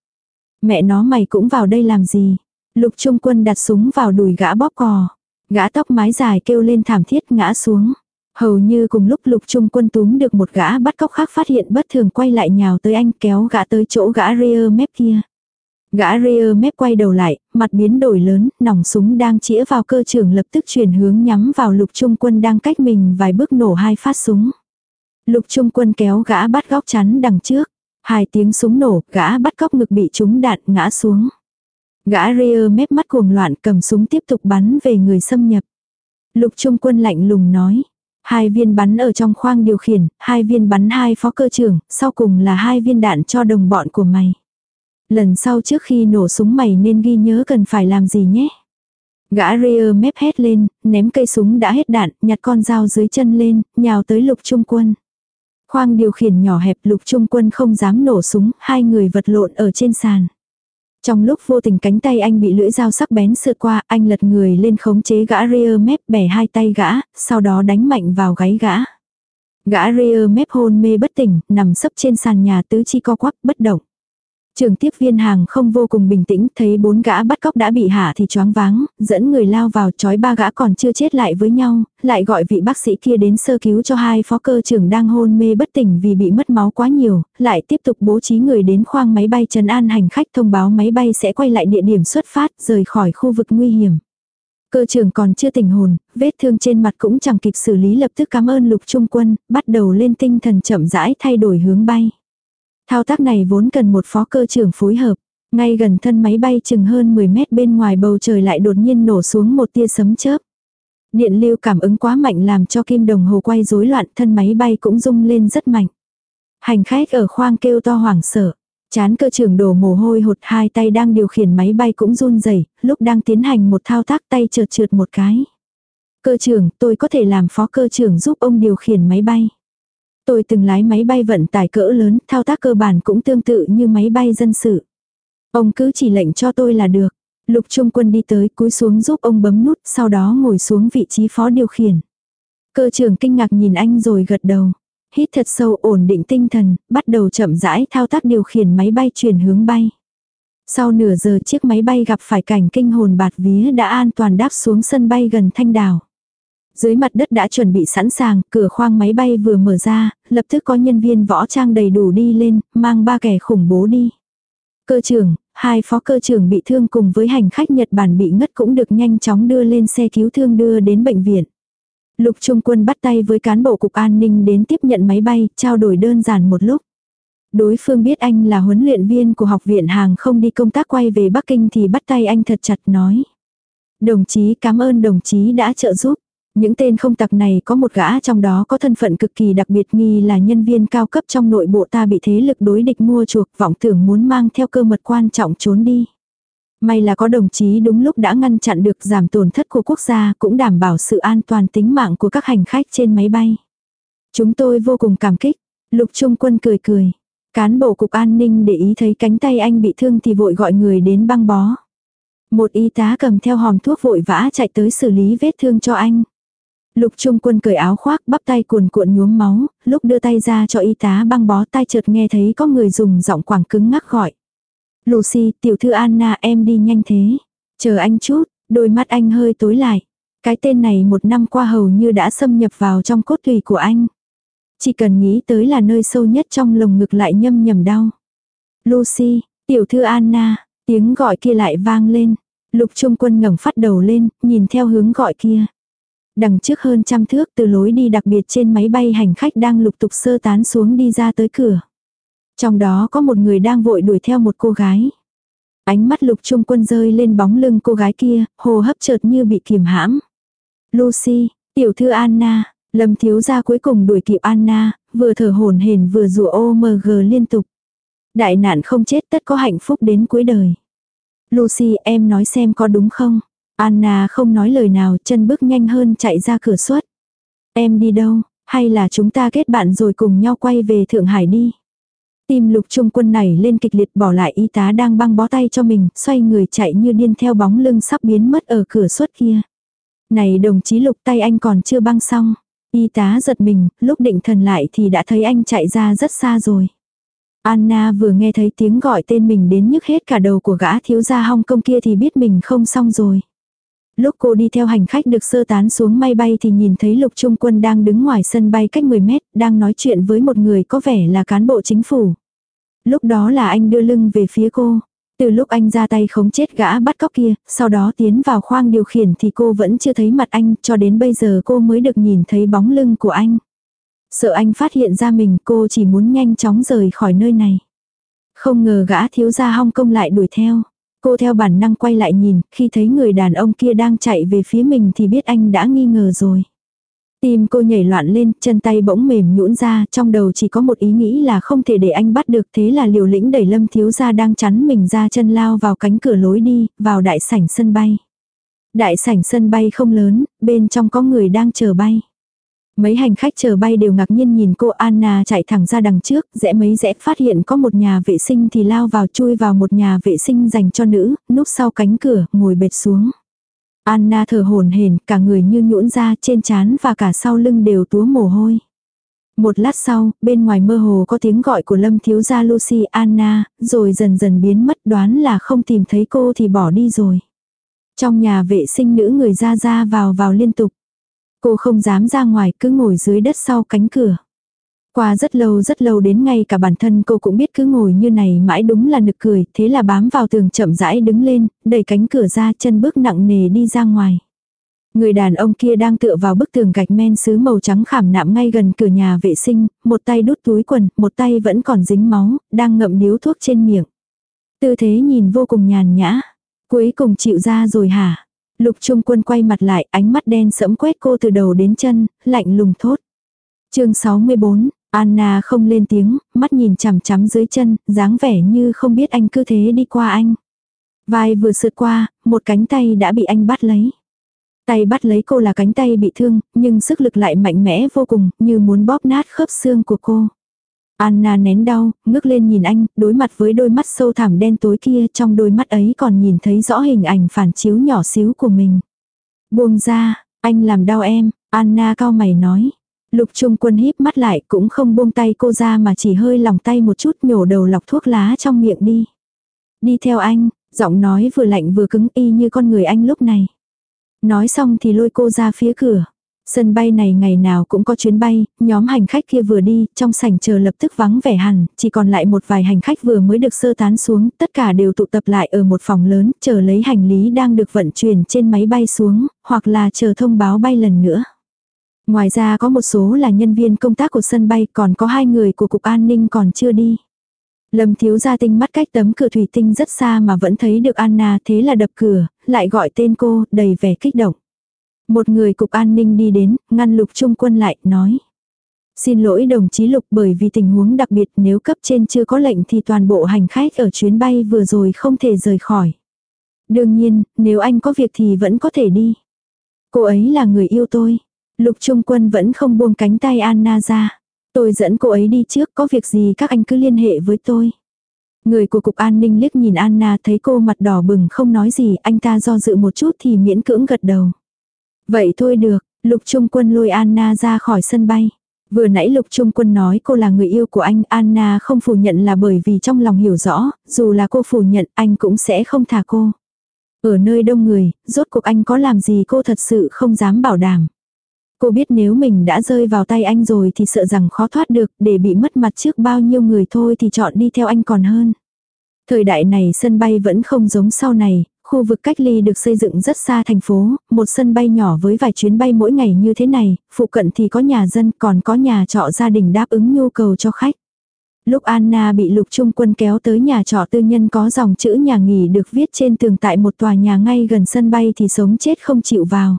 [SPEAKER 1] Mẹ nó mày cũng vào đây làm gì? Lục Trung Quân đặt súng vào đùi gã bóp cò. Gã tóc mái dài kêu lên thảm thiết ngã xuống. Hầu như cùng lúc Lục Trung Quân túm được một gã bắt cóc khác phát hiện bất thường quay lại nhào tới anh kéo gã tới chỗ gã rear mép kia. Gã rear mép quay đầu lại, mặt biến đổi lớn, nòng súng đang chĩa vào cơ trưởng lập tức chuyển hướng nhắm vào lục trung quân đang cách mình vài bước nổ hai phát súng. Lục trung quân kéo gã bắt góc chắn đằng trước. Hai tiếng súng nổ, gã bắt góc ngực bị trúng đạn ngã xuống. Gã rear mép mắt cuồng loạn cầm súng tiếp tục bắn về người xâm nhập. Lục trung quân lạnh lùng nói. Hai viên bắn ở trong khoang điều khiển, hai viên bắn hai phó cơ trưởng, sau cùng là hai viên đạn cho đồng bọn của mày. Lần sau trước khi nổ súng mày nên ghi nhớ cần phải làm gì nhé. Gã rear mép hét lên, ném cây súng đã hết đạn, nhặt con dao dưới chân lên, nhào tới lục trung quân. Khoang điều khiển nhỏ hẹp lục trung quân không dám nổ súng, hai người vật lộn ở trên sàn. Trong lúc vô tình cánh tay anh bị lưỡi dao sắc bén sượt qua, anh lật người lên khống chế gã rear mép bẻ hai tay gã, sau đó đánh mạnh vào gáy gã. Gã rear mép hôn mê bất tỉnh, nằm sấp trên sàn nhà tứ chi co quắp bất động. Trường tiếp viên hàng không vô cùng bình tĩnh, thấy bốn gã bắt cóc đã bị hạ thì choáng váng, dẫn người lao vào chói ba gã còn chưa chết lại với nhau, lại gọi vị bác sĩ kia đến sơ cứu cho hai phó cơ trưởng đang hôn mê bất tỉnh vì bị mất máu quá nhiều, lại tiếp tục bố trí người đến khoang máy bay trấn an hành khách thông báo máy bay sẽ quay lại địa điểm xuất phát, rời khỏi khu vực nguy hiểm. Cơ trưởng còn chưa tỉnh hồn, vết thương trên mặt cũng chẳng kịp xử lý lập tức cảm ơn lục trung quân, bắt đầu lên tinh thần chậm rãi thay đổi hướng bay. Thao tác này vốn cần một phó cơ trưởng phối hợp. Ngay gần thân máy bay chừng hơn 10 mét bên ngoài bầu trời lại đột nhiên nổ xuống một tia sấm chớp. Điện lưu cảm ứng quá mạnh làm cho kim đồng hồ quay rối loạn thân máy bay cũng rung lên rất mạnh. Hành khách ở khoang kêu to hoảng sợ. Chán cơ trưởng đổ mồ hôi hột hai tay đang điều khiển máy bay cũng run rẩy lúc đang tiến hành một thao tác tay trượt trượt một cái. Cơ trưởng, tôi có thể làm phó cơ trưởng giúp ông điều khiển máy bay. Tôi từng lái máy bay vận tải cỡ lớn, thao tác cơ bản cũng tương tự như máy bay dân sự. Ông cứ chỉ lệnh cho tôi là được. Lục Trung Quân đi tới cúi xuống giúp ông bấm nút, sau đó ngồi xuống vị trí phó điều khiển. Cơ trưởng kinh ngạc nhìn anh rồi gật đầu. Hít thật sâu ổn định tinh thần, bắt đầu chậm rãi thao tác điều khiển máy bay chuyển hướng bay. Sau nửa giờ chiếc máy bay gặp phải cảnh kinh hồn bạt vía đã an toàn đáp xuống sân bay gần Thanh Đảo. Dưới mặt đất đã chuẩn bị sẵn sàng, cửa khoang máy bay vừa mở ra, lập tức có nhân viên võ trang đầy đủ đi lên, mang ba kẻ khủng bố đi. Cơ trưởng, hai phó cơ trưởng bị thương cùng với hành khách Nhật Bản bị ngất cũng được nhanh chóng đưa lên xe cứu thương đưa đến bệnh viện. Lục Trung Quân bắt tay với cán bộ cục an ninh đến tiếp nhận máy bay, trao đổi đơn giản một lúc. Đối phương biết anh là huấn luyện viên của học viện hàng không đi công tác quay về Bắc Kinh thì bắt tay anh thật chặt nói. Đồng chí cảm ơn đồng chí đã trợ giúp. Những tên không tặc này có một gã trong đó có thân phận cực kỳ đặc biệt nghi là nhân viên cao cấp trong nội bộ ta bị thế lực đối địch mua chuộc, vọng tưởng muốn mang theo cơ mật quan trọng trốn đi. May là có đồng chí đúng lúc đã ngăn chặn được giảm tổn thất của quốc gia, cũng đảm bảo sự an toàn tính mạng của các hành khách trên máy bay. Chúng tôi vô cùng cảm kích. Lục Trung Quân cười cười. Cán bộ cục an ninh để ý thấy cánh tay anh bị thương thì vội gọi người đến băng bó. Một y tá cầm theo hòm thuốc vội vã chạy tới xử lý vết thương cho anh. Lục Trung Quân cởi áo khoác bắp tay cuồn cuộn nhuốm máu, lúc đưa tay ra cho y tá băng bó tay chợt nghe thấy có người dùng giọng quảng cứng ngắc gọi. Lucy, tiểu thư Anna em đi nhanh thế. Chờ anh chút, đôi mắt anh hơi tối lại. Cái tên này một năm qua hầu như đã xâm nhập vào trong cốt tùy của anh. Chỉ cần nghĩ tới là nơi sâu nhất trong lồng ngực lại nhâm nhầm đau. Lucy, tiểu thư Anna, tiếng gọi kia lại vang lên. Lục Trung Quân ngẩng phát đầu lên, nhìn theo hướng gọi kia. Đằng trước hơn trăm thước từ lối đi đặc biệt trên máy bay hành khách đang lục tục sơ tán xuống đi ra tới cửa. Trong đó có một người đang vội đuổi theo một cô gái. Ánh mắt lục trung quân rơi lên bóng lưng cô gái kia, hồ hấp chợt như bị kiềm hãm. Lucy, tiểu thư Anna, lâm thiếu gia cuối cùng đuổi kịp Anna, vừa thở hổn hển vừa rủa OMG liên tục. Đại nạn không chết tất có hạnh phúc đến cuối đời. Lucy em nói xem có đúng không? Anna không nói lời nào chân bước nhanh hơn chạy ra cửa suất. Em đi đâu, hay là chúng ta kết bạn rồi cùng nhau quay về Thượng Hải đi? Tim lục trung quân này lên kịch liệt bỏ lại y tá đang băng bó tay cho mình, xoay người chạy như điên theo bóng lưng sắp biến mất ở cửa suất kia. Này đồng chí lục tay anh còn chưa băng xong. Y tá giật mình, lúc định thần lại thì đã thấy anh chạy ra rất xa rồi. Anna vừa nghe thấy tiếng gọi tên mình đến nhức hết cả đầu của gã thiếu gia Hong Kong kia thì biết mình không xong rồi. Lúc cô đi theo hành khách được sơ tán xuống máy bay thì nhìn thấy Lục Trung Quân đang đứng ngoài sân bay cách 10 mét, đang nói chuyện với một người có vẻ là cán bộ chính phủ. Lúc đó là anh đưa lưng về phía cô. Từ lúc anh ra tay khống chết gã bắt cóc kia, sau đó tiến vào khoang điều khiển thì cô vẫn chưa thấy mặt anh, cho đến bây giờ cô mới được nhìn thấy bóng lưng của anh. Sợ anh phát hiện ra mình cô chỉ muốn nhanh chóng rời khỏi nơi này. Không ngờ gã thiếu gia Hong Kong lại đuổi theo. Cô theo bản năng quay lại nhìn, khi thấy người đàn ông kia đang chạy về phía mình thì biết anh đã nghi ngờ rồi. Tim cô nhảy loạn lên, chân tay bỗng mềm nhũn ra, trong đầu chỉ có một ý nghĩ là không thể để anh bắt được thế là liều lĩnh đẩy lâm thiếu gia đang chắn mình ra chân lao vào cánh cửa lối đi, vào đại sảnh sân bay. Đại sảnh sân bay không lớn, bên trong có người đang chờ bay. Mấy hành khách chờ bay đều ngạc nhiên nhìn cô Anna chạy thẳng ra đằng trước, rẽ mấy rẽ phát hiện có một nhà vệ sinh thì lao vào chui vào một nhà vệ sinh dành cho nữ, núp sau cánh cửa, ngồi bệt xuống. Anna thở hồn hển, cả người như nhũn ra trên trán và cả sau lưng đều túa mồ hôi. Một lát sau, bên ngoài mơ hồ có tiếng gọi của Lâm thiếu gia Lucy Anna, rồi dần dần biến mất đoán là không tìm thấy cô thì bỏ đi rồi. Trong nhà vệ sinh nữ người ra ra vào vào liên tục. Cô không dám ra ngoài cứ ngồi dưới đất sau cánh cửa. Qua rất lâu rất lâu đến ngay cả bản thân cô cũng biết cứ ngồi như này mãi đúng là nực cười, thế là bám vào tường chậm rãi đứng lên, đẩy cánh cửa ra chân bước nặng nề đi ra ngoài. Người đàn ông kia đang tựa vào bức tường gạch men sứ màu trắng khảm nạm ngay gần cửa nhà vệ sinh, một tay đút túi quần, một tay vẫn còn dính máu, đang ngậm điếu thuốc trên miệng. Tư thế nhìn vô cùng nhàn nhã. Cuối cùng chịu ra rồi hả? Lục Trung Quân quay mặt lại, ánh mắt đen sẫm quét cô từ đầu đến chân, lạnh lùng thốt. Chương 64, Anna không lên tiếng, mắt nhìn chằm chằm dưới chân, dáng vẻ như không biết anh cứ thế đi qua anh. Vai vừa sượt qua, một cánh tay đã bị anh bắt lấy. Tay bắt lấy cô là cánh tay bị thương, nhưng sức lực lại mạnh mẽ vô cùng, như muốn bóp nát khớp xương của cô. Anna nén đau, ngước lên nhìn anh, đối mặt với đôi mắt sâu thẳm đen tối kia, trong đôi mắt ấy còn nhìn thấy rõ hình ảnh phản chiếu nhỏ xíu của mình. Buông ra, anh làm đau em, Anna cao mày nói. Lục Trung Quân híp mắt lại cũng không buông tay cô ra mà chỉ hơi lòng tay một chút nhổ đầu lọc thuốc lá trong miệng đi. Đi theo anh, giọng nói vừa lạnh vừa cứng y như con người anh lúc này. Nói xong thì lôi cô ra phía cửa. Sân bay này ngày nào cũng có chuyến bay, nhóm hành khách kia vừa đi, trong sảnh chờ lập tức vắng vẻ hẳn, chỉ còn lại một vài hành khách vừa mới được sơ tán xuống, tất cả đều tụ tập lại ở một phòng lớn, chờ lấy hành lý đang được vận chuyển trên máy bay xuống, hoặc là chờ thông báo bay lần nữa. Ngoài ra có một số là nhân viên công tác của sân bay, còn có hai người của Cục An ninh còn chưa đi. Lâm thiếu gia tinh mắt cách tấm cửa thủy tinh rất xa mà vẫn thấy được Anna thế là đập cửa, lại gọi tên cô, đầy vẻ kích động. Một người cục an ninh đi đến, ngăn lục trung quân lại, nói. Xin lỗi đồng chí Lục bởi vì tình huống đặc biệt nếu cấp trên chưa có lệnh thì toàn bộ hành khách ở chuyến bay vừa rồi không thể rời khỏi. Đương nhiên, nếu anh có việc thì vẫn có thể đi. Cô ấy là người yêu tôi. Lục Trung Quân vẫn không buông cánh tay Anna ra. Tôi dẫn cô ấy đi trước, có việc gì các anh cứ liên hệ với tôi. Người của cục an ninh liếc nhìn Anna thấy cô mặt đỏ bừng không nói gì, anh ta do dự một chút thì miễn cưỡng gật đầu. Vậy thôi được, Lục Trung Quân lôi Anna ra khỏi sân bay. Vừa nãy Lục Trung Quân nói cô là người yêu của anh, Anna không phủ nhận là bởi vì trong lòng hiểu rõ, dù là cô phủ nhận anh cũng sẽ không thả cô. Ở nơi đông người, rốt cuộc anh có làm gì cô thật sự không dám bảo đảm. Cô biết nếu mình đã rơi vào tay anh rồi thì sợ rằng khó thoát được, để bị mất mặt trước bao nhiêu người thôi thì chọn đi theo anh còn hơn. Thời đại này sân bay vẫn không giống sau này, khu vực cách ly được xây dựng rất xa thành phố, một sân bay nhỏ với vài chuyến bay mỗi ngày như thế này, phụ cận thì có nhà dân còn có nhà trọ gia đình đáp ứng nhu cầu cho khách. Lúc Anna bị lục trung quân kéo tới nhà trọ tư nhân có dòng chữ nhà nghỉ được viết trên tường tại một tòa nhà ngay gần sân bay thì sống chết không chịu vào.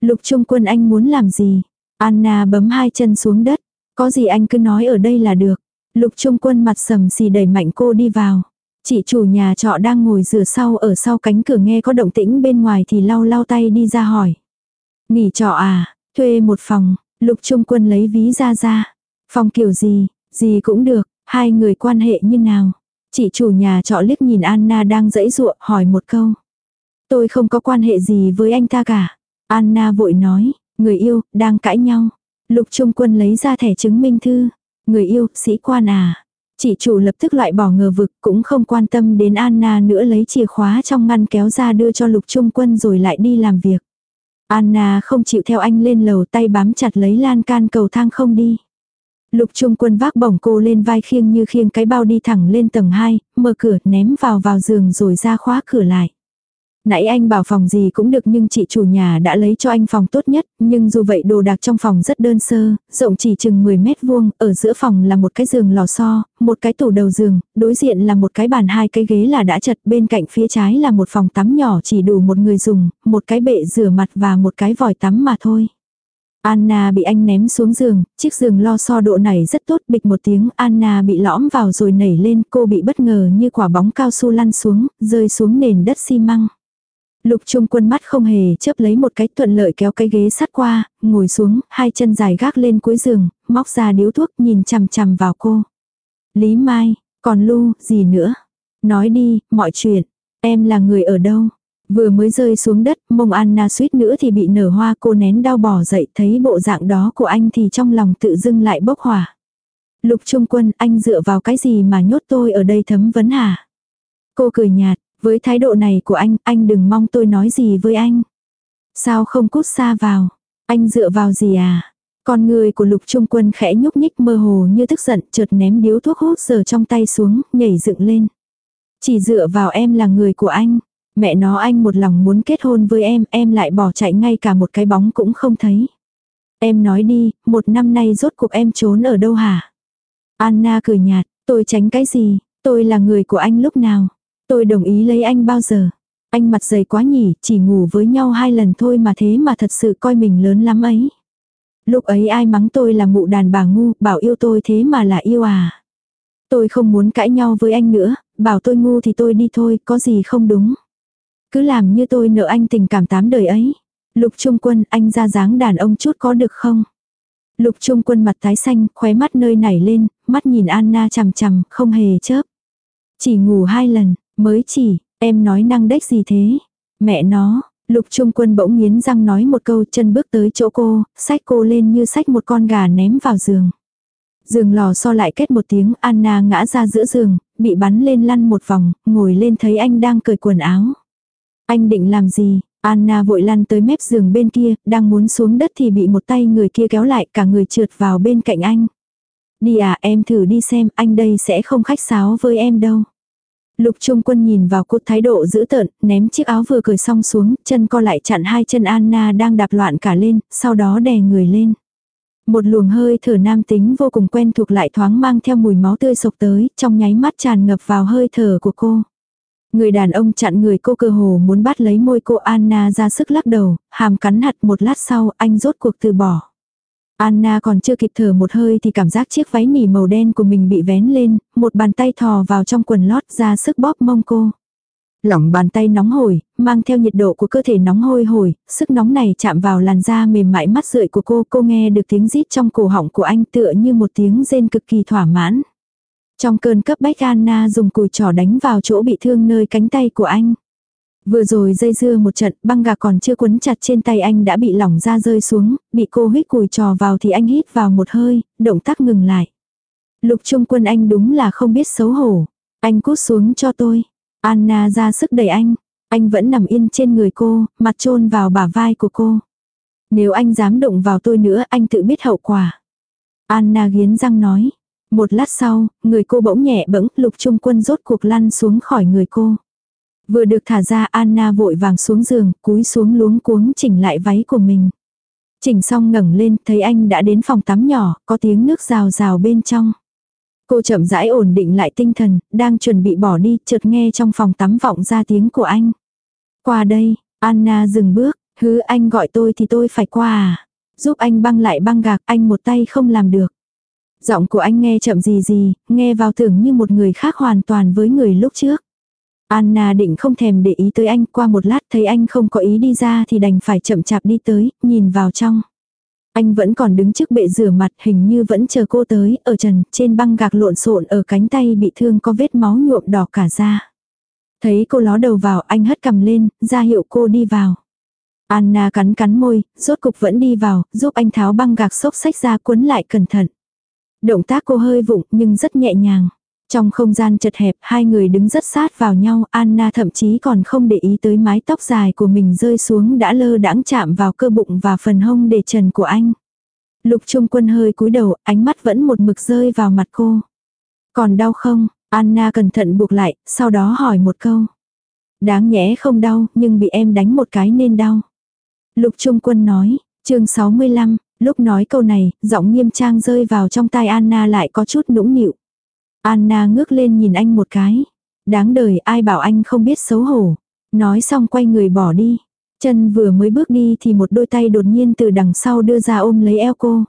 [SPEAKER 1] Lục trung quân anh muốn làm gì? Anna bấm hai chân xuống đất. Có gì anh cứ nói ở đây là được. Lục trung quân mặt sầm xì đẩy mạnh cô đi vào. Chị chủ nhà trọ đang ngồi rửa sau ở sau cánh cửa nghe có động tĩnh bên ngoài thì lau lau tay đi ra hỏi. Nghỉ trọ à, thuê một phòng, lục trung quân lấy ví ra ra. Phòng kiểu gì, gì cũng được, hai người quan hệ như nào. Chị chủ nhà trọ liếc nhìn Anna đang dẫy ruộng hỏi một câu. Tôi không có quan hệ gì với anh ta cả. Anna vội nói, người yêu, đang cãi nhau. Lục Trung Quân lấy ra thẻ chứng minh thư. Người yêu, sĩ quan à. Chị chủ lập tức loại bỏ ngờ vực cũng không quan tâm đến Anna nữa lấy chìa khóa trong ngăn kéo ra đưa cho Lục Trung Quân rồi lại đi làm việc. Anna không chịu theo anh lên lầu tay bám chặt lấy lan can cầu thang không đi. Lục Trung Quân vác bổng cô lên vai khiêng như khiêng cái bao đi thẳng lên tầng 2, mở cửa ném vào vào giường rồi ra khóa cửa lại. Nãy anh bảo phòng gì cũng được nhưng chị chủ nhà đã lấy cho anh phòng tốt nhất, nhưng dù vậy đồ đạc trong phòng rất đơn sơ, rộng chỉ chừng 10 mét vuông, ở giữa phòng là một cái giường lò xo, một cái tủ đầu giường, đối diện là một cái bàn hai cái ghế là đã chật, bên cạnh phía trái là một phòng tắm nhỏ chỉ đủ một người dùng, một cái bệ rửa mặt và một cái vòi tắm mà thôi. Anna bị anh ném xuống giường, chiếc giường lo so độ này rất tốt, bịch một tiếng, Anna bị lõm vào rồi nảy lên, cô bị bất ngờ như quả bóng cao su lăn xuống, rơi xuống nền đất xi măng. Lục trung quân mắt không hề chớp lấy một cái thuận lợi kéo cái ghế sắt qua, ngồi xuống, hai chân dài gác lên cuối giường, móc ra điếu thuốc nhìn chằm chằm vào cô. Lý Mai, còn Lu, gì nữa? Nói đi, mọi chuyện. Em là người ở đâu? Vừa mới rơi xuống đất, mông Anna suýt nữa thì bị nở hoa cô nén đau bỏ dậy thấy bộ dạng đó của anh thì trong lòng tự dưng lại bốc hỏa. Lục Trung Quân, anh dựa vào cái gì mà nhốt tôi ở đây thấm vấn hả? Cô cười nhạt, với thái độ này của anh, anh đừng mong tôi nói gì với anh. Sao không cút xa vào? Anh dựa vào gì à? Con người của lục trung quân khẽ nhúc nhích mơ hồ như tức giận chợt ném điếu thuốc hút giờ trong tay xuống, nhảy dựng lên. Chỉ dựa vào em là người của anh. Mẹ nó anh một lòng muốn kết hôn với em, em lại bỏ chạy ngay cả một cái bóng cũng không thấy. Em nói đi, một năm nay rốt cuộc em trốn ở đâu hả? Anna cười nhạt, tôi tránh cái gì, tôi là người của anh lúc nào? Tôi đồng ý lấy anh bao giờ? Anh mặt dày quá nhỉ, chỉ ngủ với nhau hai lần thôi mà thế mà thật sự coi mình lớn lắm ấy. Lúc ấy ai mắng tôi là mụ đàn bà ngu, bảo yêu tôi thế mà là yêu à. Tôi không muốn cãi nhau với anh nữa, bảo tôi ngu thì tôi đi thôi, có gì không đúng. Cứ làm như tôi nợ anh tình cảm tám đời ấy. Lục Trung Quân, anh ra dáng đàn ông chút có được không? Lục Trung Quân mặt tái xanh, khóe mắt nơi nảy lên, mắt nhìn Anna chằm chằm, không hề chớp. Chỉ ngủ hai lần, Mới chỉ, em nói năng đếch gì thế? Mẹ nó, lục trung quân bỗng nghiến răng nói một câu chân bước tới chỗ cô, sách cô lên như sách một con gà ném vào giường. Giường lò so lại kết một tiếng, Anna ngã ra giữa giường, bị bắn lên lăn một vòng, ngồi lên thấy anh đang cởi quần áo. Anh định làm gì? Anna vội lăn tới mép giường bên kia, đang muốn xuống đất thì bị một tay người kia kéo lại, cả người trượt vào bên cạnh anh. Đi à, em thử đi xem, anh đây sẽ không khách sáo với em đâu. Lục Trung Quân nhìn vào cô thái độ dữ tợn, ném chiếc áo vừa cởi xong xuống, chân co lại chặn hai chân Anna đang đạp loạn cả lên, sau đó đè người lên. Một luồng hơi thở nam tính vô cùng quen thuộc lại thoáng mang theo mùi máu tươi sộc tới, trong nháy mắt tràn ngập vào hơi thở của cô. Người đàn ông chặn người cô cơ hồ muốn bắt lấy môi cô Anna ra sức lắc đầu, hàm cắn hạt một lát sau anh rốt cuộc từ bỏ. Anna còn chưa kịp thở một hơi thì cảm giác chiếc váy nỉ màu đen của mình bị vén lên, một bàn tay thò vào trong quần lót ra sức bóp mông cô. Lỏng bàn tay nóng hổi, mang theo nhiệt độ của cơ thể nóng hôi hổi, sức nóng này chạm vào làn da mềm mại mắt rượi của cô, cô nghe được tiếng rít trong cổ họng của anh tựa như một tiếng rên cực kỳ thỏa mãn. Trong cơn cấp bách Anna dùng cùi trỏ đánh vào chỗ bị thương nơi cánh tay của anh. Vừa rồi dây dưa một trận, băng gạc còn chưa quấn chặt trên tay anh đã bị lỏng ra rơi xuống, bị cô hít cùi trò vào thì anh hít vào một hơi, động tác ngừng lại. Lục trung quân anh đúng là không biết xấu hổ. Anh cút xuống cho tôi. Anna ra sức đẩy anh. Anh vẫn nằm yên trên người cô, mặt chôn vào bả vai của cô. Nếu anh dám động vào tôi nữa anh tự biết hậu quả. Anna nghiến răng nói. Một lát sau, người cô bỗng nhẹ bẫng, lục trung quân rốt cuộc lăn xuống khỏi người cô. Vừa được thả ra Anna vội vàng xuống giường, cúi xuống luống cuống chỉnh lại váy của mình. Chỉnh xong ngẩng lên, thấy anh đã đến phòng tắm nhỏ, có tiếng nước rào rào bên trong. Cô chậm rãi ổn định lại tinh thần, đang chuẩn bị bỏ đi, chợt nghe trong phòng tắm vọng ra tiếng của anh. Qua đây, Anna dừng bước, hứ anh gọi tôi thì tôi phải qua à. Giúp anh băng lại băng gạc, anh một tay không làm được. Giọng của anh nghe chậm gì gì, nghe vào tưởng như một người khác hoàn toàn với người lúc trước. Anna định không thèm để ý tới anh, qua một lát thấy anh không có ý đi ra thì đành phải chậm chạp đi tới, nhìn vào trong. Anh vẫn còn đứng trước bệ rửa mặt hình như vẫn chờ cô tới, ở trần, trên băng gạc lộn xộn ở cánh tay bị thương có vết máu nhuộm đỏ cả da. Thấy cô ló đầu vào anh hất cầm lên, ra hiệu cô đi vào. Anna cắn cắn môi, rốt cục vẫn đi vào, giúp anh tháo băng gạc xốc sách ra cuốn lại cẩn thận. Động tác cô hơi vụng nhưng rất nhẹ nhàng. Trong không gian chật hẹp, hai người đứng rất sát vào nhau, Anna thậm chí còn không để ý tới mái tóc dài của mình rơi xuống đã lơ đãng chạm vào cơ bụng và phần hông để trần của anh. Lục Trung Quân hơi cúi đầu, ánh mắt vẫn một mực rơi vào mặt cô. Còn đau không? Anna cẩn thận buộc lại, sau đó hỏi một câu. Đáng nhẽ không đau, nhưng bị em đánh một cái nên đau. Lục Trung Quân nói, chương 65, lúc nói câu này, giọng nghiêm trang rơi vào trong tai Anna lại có chút nũng nịu. Anna ngước lên nhìn anh một cái. Đáng đời ai bảo anh không biết xấu hổ. Nói xong quay người bỏ đi. Chân vừa mới bước đi thì một đôi tay đột nhiên từ đằng sau đưa ra ôm lấy eo cô.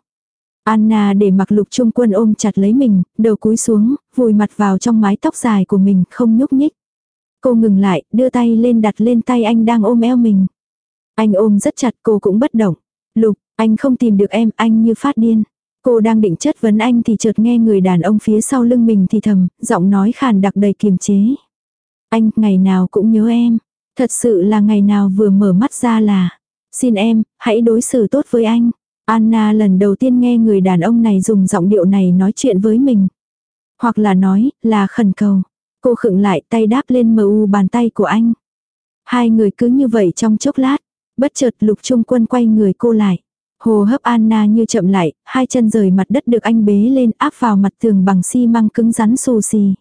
[SPEAKER 1] Anna để mặc lục trung quân ôm chặt lấy mình, đầu cúi xuống, vùi mặt vào trong mái tóc dài của mình, không nhúc nhích. Cô ngừng lại, đưa tay lên đặt lên tay anh đang ôm eo mình. Anh ôm rất chặt cô cũng bất động. Lục, anh không tìm được em, anh như phát điên. Cô đang định chất vấn anh thì chợt nghe người đàn ông phía sau lưng mình thì thầm, giọng nói khàn đặc đầy kiềm chế. Anh, ngày nào cũng nhớ em. Thật sự là ngày nào vừa mở mắt ra là. Xin em, hãy đối xử tốt với anh. Anna lần đầu tiên nghe người đàn ông này dùng giọng điệu này nói chuyện với mình. Hoặc là nói, là khẩn cầu. Cô khựng lại tay đáp lên mờ u bàn tay của anh. Hai người cứ như vậy trong chốc lát. Bất chợt lục trung quân quay người cô lại. Hồ hấp Anna như chậm lại, hai chân rời mặt đất được anh bế lên áp vào mặt tường bằng xi măng cứng rắn xù xì.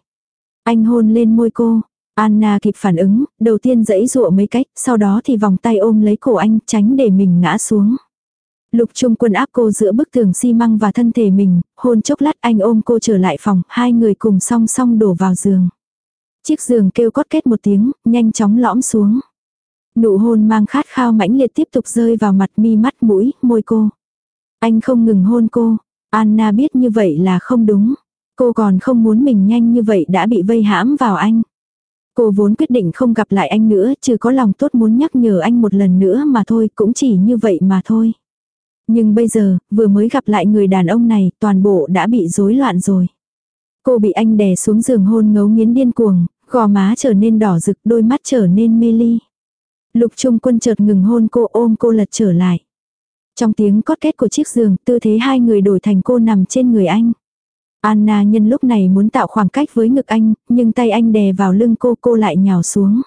[SPEAKER 1] Anh hôn lên môi cô. Anna kịp phản ứng, đầu tiên dẫy dụa mấy cách, sau đó thì vòng tay ôm lấy cổ anh tránh để mình ngã xuống. Lục Trung Quân áp cô giữa bức tường xi măng và thân thể mình, hôn chốc lát anh ôm cô trở lại phòng, hai người cùng song song đổ vào giường. Chiếc giường kêu cót kết một tiếng, nhanh chóng lõm xuống. Nụ hôn mang khát khao mãnh liệt tiếp tục rơi vào mặt mi mắt mũi, môi cô. Anh không ngừng hôn cô. Anna biết như vậy là không đúng. Cô còn không muốn mình nhanh như vậy đã bị vây hãm vào anh. Cô vốn quyết định không gặp lại anh nữa, chứ có lòng tốt muốn nhắc nhở anh một lần nữa mà thôi, cũng chỉ như vậy mà thôi. Nhưng bây giờ, vừa mới gặp lại người đàn ông này, toàn bộ đã bị rối loạn rồi. Cô bị anh đè xuống giường hôn ngấu nghiến điên cuồng, gò má trở nên đỏ rực, đôi mắt trở nên mê ly. Lục Trung Quân chợt ngừng hôn cô ôm cô lật trở lại. Trong tiếng cót kết của chiếc giường, tư thế hai người đổi thành cô nằm trên người anh. Anna nhân lúc này muốn tạo khoảng cách với ngực anh, nhưng tay anh đè vào lưng cô cô lại nhào xuống.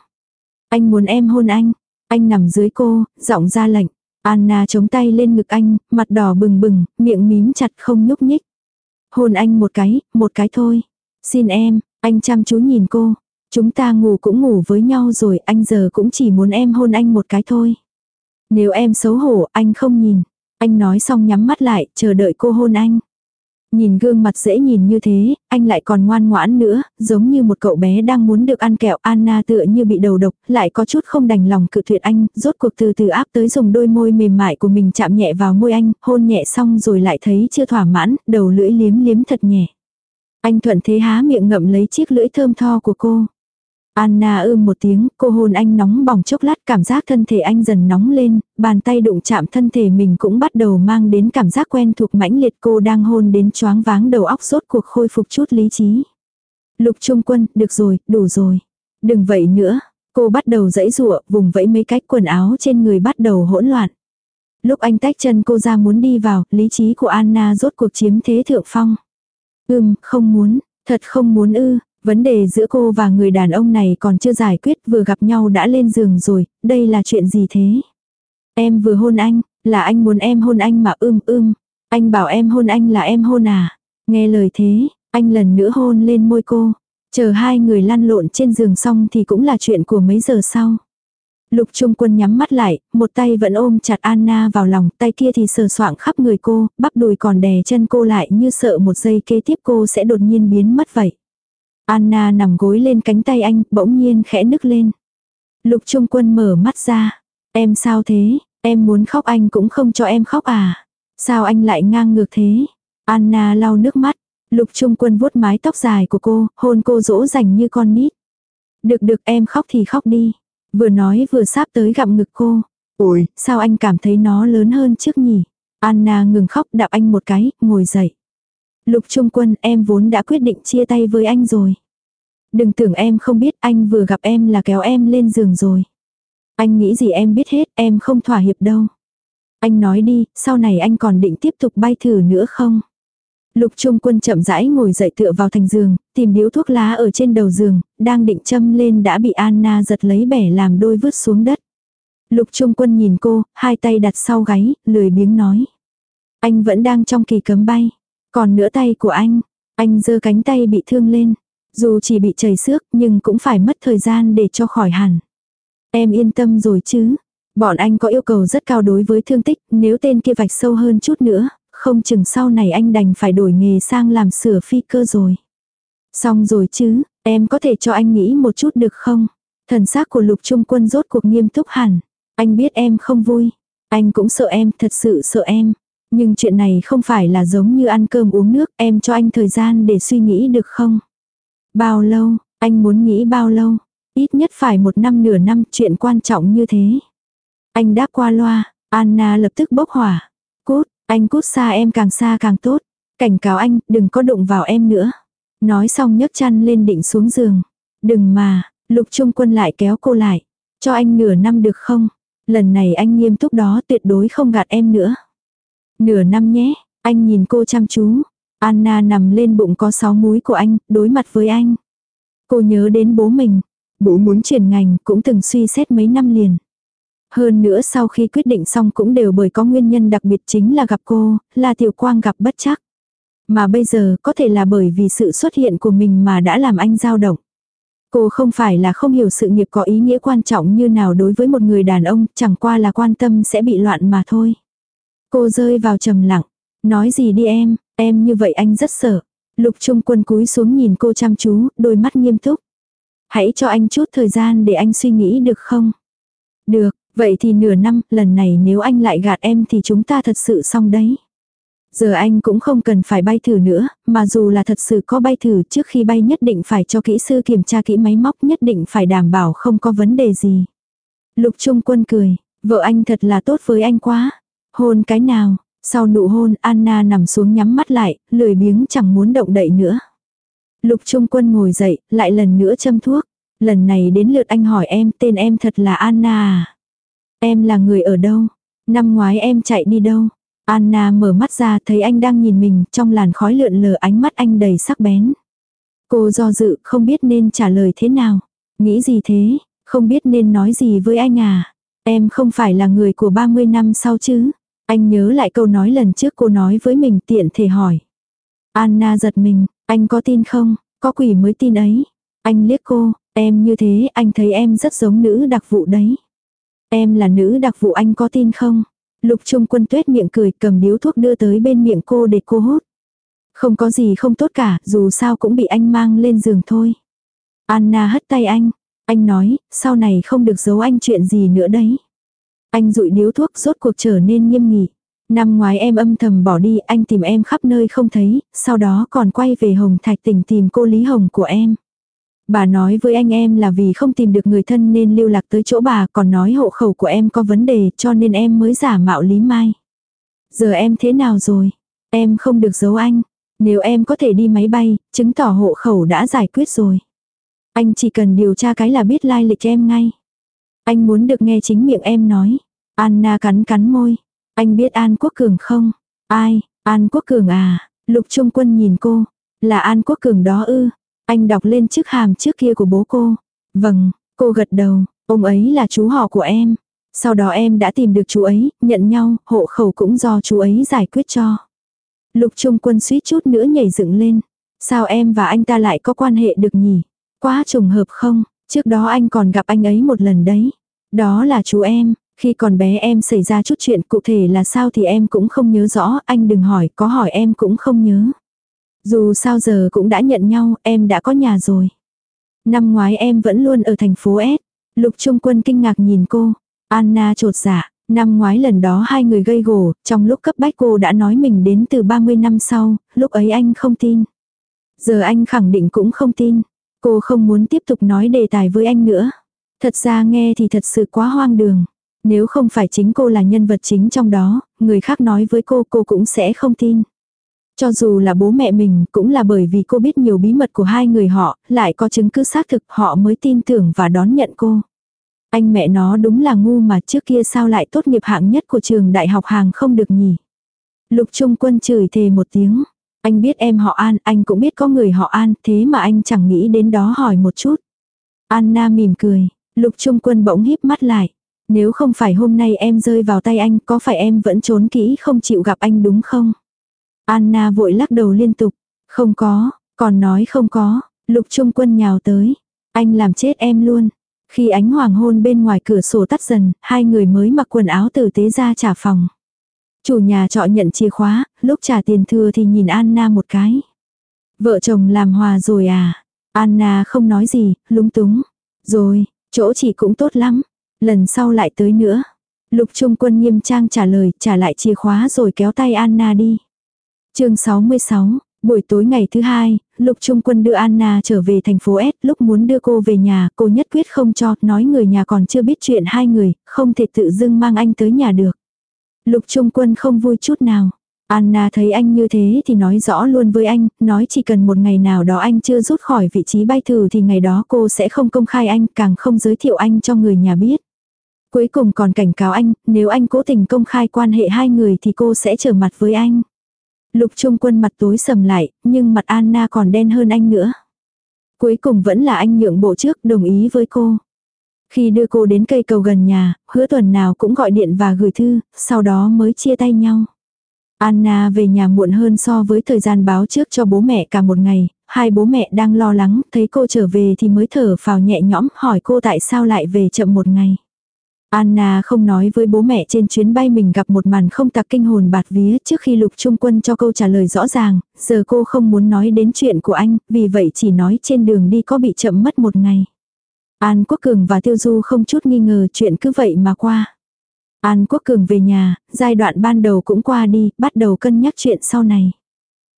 [SPEAKER 1] Anh muốn em hôn anh. Anh nằm dưới cô, giọng ra lệnh. Anna chống tay lên ngực anh, mặt đỏ bừng bừng, miệng mím chặt không nhúc nhích. Hôn anh một cái, một cái thôi. Xin em, anh chăm chú nhìn cô. Chúng ta ngủ cũng ngủ với nhau rồi, anh giờ cũng chỉ muốn em hôn anh một cái thôi. Nếu em xấu hổ, anh không nhìn. Anh nói xong nhắm mắt lại, chờ đợi cô hôn anh. Nhìn gương mặt dễ nhìn như thế, anh lại còn ngoan ngoãn nữa, giống như một cậu bé đang muốn được ăn kẹo Anna tựa như bị đầu độc, lại có chút không đành lòng cự tuyệt anh, rốt cuộc từ từ áp tới dùng đôi môi mềm mại của mình chạm nhẹ vào môi anh, hôn nhẹ xong rồi lại thấy chưa thỏa mãn, đầu lưỡi liếm liếm thật nhẹ. Anh thuận thế há miệng ngậm lấy chiếc lưỡi thơm tho của cô. Anna ưm một tiếng, cô hôn anh nóng bỏng chốc lát cảm giác thân thể anh dần nóng lên, bàn tay đụng chạm thân thể mình cũng bắt đầu mang đến cảm giác quen thuộc mãnh liệt cô đang hôn đến choáng váng đầu óc rốt cuộc khôi phục chút lý trí. Lục Trung Quân, được rồi, đủ rồi. Đừng vậy nữa. Cô bắt đầu dãy rụa, vùng vẫy mấy cách quần áo trên người bắt đầu hỗn loạn. Lúc anh tách chân cô ra muốn đi vào, lý trí của Anna rốt cuộc chiếm thế thượng phong. Ừm, không muốn, thật không muốn ư, Vấn đề giữa cô và người đàn ông này còn chưa giải quyết vừa gặp nhau đã lên giường rồi, đây là chuyện gì thế? Em vừa hôn anh, là anh muốn em hôn anh mà ưm ưm. Anh bảo em hôn anh là em hôn à? Nghe lời thế, Anh lần nữa hôn lên môi cô. Chờ hai người lăn lộn trên giường xong thì cũng là chuyện của mấy giờ sau. Lục Trung Quân nhắm mắt lại, một tay vẫn ôm chặt Anna vào lòng, tay kia thì sờ soạng khắp người cô, bắp đùi còn đè chân cô lại như sợ một giây kế tiếp cô sẽ đột nhiên biến mất vậy. Anna nằm gối lên cánh tay anh, bỗng nhiên khẽ nức lên. Lục Trung Quân mở mắt ra. Em sao thế? Em muốn khóc anh cũng không cho em khóc à? Sao anh lại ngang ngược thế? Anna lau nước mắt. Lục Trung Quân vuốt mái tóc dài của cô, hôn cô dỗ dành như con nít. Được được em khóc thì khóc đi. Vừa nói vừa sáp tới gặm ngực cô. Ôi, sao anh cảm thấy nó lớn hơn trước nhỉ? Anna ngừng khóc đạp anh một cái, ngồi dậy. Lục Trung Quân em vốn đã quyết định chia tay với anh rồi. Đừng tưởng em không biết anh vừa gặp em là kéo em lên giường rồi. Anh nghĩ gì em biết hết, em không thỏa hiệp đâu. Anh nói đi, sau này anh còn định tiếp tục bay thử nữa không? Lục Trung Quân chậm rãi ngồi dậy tựa vào thành giường, tìm điếu thuốc lá ở trên đầu giường, đang định châm lên đã bị Anna giật lấy bẻ làm đôi vứt xuống đất. Lục Trung Quân nhìn cô, hai tay đặt sau gáy, lười biếng nói. Anh vẫn đang trong kỳ cấm bay. Còn nửa tay của anh, anh giơ cánh tay bị thương lên. Dù chỉ bị chảy xước nhưng cũng phải mất thời gian để cho khỏi hẳn. Em yên tâm rồi chứ. Bọn anh có yêu cầu rất cao đối với thương tích, nếu tên kia vạch sâu hơn chút nữa, không chừng sau này anh đành phải đổi nghề sang làm sửa phi cơ rồi. Xong rồi chứ, em có thể cho anh nghĩ một chút được không? Thần xác của lục trung quân rốt cuộc nghiêm túc hẳn. Anh biết em không vui. Anh cũng sợ em, thật sự sợ em. Nhưng chuyện này không phải là giống như ăn cơm uống nước, em cho anh thời gian để suy nghĩ được không? Bao lâu, anh muốn nghĩ bao lâu? Ít nhất phải một năm nửa năm chuyện quan trọng như thế. Anh đáp qua loa, Anna lập tức bốc hỏa. Cút, anh cút xa em càng xa càng tốt. Cảnh cáo anh, đừng có đụng vào em nữa. Nói xong nhấc chăn lên định xuống giường. Đừng mà, lục trung quân lại kéo cô lại. Cho anh nửa năm được không? Lần này anh nghiêm túc đó tuyệt đối không gạt em nữa. Nửa năm nhé, anh nhìn cô chăm chú. Anna nằm lên bụng có sáu múi của anh, đối mặt với anh. Cô nhớ đến bố mình. Bố muốn chuyển ngành cũng từng suy xét mấy năm liền. Hơn nữa sau khi quyết định xong cũng đều bởi có nguyên nhân đặc biệt chính là gặp cô, là tiểu quang gặp bất chắc. Mà bây giờ có thể là bởi vì sự xuất hiện của mình mà đã làm anh dao động. Cô không phải là không hiểu sự nghiệp có ý nghĩa quan trọng như nào đối với một người đàn ông, chẳng qua là quan tâm sẽ bị loạn mà thôi. Cô rơi vào trầm lặng. Nói gì đi em, em như vậy anh rất sợ. Lục trung quân cúi xuống nhìn cô chăm chú, đôi mắt nghiêm túc. Hãy cho anh chút thời gian để anh suy nghĩ được không? Được, vậy thì nửa năm, lần này nếu anh lại gạt em thì chúng ta thật sự xong đấy. Giờ anh cũng không cần phải bay thử nữa, mà dù là thật sự có bay thử trước khi bay nhất định phải cho kỹ sư kiểm tra kỹ máy móc nhất định phải đảm bảo không có vấn đề gì. Lục Trung Quân cười, vợ anh thật là tốt với anh quá. Hôn cái nào, sau nụ hôn Anna nằm xuống nhắm mắt lại, lười biếng chẳng muốn động đậy nữa. Lục Trung Quân ngồi dậy, lại lần nữa châm thuốc. Lần này đến lượt anh hỏi em, tên em thật là Anna à? Em là người ở đâu? Năm ngoái em chạy đi đâu? Anna mở mắt ra thấy anh đang nhìn mình, trong làn khói lượn lờ ánh mắt anh đầy sắc bén. Cô do dự, không biết nên trả lời thế nào. Nghĩ gì thế, không biết nên nói gì với anh à? Em không phải là người của 30 năm sau chứ? Anh nhớ lại câu nói lần trước cô nói với mình tiện thể hỏi. Anna giật mình, anh có tin không? Có quỷ mới tin ấy. Anh liếc cô, em như thế anh thấy em rất giống nữ đặc vụ đấy. Em là nữ đặc vụ anh có tin không? Lục Trung Quân tuyết miệng cười cầm điếu thuốc đưa tới bên miệng cô để cô hút. Không có gì không tốt cả, dù sao cũng bị anh mang lên giường thôi. Anna hất tay anh. Anh nói, sau này không được giấu anh chuyện gì nữa đấy. Anh rụi điếu thuốc rốt cuộc trở nên nghiêm nghị. Năm ngoái em âm thầm bỏ đi, anh tìm em khắp nơi không thấy, sau đó còn quay về Hồng Thạch tỉnh tìm cô Lý Hồng của em. Bà nói với anh em là vì không tìm được người thân nên lưu lạc tới chỗ bà, còn nói hộ khẩu của em có vấn đề cho nên em mới giả mạo Lý Mai. Giờ em thế nào rồi? Em không được giấu anh. Nếu em có thể đi máy bay, chứng tỏ hộ khẩu đã giải quyết rồi. Anh chỉ cần điều tra cái là biết lai lịch em ngay. Anh muốn được nghe chính miệng em nói. Anna cắn cắn môi. Anh biết An Quốc Cường không? Ai? An Quốc Cường à? Lục Trung Quân nhìn cô. Là An Quốc Cường đó ư? Anh đọc lên chiếc hàm trước kia của bố cô. Vâng, cô gật đầu. Ông ấy là chú họ của em. Sau đó em đã tìm được chú ấy, nhận nhau, hộ khẩu cũng do chú ấy giải quyết cho. Lục Trung Quân suýt chút nữa nhảy dựng lên. Sao em và anh ta lại có quan hệ được nhỉ? Quá trùng hợp không? Trước đó anh còn gặp anh ấy một lần đấy. Đó là chú em, khi còn bé em xảy ra chút chuyện cụ thể là sao thì em cũng không nhớ rõ, anh đừng hỏi, có hỏi em cũng không nhớ. Dù sao giờ cũng đã nhận nhau, em đã có nhà rồi. Năm ngoái em vẫn luôn ở thành phố S. Lục Trung Quân kinh ngạc nhìn cô. Anna trột dạ. Năm ngoái lần đó hai người gây gổ, trong lúc cấp bách cô đã nói mình đến từ 30 năm sau, lúc ấy anh không tin. Giờ anh khẳng định cũng không tin. Cô không muốn tiếp tục nói đề tài với anh nữa. Thật ra nghe thì thật sự quá hoang đường. Nếu không phải chính cô là nhân vật chính trong đó, người khác nói với cô cô cũng sẽ không tin. Cho dù là bố mẹ mình cũng là bởi vì cô biết nhiều bí mật của hai người họ, lại có chứng cứ xác thực họ mới tin tưởng và đón nhận cô. Anh mẹ nó đúng là ngu mà trước kia sao lại tốt nghiệp hạng nhất của trường đại học hàng không được nhỉ. Lục Trung Quân chửi thề một tiếng. Anh biết em họ An, anh cũng biết có người họ An, thế mà anh chẳng nghĩ đến đó hỏi một chút. Anna mỉm cười, Lục Trung Quân bỗng híp mắt lại. Nếu không phải hôm nay em rơi vào tay anh, có phải em vẫn trốn kỹ không chịu gặp anh đúng không? Anna vội lắc đầu liên tục. Không có, còn nói không có. Lục Trung Quân nhào tới. Anh làm chết em luôn. Khi ánh hoàng hôn bên ngoài cửa sổ tắt dần, hai người mới mặc quần áo tử tế ra trả phòng. Chủ nhà trọ nhận chìa khóa, lúc trả tiền thừa thì nhìn Anna một cái. Vợ chồng làm hòa rồi à? Anna không nói gì, lúng túng. Rồi, chỗ chị cũng tốt lắm. Lần sau lại tới nữa. Lục Trung Quân nghiêm trang trả lời, trả lại chìa khóa rồi kéo tay Anna đi. chương 66, buổi tối ngày thứ hai, Lục Trung Quân đưa Anna trở về thành phố S. Lúc muốn đưa cô về nhà, cô nhất quyết không cho, nói người nhà còn chưa biết chuyện hai người, không thể tự dưng mang anh tới nhà được. Lục Trung Quân không vui chút nào. Anna thấy anh như thế thì nói rõ luôn với anh, nói chỉ cần một ngày nào đó anh chưa rút khỏi vị trí bay thử thì ngày đó cô sẽ không công khai anh, càng không giới thiệu anh cho người nhà biết. Cuối cùng còn cảnh cáo anh, nếu anh cố tình công khai quan hệ hai người thì cô sẽ trở mặt với anh. Lục Trung Quân mặt tối sầm lại, nhưng mặt Anna còn đen hơn anh nữa. Cuối cùng vẫn là anh nhượng bộ trước đồng ý với cô. Khi đưa cô đến cây cầu gần nhà, hứa tuần nào cũng gọi điện và gửi thư, sau đó mới chia tay nhau. Anna về nhà muộn hơn so với thời gian báo trước cho bố mẹ cả một ngày, hai bố mẹ đang lo lắng, thấy cô trở về thì mới thở phào nhẹ nhõm hỏi cô tại sao lại về chậm một ngày. Anna không nói với bố mẹ trên chuyến bay mình gặp một màn không tặc kinh hồn bạt vía trước khi lục trung quân cho câu trả lời rõ ràng, giờ cô không muốn nói đến chuyện của anh, vì vậy chỉ nói trên đường đi có bị chậm mất một ngày. An Quốc Cường và Tiêu Du không chút nghi ngờ chuyện cứ vậy mà qua. An Quốc Cường về nhà, giai đoạn ban đầu cũng qua đi, bắt đầu cân nhắc chuyện sau này.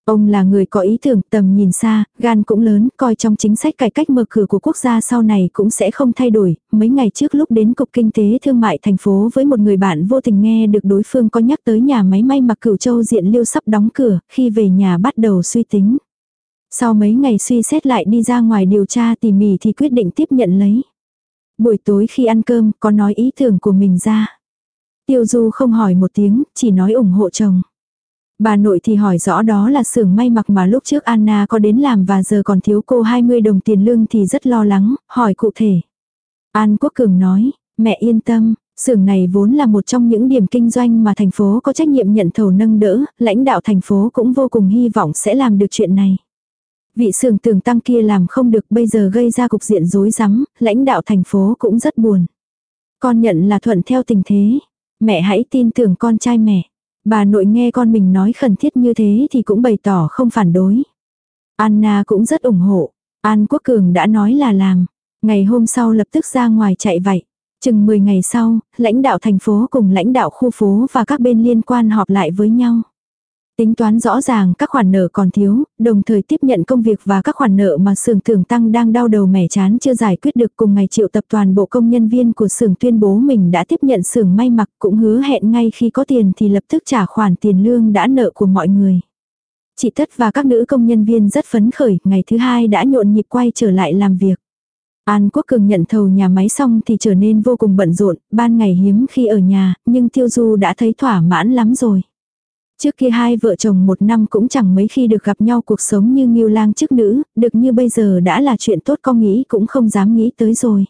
[SPEAKER 1] Ông là người có ý tưởng tầm nhìn xa, gan cũng lớn, coi trong chính sách cải cách mở cửa của quốc gia sau này cũng sẽ không thay đổi. Mấy ngày trước lúc đến Cục Kinh tế Thương mại thành phố với một người bạn vô tình nghe được đối phương có nhắc tới nhà máy may mặc cửu châu diện liêu sắp đóng cửa, khi về nhà bắt đầu suy tính. Sau mấy ngày suy xét lại đi ra ngoài điều tra tỉ mỉ thì quyết định tiếp nhận lấy. Buổi tối khi ăn cơm có nói ý tưởng của mình ra. Tiêu Du không hỏi một tiếng, chỉ nói ủng hộ chồng. Bà nội thì hỏi rõ đó là xưởng may mặc mà lúc trước Anna có đến làm và giờ còn thiếu cô 20 đồng tiền lương thì rất lo lắng, hỏi cụ thể. An Quốc Cường nói, mẹ yên tâm, xưởng này vốn là một trong những điểm kinh doanh mà thành phố có trách nhiệm nhận thầu nâng đỡ, lãnh đạo thành phố cũng vô cùng hy vọng sẽ làm được chuyện này. Vị sưởng tường tăng kia làm không được bây giờ gây ra cục diện rối rắm, lãnh đạo thành phố cũng rất buồn. Con nhận là thuận theo tình thế. Mẹ hãy tin tưởng con trai mẹ. Bà nội nghe con mình nói khẩn thiết như thế thì cũng bày tỏ không phản đối. Anna cũng rất ủng hộ. An Quốc Cường đã nói là làm. Ngày hôm sau lập tức ra ngoài chạy vậy. Chừng 10 ngày sau, lãnh đạo thành phố cùng lãnh đạo khu phố và các bên liên quan họp lại với nhau. Tính toán rõ ràng các khoản nợ còn thiếu, đồng thời tiếp nhận công việc và các khoản nợ mà xưởng tưởng tăng đang đau đầu mẻ chán chưa giải quyết được cùng ngày triệu tập toàn bộ công nhân viên của xưởng tuyên bố mình đã tiếp nhận xưởng may mặc cũng hứa hẹn ngay khi có tiền thì lập tức trả khoản tiền lương đã nợ của mọi người. Chị Tất và các nữ công nhân viên rất phấn khởi, ngày thứ hai đã nhộn nhịp quay trở lại làm việc. An Quốc Cường nhận thầu nhà máy xong thì trở nên vô cùng bận rộn, ban ngày hiếm khi ở nhà, nhưng Tiêu Du đã thấy thỏa mãn lắm rồi. Trước kia hai vợ chồng một năm cũng chẳng mấy khi được gặp nhau cuộc sống như nghiêu lang chức nữ, được như bây giờ đã là chuyện tốt con nghĩ cũng không dám nghĩ tới rồi.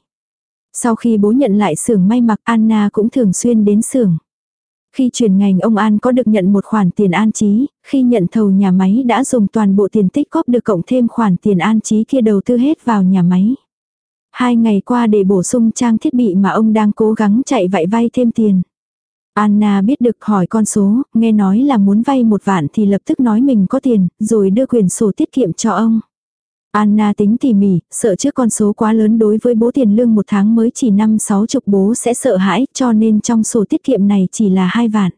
[SPEAKER 1] Sau khi bố nhận lại xưởng may mặc Anna cũng thường xuyên đến xưởng. Khi chuyển ngành ông An có được nhận một khoản tiền an trí, khi nhận thầu nhà máy đã dùng toàn bộ tiền tích góp được cộng thêm khoản tiền an trí kia đầu tư hết vào nhà máy. Hai ngày qua để bổ sung trang thiết bị mà ông đang cố gắng chạy vạy vay thêm tiền. Anna biết được hỏi con số, nghe nói là muốn vay một vạn thì lập tức nói mình có tiền, rồi đưa quyền sổ tiết kiệm cho ông. Anna tính tỉ mỉ, sợ trước con số quá lớn đối với bố tiền lương một tháng mới chỉ năm sáu chục bố sẽ sợ hãi cho nên trong sổ tiết kiệm này chỉ là hai vạn.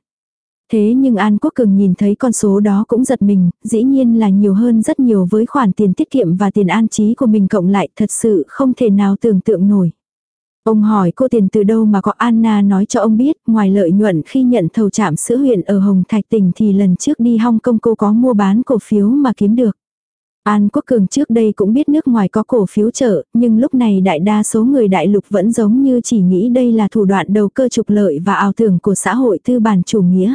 [SPEAKER 1] Thế nhưng An Quốc Cường nhìn thấy con số đó cũng giật mình, dĩ nhiên là nhiều hơn rất nhiều với khoản tiền tiết kiệm và tiền an trí của mình cộng lại thật sự không thể nào tưởng tượng nổi. Ông hỏi cô tiền từ đâu mà có Anna nói cho ông biết, ngoài lợi nhuận khi nhận thầu trạm sữa huyện ở Hồng Thạch tỉnh thì lần trước đi Hong Kong cô có mua bán cổ phiếu mà kiếm được. An Quốc Cường trước đây cũng biết nước ngoài có cổ phiếu trợ, nhưng lúc này đại đa số người đại lục vẫn giống như chỉ nghĩ đây là thủ đoạn đầu cơ trục lợi và ảo tưởng của xã hội tư bản chủ nghĩa.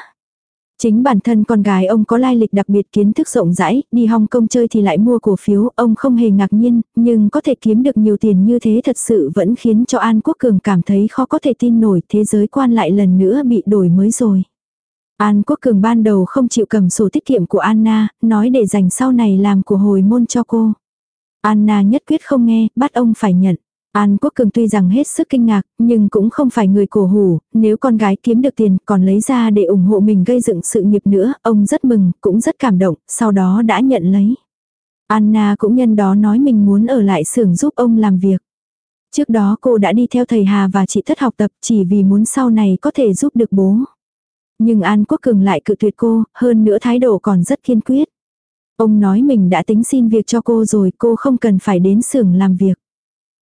[SPEAKER 1] Chính bản thân con gái ông có lai lịch đặc biệt kiến thức rộng rãi, đi Hong Kong chơi thì lại mua cổ phiếu, ông không hề ngạc nhiên, nhưng có thể kiếm được nhiều tiền như thế thật sự vẫn khiến cho An Quốc Cường cảm thấy khó có thể tin nổi thế giới quan lại lần nữa bị đổi mới rồi. An Quốc Cường ban đầu không chịu cầm sổ tiết kiệm của Anna, nói để dành sau này làm của hồi môn cho cô. Anna nhất quyết không nghe, bắt ông phải nhận. An Quốc Cường tuy rằng hết sức kinh ngạc, nhưng cũng không phải người cổ hủ, nếu con gái kiếm được tiền còn lấy ra để ủng hộ mình gây dựng sự nghiệp nữa, ông rất mừng, cũng rất cảm động, sau đó đã nhận lấy. Anna cũng nhân đó nói mình muốn ở lại xưởng giúp ông làm việc. Trước đó cô đã đi theo thầy Hà và chị thất học tập chỉ vì muốn sau này có thể giúp được bố. Nhưng An Quốc Cường lại cự tuyệt cô, hơn nữa thái độ còn rất kiên quyết. Ông nói mình đã tính xin việc cho cô rồi, cô không cần phải đến xưởng làm việc.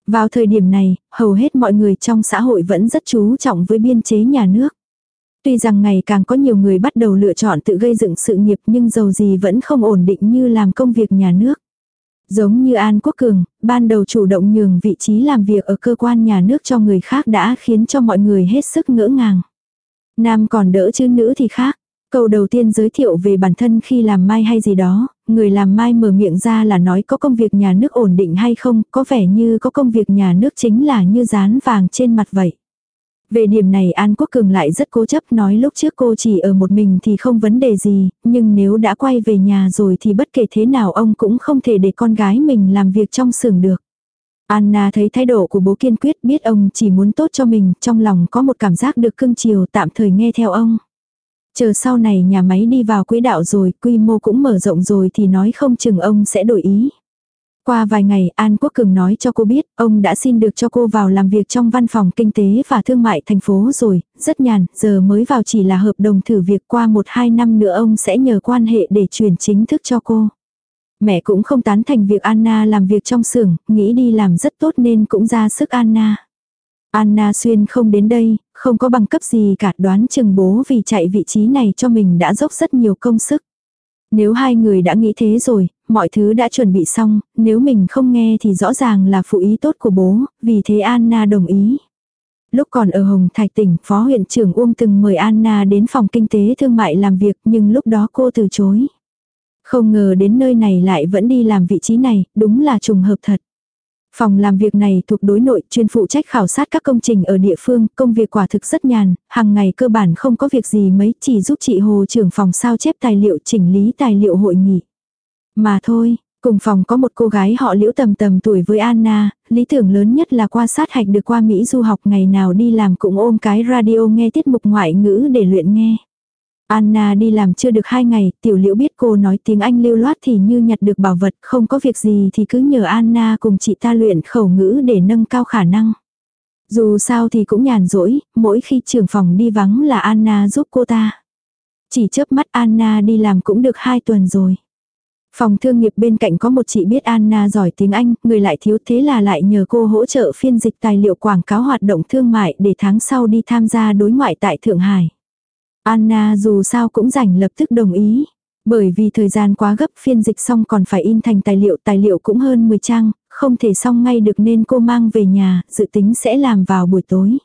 [SPEAKER 1] Vào thời điểm này, hầu hết mọi người trong xã hội vẫn rất chú trọng với biên chế nhà nước. Tuy rằng ngày càng có nhiều người bắt đầu lựa chọn tự gây dựng sự nghiệp nhưng dầu gì vẫn không ổn định như làm công việc nhà nước. Giống như An Quốc Cường, ban đầu chủ động nhường vị trí làm việc ở cơ quan nhà nước cho người khác đã khiến cho mọi người hết sức ngỡ ngàng. Nam còn đỡ chứ nữ thì khác. Câu đầu tiên giới thiệu về bản thân khi làm mai hay gì đó, người làm mai mở miệng ra là nói có công việc nhà nước ổn định hay không, có vẻ như có công việc nhà nước chính là như dán vàng trên mặt vậy. Về điểm này An Quốc Cường lại rất cố chấp nói lúc trước cô chỉ ở một mình thì không vấn đề gì, nhưng nếu đã quay về nhà rồi thì bất kể thế nào ông cũng không thể để con gái mình làm việc trong xưởng được. Anna thấy thái độ của bố kiên quyết biết ông chỉ muốn tốt cho mình, trong lòng có một cảm giác được cưng chiều tạm thời nghe theo ông. Chờ sau này nhà máy đi vào quỹ đạo rồi, quy mô cũng mở rộng rồi thì nói không chừng ông sẽ đổi ý. Qua vài ngày, An Quốc Cường nói cho cô biết, ông đã xin được cho cô vào làm việc trong văn phòng kinh tế và thương mại thành phố rồi, rất nhàn, giờ mới vào chỉ là hợp đồng thử việc qua 1-2 năm nữa ông sẽ nhờ quan hệ để chuyển chính thức cho cô. Mẹ cũng không tán thành việc Anna làm việc trong xưởng, nghĩ đi làm rất tốt nên cũng ra sức Anna. Anna Xuyên không đến đây, không có bằng cấp gì cả đoán chừng bố vì chạy vị trí này cho mình đã dốc rất nhiều công sức. Nếu hai người đã nghĩ thế rồi, mọi thứ đã chuẩn bị xong, nếu mình không nghe thì rõ ràng là phụ ý tốt của bố, vì thế Anna đồng ý. Lúc còn ở Hồng Thạch tỉnh, Phó huyện trưởng Uông từng mời Anna đến phòng kinh tế thương mại làm việc nhưng lúc đó cô từ chối. Không ngờ đến nơi này lại vẫn đi làm vị trí này, đúng là trùng hợp thật. Phòng làm việc này thuộc đối nội, chuyên phụ trách khảo sát các công trình ở địa phương, công việc quả thực rất nhàn, hàng ngày cơ bản không có việc gì mấy, chỉ giúp chị Hồ trưởng phòng sao chép tài liệu chỉnh lý tài liệu hội nghị. Mà thôi, cùng phòng có một cô gái họ liễu tầm tầm tuổi với Anna, lý tưởng lớn nhất là qua sát hạch được qua Mỹ du học ngày nào đi làm cũng ôm cái radio nghe tiết mục ngoại ngữ để luyện nghe. Anna đi làm chưa được hai ngày, tiểu liễu biết cô nói tiếng Anh lưu loát thì như nhặt được bảo vật, không có việc gì thì cứ nhờ Anna cùng chị ta luyện khẩu ngữ để nâng cao khả năng. Dù sao thì cũng nhàn rỗi, mỗi khi trưởng phòng đi vắng là Anna giúp cô ta. Chỉ chớp mắt Anna đi làm cũng được hai tuần rồi. Phòng thương nghiệp bên cạnh có một chị biết Anna giỏi tiếng Anh, người lại thiếu thế là lại nhờ cô hỗ trợ phiên dịch tài liệu quảng cáo hoạt động thương mại để tháng sau đi tham gia đối ngoại tại Thượng Hải. Anna dù sao cũng rảnh lập tức đồng ý. Bởi vì thời gian quá gấp phiên dịch xong còn phải in thành tài liệu, tài liệu cũng hơn 10 trang, không thể xong ngay được nên cô mang về nhà, dự tính sẽ làm vào buổi tối.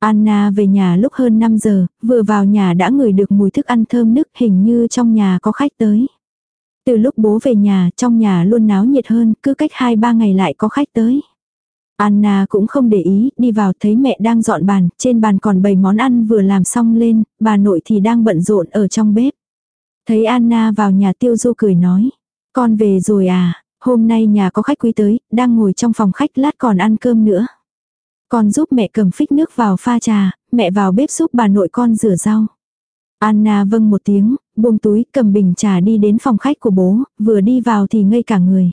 [SPEAKER 1] Anna về nhà lúc hơn 5 giờ, vừa vào nhà đã ngửi được mùi thức ăn thơm nức hình như trong nhà có khách tới. Từ lúc bố về nhà, trong nhà luôn náo nhiệt hơn, cứ cách 2-3 ngày lại có khách tới. Anna cũng không để ý, đi vào thấy mẹ đang dọn bàn, trên bàn còn bày món ăn vừa làm xong lên, bà nội thì đang bận rộn ở trong bếp. Thấy Anna vào nhà tiêu du cười nói, con về rồi à, hôm nay nhà có khách quý tới, đang ngồi trong phòng khách lát còn ăn cơm nữa. Con giúp mẹ cầm phích nước vào pha trà, mẹ vào bếp giúp bà nội con rửa rau. Anna vâng một tiếng, buông túi cầm bình trà đi đến phòng khách của bố, vừa đi vào thì ngây cả người.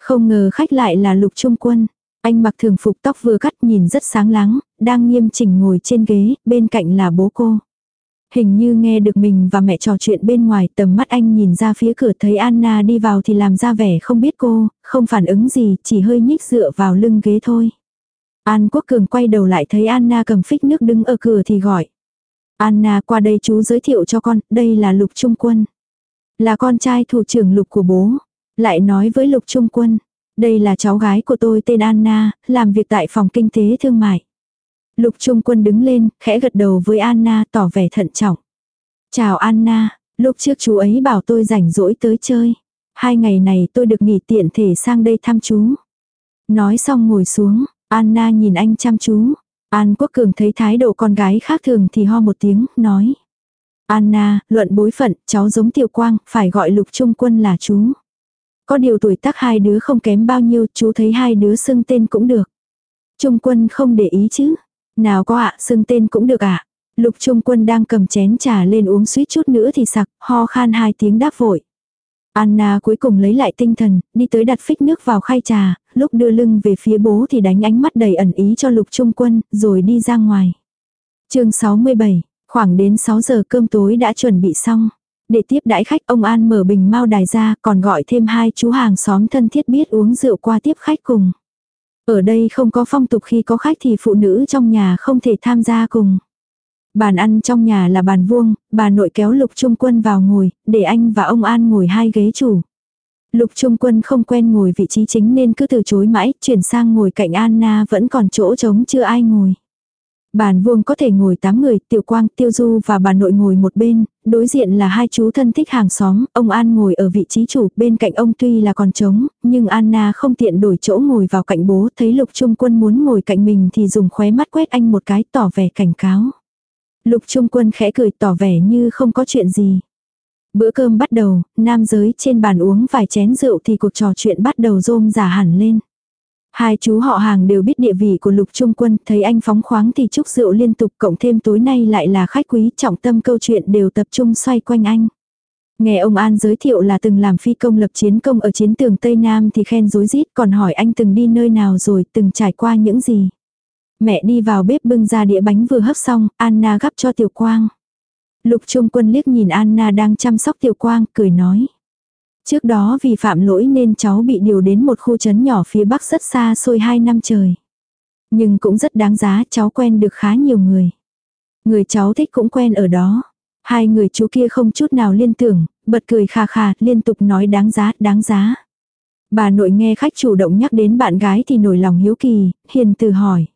[SPEAKER 1] Không ngờ khách lại là lục trung quân. Anh mặc thường phục tóc vừa cắt nhìn rất sáng láng, đang nghiêm chỉnh ngồi trên ghế, bên cạnh là bố cô. Hình như nghe được mình và mẹ trò chuyện bên ngoài tầm mắt anh nhìn ra phía cửa thấy Anna đi vào thì làm ra vẻ không biết cô, không phản ứng gì, chỉ hơi nhích dựa vào lưng ghế thôi. An Quốc Cường quay đầu lại thấy Anna cầm phích nước đứng ở cửa thì gọi. Anna qua đây chú giới thiệu cho con, đây là Lục Trung Quân. Là con trai thủ trưởng Lục của bố. Lại nói với Lục Trung Quân, đây là cháu gái của tôi tên Anna, làm việc tại phòng kinh tế thương mại. Lục Trung Quân đứng lên, khẽ gật đầu với Anna tỏ vẻ thận trọng. Chào Anna, lúc trước chú ấy bảo tôi rảnh rỗi tới chơi. Hai ngày này tôi được nghỉ tiện thể sang đây thăm chú. Nói xong ngồi xuống, Anna nhìn anh chăm chú. An Quốc Cường thấy thái độ con gái khác thường thì ho một tiếng, nói. Anna, luận bối phận, cháu giống Tiểu Quang, phải gọi Lục Trung Quân là chú. Có điều tuổi tác hai đứa không kém bao nhiêu, chú thấy hai đứa xưng tên cũng được. Trung Quân không để ý chứ. Nào có ạ, xưng tên cũng được ạ. Lục Trung Quân đang cầm chén trà lên uống suýt chút nữa thì sặc, ho khan hai tiếng đáp vội. Anna cuối cùng lấy lại tinh thần, đi tới đặt phích nước vào khay trà, lúc đưa lưng về phía bố thì đánh ánh mắt đầy ẩn ý cho lục trung quân, rồi đi ra ngoài. chương 67, khoảng đến 6 giờ cơm tối đã chuẩn bị xong. Để tiếp đãi khách ông An mở bình mau đài ra còn gọi thêm hai chú hàng xóm thân thiết biết uống rượu qua tiếp khách cùng. Ở đây không có phong tục khi có khách thì phụ nữ trong nhà không thể tham gia cùng. Bàn ăn trong nhà là bàn vuông, bà nội kéo lục trung quân vào ngồi, để anh và ông An ngồi hai ghế chủ. Lục Trung Quân không quen ngồi vị trí chính nên cứ từ chối mãi, chuyển sang ngồi cạnh Anna vẫn còn chỗ trống chưa ai ngồi. Bàn vuông có thể ngồi 8 người, Tiểu Quang, Tiêu Du và bà nội ngồi một bên, đối diện là hai chú thân thích hàng xóm, ông An ngồi ở vị trí chủ, bên cạnh ông tuy là còn trống, nhưng Anna không tiện đổi chỗ ngồi vào cạnh bố, thấy Lục Trung Quân muốn ngồi cạnh mình thì dùng khóe mắt quét anh một cái tỏ vẻ cảnh cáo. Lục Trung Quân khẽ cười tỏ vẻ như không có chuyện gì. Bữa cơm bắt đầu, nam giới trên bàn uống vài chén rượu thì cuộc trò chuyện bắt đầu rôm giả hẳn lên. Hai chú họ hàng đều biết địa vị của lục trung quân, thấy anh phóng khoáng thì chúc rượu liên tục cộng thêm tối nay lại là khách quý trọng tâm câu chuyện đều tập trung xoay quanh anh. Nghe ông An giới thiệu là từng làm phi công lập chiến công ở chiến tường Tây Nam thì khen dối rít còn hỏi anh từng đi nơi nào rồi, từng trải qua những gì. Mẹ đi vào bếp bưng ra đĩa bánh vừa hấp xong, Anna gắp cho Tiểu Quang. Lục Trung Quân liếc nhìn Anna đang chăm sóc Tiểu Quang, cười nói. Trước đó vì phạm lỗi nên cháu bị điều đến một khu trấn nhỏ phía bắc rất xa xôi hai năm trời. Nhưng cũng rất đáng giá, cháu quen được khá nhiều người. Người cháu thích cũng quen ở đó. Hai người chú kia không chút nào liên tưởng, bật cười khà khà, liên tục nói đáng giá, đáng giá. Bà nội nghe khách chủ động nhắc đến bạn gái thì nổi lòng hiếu kỳ, hiền từ hỏi.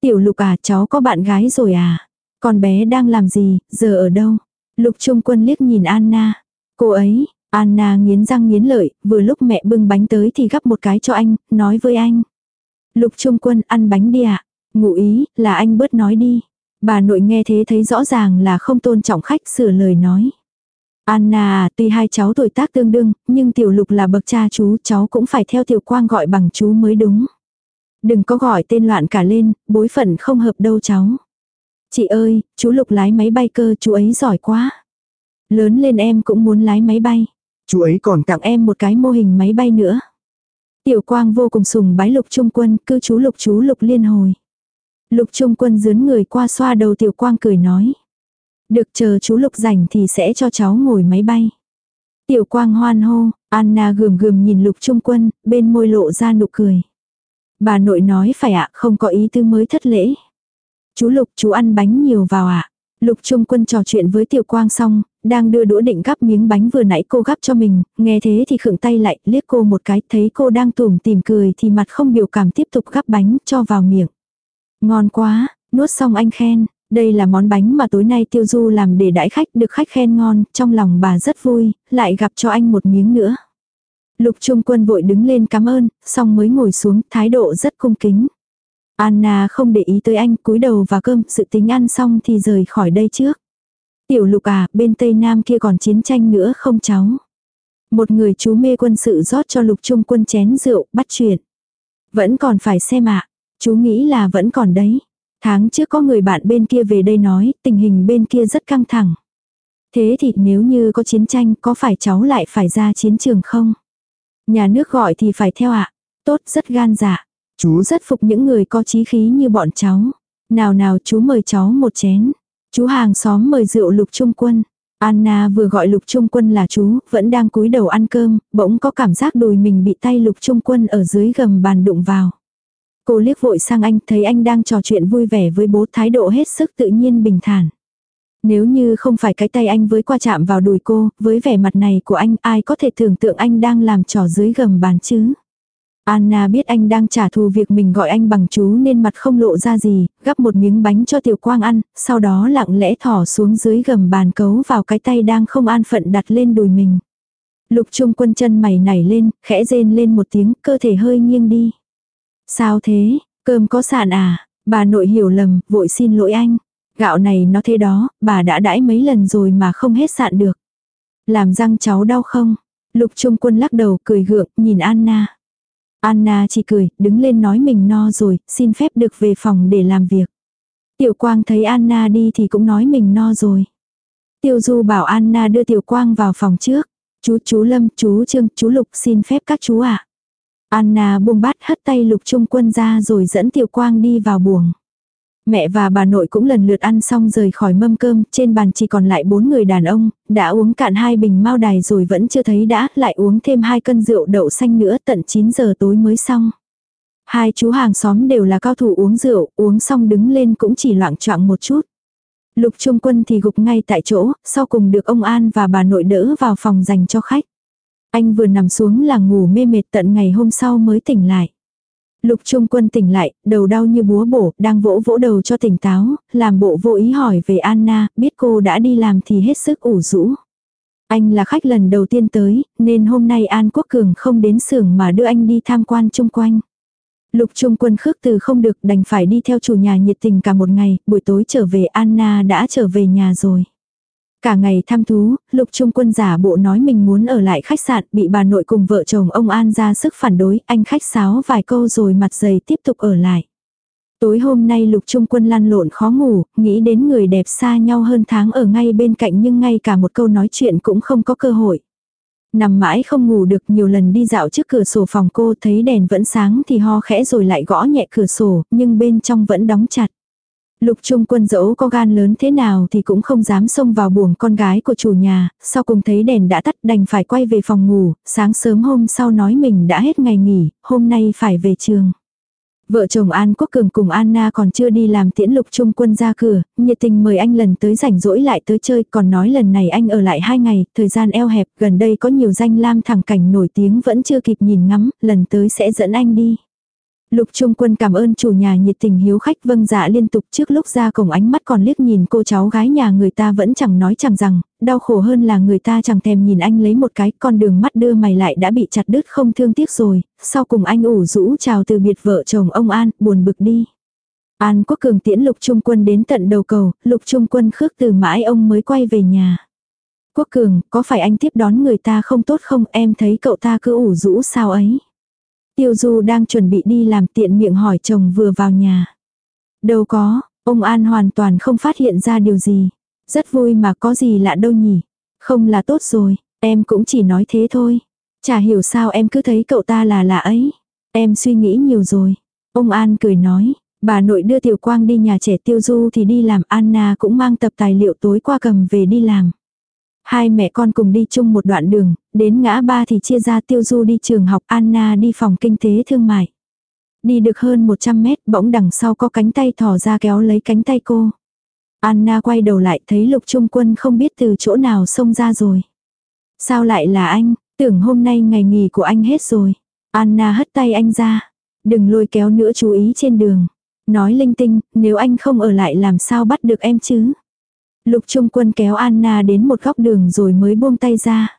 [SPEAKER 1] Tiểu lục à cháu có bạn gái rồi à? Con bé đang làm gì, giờ ở đâu? Lục Trung Quân liếc nhìn Anna. Cô ấy, Anna nghiến răng nghiến lợi, vừa lúc mẹ bưng bánh tới thì gắp một cái cho anh, nói với anh. Lục Trung Quân ăn bánh đi ạ. À? Ngụ ý, là anh bớt nói đi. Bà nội nghe thế thấy rõ ràng là không tôn trọng khách sửa lời nói. Anna, à, tuy hai cháu tuổi tác tương đương, nhưng tiểu lục là bậc cha chú, cháu cũng phải theo tiểu quang gọi bằng chú mới đúng. Đừng có gọi tên loạn cả lên, bối phận không hợp đâu cháu. Chị ơi, chú Lục lái máy bay cơ chú ấy giỏi quá. Lớn lên em cũng muốn lái máy bay.
[SPEAKER 2] Chú ấy còn
[SPEAKER 1] tặng em một cái mô hình máy bay nữa. Tiểu Quang vô cùng sùng bái Lục Trung Quân, cư chú Lục chú Lục liên hồi. Lục Trung Quân dướn người qua xoa đầu Tiểu Quang cười nói. Được chờ chú Lục rảnh thì sẽ cho cháu ngồi máy bay. Tiểu Quang hoan hô, Anna gườm gườm nhìn Lục Trung Quân, bên môi lộ ra nụ cười. Bà nội nói phải ạ, không có ý tư mới thất lễ. Chú Lục chú ăn bánh nhiều vào ạ. À? Lục Trung Quân trò chuyện với Tiểu Quang xong, đang đưa đũa định gắp miếng bánh vừa nãy cô gắp cho mình, nghe thế thì khựng tay lại, liếc cô một cái, thấy cô đang tủm tìm cười thì mặt không biểu cảm tiếp tục gắp bánh cho vào miệng. Ngon quá, nuốt xong anh khen, đây là món bánh mà tối nay Tiêu Du làm để đãi khách được khách khen ngon, trong lòng bà rất vui, lại gặp cho anh một miếng nữa. Lục Trung Quân vội đứng lên cảm ơn, xong mới ngồi xuống, thái độ rất cung kính. Anna không để ý tới anh, cúi đầu và cơm, sự tính ăn xong thì rời khỏi đây trước. Tiểu lục à, bên Tây Nam kia còn chiến tranh nữa không cháu? Một người chú mê quân sự rót cho lục trung quân chén rượu, bắt chuyện. Vẫn còn phải xem ạ. Chú nghĩ là vẫn còn đấy. Tháng trước có người bạn bên kia về đây nói, tình hình bên kia rất căng thẳng. Thế thì nếu như có chiến tranh, có phải cháu lại phải ra chiến trường không? Nhà nước gọi thì phải theo ạ. Tốt, rất gan dạ. Chú rất phục những người có chí khí như bọn cháu. Nào nào chú mời cháu một chén. Chú hàng xóm mời rượu lục trung quân. Anna vừa gọi lục trung quân là chú, vẫn đang cúi đầu ăn cơm, bỗng có cảm giác đùi mình bị tay lục trung quân ở dưới gầm bàn đụng vào. Cô liếc vội sang anh thấy anh đang trò chuyện vui vẻ với bố thái độ hết sức tự nhiên bình thản. Nếu như không phải cái tay anh với qua chạm vào đùi cô, với vẻ mặt này của anh ai có thể tưởng tượng anh đang làm trò dưới gầm bàn chứ. Anna biết anh đang trả thù việc mình gọi anh bằng chú nên mặt không lộ ra gì, gắp một miếng bánh cho Tiểu Quang ăn, sau đó lặng lẽ thỏ xuống dưới gầm bàn cấu vào cái tay đang không an phận đặt lên đùi mình. Lục trung quân chân mày nảy lên, khẽ rên lên một tiếng, cơ thể hơi nghiêng đi. Sao thế, cơm có sạn à, bà nội hiểu lầm, vội xin lỗi anh. Gạo này nó thế đó, bà đã đãi mấy lần rồi mà không hết sạn được. Làm răng cháu đau không? Lục trung quân lắc đầu cười gượng, nhìn Anna. Anna chỉ cười, đứng lên nói mình no rồi, xin phép được về phòng để làm việc. Tiểu Quang thấy Anna đi thì cũng nói mình no rồi. Tiêu Du bảo Anna đưa Tiểu Quang vào phòng trước. Chú chú Lâm, chú Trương, chú Lục xin phép các chú ạ. À. Anna buông bát hất tay Lục Trung Quân ra rồi dẫn Tiểu Quang đi vào buồng. Mẹ và bà nội cũng lần lượt ăn xong rời khỏi mâm cơm, trên bàn chỉ còn lại bốn người đàn ông, đã uống cạn hai bình mao đài rồi vẫn chưa thấy đã, lại uống thêm hai cân rượu đậu xanh nữa tận 9 giờ tối mới xong. Hai chú hàng xóm đều là cao thủ uống rượu, uống xong đứng lên cũng chỉ loạn choạng một chút. Lục Trung Quân thì gục ngay tại chỗ, sau cùng được ông An và bà nội đỡ vào phòng dành cho khách. Anh vừa nằm xuống là ngủ mê mệt tận ngày hôm sau mới tỉnh lại. Lục Trung Quân tỉnh lại, đầu đau như búa bổ, đang vỗ vỗ đầu cho tỉnh táo, làm bộ vô ý hỏi về Anna, biết cô đã đi làm thì hết sức ủ rũ. Anh là khách lần đầu tiên tới, nên hôm nay An Quốc Cường không đến xưởng mà đưa anh đi tham quan chung quanh. Lục Trung Quân khước từ không được đành phải đi theo chủ nhà nhiệt tình cả một ngày, buổi tối trở về Anna đã trở về nhà rồi. Cả ngày thăm thú, lục trung quân giả bộ nói mình muốn ở lại khách sạn, bị bà nội cùng vợ chồng ông An ra sức phản đối, anh khách sáo vài câu rồi mặt dày tiếp tục ở lại. Tối hôm nay lục trung quân lăn lộn khó ngủ, nghĩ đến người đẹp xa nhau hơn tháng ở ngay bên cạnh nhưng ngay cả một câu nói chuyện cũng không có cơ hội. Nằm mãi không ngủ được nhiều lần đi dạo trước cửa sổ phòng cô thấy đèn vẫn sáng thì ho khẽ rồi lại gõ nhẹ cửa sổ, nhưng bên trong vẫn đóng chặt. Lục Trung Quân dẫu có gan lớn thế nào thì cũng không dám xông vào buồng con gái của chủ nhà, sau cùng thấy đèn đã tắt đành phải quay về phòng ngủ, sáng sớm hôm sau nói mình đã hết ngày nghỉ, hôm nay phải về trường. Vợ chồng An Quốc Cường cùng Anna còn chưa đi làm tiễn lục trung quân ra cửa, nhiệt tình mời anh lần tới rảnh rỗi lại tới chơi, còn nói lần này anh ở lại hai ngày, thời gian eo hẹp, gần đây có nhiều danh lam thẳng cảnh nổi tiếng vẫn chưa kịp nhìn ngắm, lần tới sẽ dẫn anh đi. Lục Trung Quân cảm ơn chủ nhà nhiệt tình hiếu khách vâng dạ liên tục trước lúc ra cổng ánh mắt còn liếc nhìn cô cháu gái nhà người ta vẫn chẳng nói chẳng rằng, đau khổ hơn là người ta chẳng thèm nhìn anh lấy một cái con đường mắt đưa mày lại đã bị chặt đứt không thương tiếc rồi, sau cùng anh ủ rũ chào từ biệt vợ chồng ông An, buồn bực đi. An Quốc Cường tiễn Lục Trung Quân đến tận đầu cầu, Lục Trung Quân khước từ mãi ông mới quay về nhà. Quốc Cường, có phải anh tiếp đón người ta không tốt không em thấy cậu ta cứ ủ rũ sao ấy. Tiêu Du đang chuẩn bị đi làm tiện miệng hỏi chồng vừa vào nhà. Đâu có, ông An hoàn toàn không phát hiện ra điều gì. Rất vui mà có gì lạ đâu nhỉ. Không là tốt rồi, em cũng chỉ nói thế thôi. Chả hiểu sao em cứ thấy cậu ta là lạ ấy. Em suy nghĩ nhiều rồi. Ông An cười nói, bà nội đưa Tiểu Quang đi nhà trẻ Tiêu Du thì đi làm Anna cũng mang tập tài liệu tối qua cầm về đi làm. Hai mẹ con cùng đi chung một đoạn đường, đến ngã ba thì chia ra tiêu du đi trường học Anna đi phòng kinh tế thương mại. Đi được hơn 100 mét bỗng đằng sau có cánh tay thò ra kéo lấy cánh tay cô. Anna quay đầu lại thấy lục trung quân không biết từ chỗ nào xông ra rồi. Sao lại là anh, tưởng hôm nay ngày nghỉ của anh hết rồi. Anna hất tay anh ra. Đừng lôi kéo nữa chú ý trên đường. Nói linh tinh, nếu anh không ở lại làm sao bắt được em chứ. Lục Trung Quân kéo Anna đến một góc đường rồi mới buông tay ra.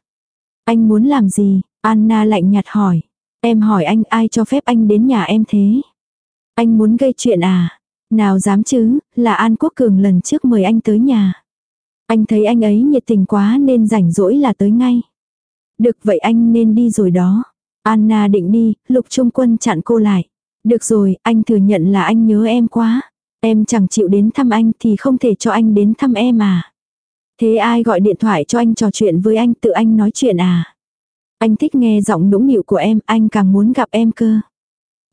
[SPEAKER 1] Anh muốn làm gì? Anna lạnh nhạt hỏi. Em hỏi anh ai cho phép anh đến nhà em thế? Anh muốn gây chuyện à? Nào dám chứ, là An Quốc Cường lần trước mời anh tới nhà. Anh thấy anh ấy nhiệt tình quá nên rảnh rỗi là tới ngay. Được vậy anh nên đi rồi đó. Anna định đi, Lục Trung Quân chặn cô lại. Được rồi, anh thừa nhận là anh nhớ em quá. Em chẳng chịu đến thăm anh thì không thể cho anh đến thăm em à. Thế ai gọi điện thoại cho anh trò chuyện với anh tự anh nói chuyện à? Anh thích nghe giọng nũng nịu của em, anh càng muốn gặp em cơ.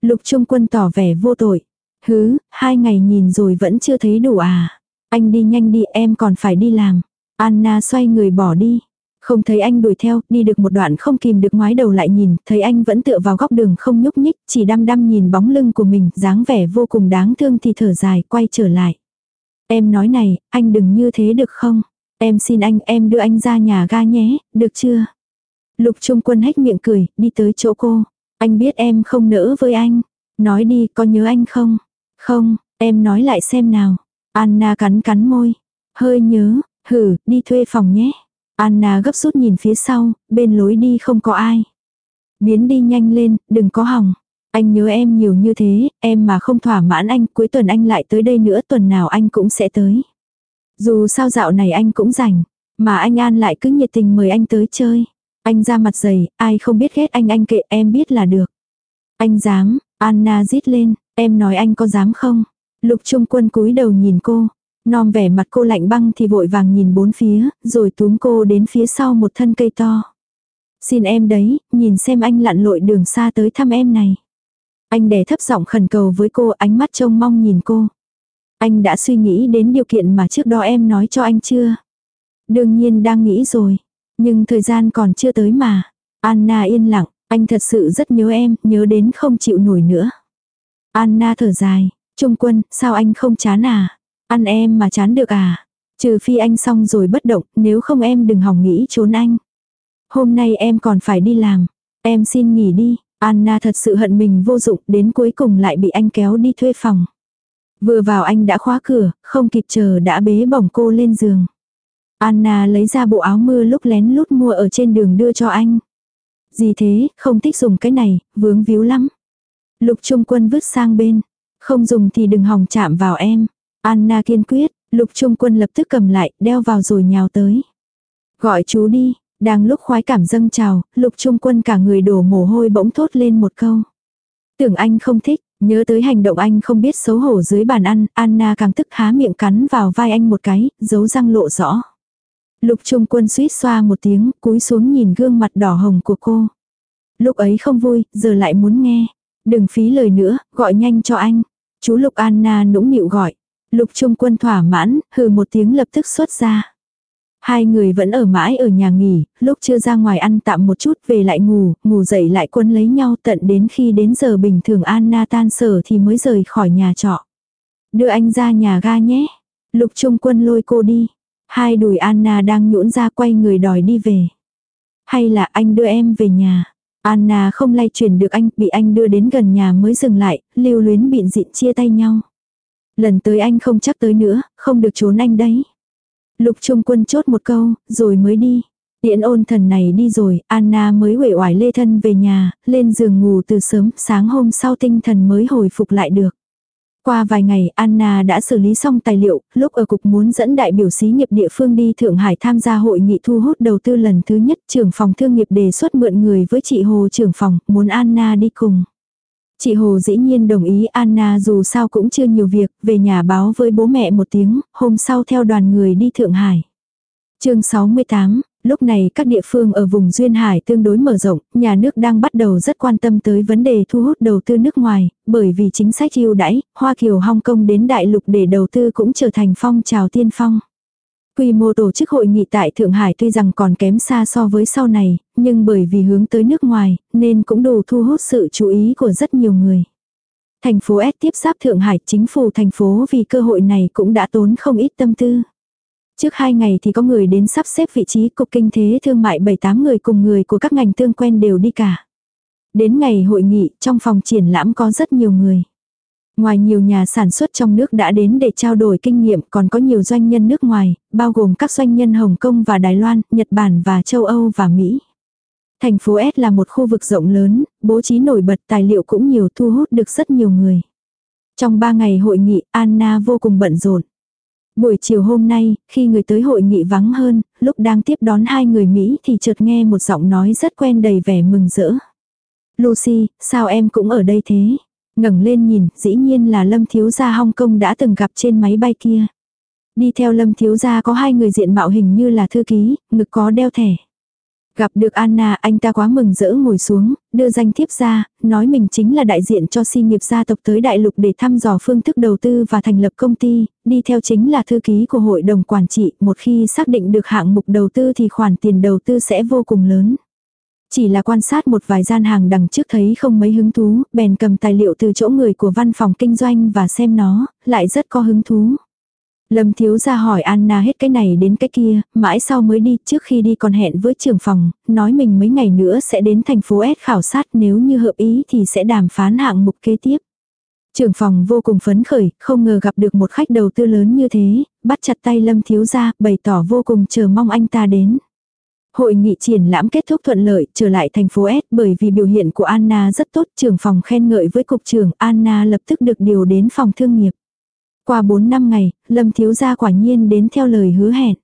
[SPEAKER 1] Lục Trung Quân tỏ vẻ vô tội. Hứ, hai ngày nhìn rồi vẫn chưa thấy đủ à. Anh đi nhanh đi em còn phải đi làm. Anna xoay người bỏ đi. Không thấy anh đuổi theo, đi được một đoạn không kìm được ngoái đầu lại nhìn, thấy anh vẫn tựa vào góc đường không nhúc nhích, chỉ đăm đăm nhìn bóng lưng của mình, dáng vẻ vô cùng đáng thương thì thở dài, quay trở lại. Em nói này, anh đừng như thế được không? Em xin anh, em đưa anh ra nhà ga nhé, được chưa? Lục Trung Quân hách miệng cười, đi tới chỗ cô. Anh biết em không nỡ với anh. Nói đi, có nhớ anh không? Không, em nói lại xem nào. Anna cắn cắn môi. Hơi nhớ, hử, đi thuê phòng nhé. Anna gấp rút nhìn phía sau, bên lối đi không có ai. Biến đi nhanh lên, đừng có hỏng. Anh nhớ em nhiều như thế, em mà không thỏa mãn anh, cuối tuần anh lại tới đây nữa, tuần nào anh cũng sẽ tới. Dù sao dạo này anh cũng rảnh, mà anh An lại cứ nhiệt tình mời anh tới chơi. Anh ra mặt dày, ai không biết ghét anh anh kệ em biết là được. Anh dám, Anna rít lên, em nói anh có dám không? Lục Trung Quân cúi đầu nhìn cô, Nom vẻ mặt cô lạnh băng thì vội vàng nhìn bốn phía, rồi túm cô đến phía sau một thân cây to. Xin em đấy, nhìn xem anh lặn lội đường xa tới thăm em này. Anh đè thấp giọng khẩn cầu với cô ánh mắt trông mong nhìn cô. Anh đã suy nghĩ đến điều kiện mà trước đó em nói cho anh chưa? Đương nhiên đang nghĩ rồi. Nhưng thời gian còn chưa tới mà. Anna yên lặng, anh thật sự rất nhớ em, nhớ đến không chịu nổi nữa. Anna thở dài, Trung quân, sao anh không chán à? Ăn em mà chán được à? Trừ phi anh xong rồi bất động, nếu không em đừng hỏng nghĩ trốn anh. Hôm nay em còn phải đi làm. Em xin nghỉ đi. Anna thật sự hận mình vô dụng, đến cuối cùng lại bị anh kéo đi thuê phòng. Vừa vào anh đã khóa cửa, không kịp chờ đã bế bỏng cô lên giường. Anna lấy ra bộ áo mưa lúc lén lút mua ở trên đường đưa cho anh. Gì thế, không thích dùng cái này, vướng víu lắm. Lục Trung Quân vứt sang bên. Không dùng thì đừng hòng chạm vào em. Anna kiên quyết, lục trung quân lập tức cầm lại, đeo vào rồi nhào tới. Gọi chú đi, đang lúc khoái cảm dâng trào, lục trung quân cả người đổ mồ hôi bỗng thốt lên một câu. Tưởng anh không thích, nhớ tới hành động anh không biết xấu hổ dưới bàn ăn, Anna càng tức há miệng cắn vào vai anh một cái, giấu răng lộ rõ. Lục trung quân suýt xoa một tiếng, cúi xuống nhìn gương mặt đỏ hồng của cô. Lúc ấy không vui, giờ lại muốn nghe. Đừng phí lời nữa, gọi nhanh cho anh. Chú Lục Anna nũng nịu gọi. Lục Trung Quân thỏa mãn, hừ một tiếng lập tức xuất ra. Hai người vẫn ở mãi ở nhà nghỉ, lúc chưa ra ngoài ăn tạm một chút về lại ngủ, ngủ dậy lại quân lấy nhau tận đến khi đến giờ bình thường Anna tan sở thì mới rời khỏi nhà trọ. Đưa anh ra nhà ga nhé. Lục Trung Quân lôi cô đi. Hai đùi Anna đang nhũn ra quay người đòi đi về. Hay là anh đưa em về nhà. Anna không lay chuyển được anh, bị anh đưa đến gần nhà mới dừng lại, lưu luyến bịn dịn chia tay nhau. Lần tới anh không chắc tới nữa, không được trốn anh đấy. Lục Trung Quân chốt một câu, rồi mới đi. Điện ôn thần này đi rồi, Anna mới uể oải lê thân về nhà, lên giường ngủ từ sớm, sáng hôm sau tinh thần mới hồi phục lại được. Qua vài ngày, Anna đã xử lý xong tài liệu, lúc ở cục muốn dẫn đại biểu xí nghiệp địa phương đi Thượng Hải tham gia hội nghị thu hút đầu tư lần thứ nhất, trưởng phòng thương nghiệp đề xuất mượn người với chị Hồ trưởng phòng, muốn Anna đi cùng. Chị Hồ dĩ nhiên đồng ý Anna dù sao cũng chưa nhiều việc, về nhà báo với bố mẹ một tiếng, hôm sau theo đoàn người đi Thượng Hải. chương 68, lúc này các địa phương ở vùng Duyên Hải tương đối mở rộng, nhà nước đang bắt đầu rất quan tâm tới vấn đề thu hút đầu tư nước ngoài, bởi vì chính sách ưu đãi, Hoa Kiều Hong Kong đến đại lục để đầu tư cũng trở thành phong trào tiên phong. Quy mô tổ chức hội nghị tại Thượng Hải tuy rằng còn kém xa so với sau này, nhưng bởi vì hướng tới nước ngoài, nên cũng đủ thu hút sự chú ý của rất nhiều người. Thành phố S tiếp giáp Thượng Hải, chính phủ thành phố vì cơ hội này cũng đã tốn không ít tâm tư. Trước hai ngày thì có người đến sắp xếp vị trí cục kinh tế thương mại 7-8 người cùng người của các ngành tương quen đều đi cả. Đến ngày hội nghị, trong phòng triển lãm có rất nhiều người. Ngoài nhiều nhà sản xuất trong nước đã đến để trao đổi kinh nghiệm còn có nhiều doanh nhân nước ngoài, bao gồm các doanh nhân Hồng Kông và Đài Loan, Nhật Bản và châu Âu và Mỹ. Thành phố S là một khu vực rộng lớn, bố trí nổi bật tài liệu cũng nhiều thu hút được rất nhiều người. Trong 3 ngày hội nghị, Anna vô cùng bận rộn. Buổi chiều hôm nay, khi người tới hội nghị vắng hơn, lúc đang tiếp đón hai người Mỹ thì chợt nghe một giọng nói rất quen đầy vẻ mừng rỡ. Lucy, sao em cũng ở đây thế? Ngẩng lên nhìn, dĩ nhiên là Lâm Thiếu Gia Hong Kong đã từng gặp trên máy bay kia. Đi theo Lâm Thiếu Gia có hai người diện mạo hình như là thư ký, ngực có đeo thẻ. Gặp được Anna, anh ta quá mừng rỡ ngồi xuống, đưa danh thiếp ra, nói mình chính là đại diện cho si nghiệp gia tộc tới đại lục để thăm dò phương thức đầu tư và thành lập công ty, đi theo chính là thư ký của hội đồng quản trị, một khi xác định được hạng mục đầu tư thì khoản tiền đầu tư sẽ vô cùng lớn. Chỉ là quan sát một vài gian hàng đằng trước thấy không mấy hứng thú, bèn cầm tài liệu từ chỗ người của văn phòng kinh doanh và xem nó, lại rất có hứng thú. Lâm thiếu ra hỏi Anna hết cái này đến cái kia, mãi sau mới đi, trước khi đi còn hẹn với trưởng phòng, nói mình mấy ngày nữa sẽ đến thành phố S khảo sát nếu như hợp ý thì sẽ đàm phán hạng mục kế tiếp. Trưởng phòng vô cùng phấn khởi, không ngờ gặp được một khách đầu tư lớn như thế, bắt chặt tay Lâm thiếu ra, bày tỏ vô cùng chờ mong anh ta đến. Hội nghị triển lãm kết thúc thuận lợi, trở lại thành phố S bởi vì biểu hiện của Anna rất tốt, trưởng phòng khen ngợi với cục trưởng, Anna lập tức được điều đến phòng thương nghiệp. Qua 4 năm ngày, Lâm thiếu gia quả nhiên đến theo lời hứa hẹn.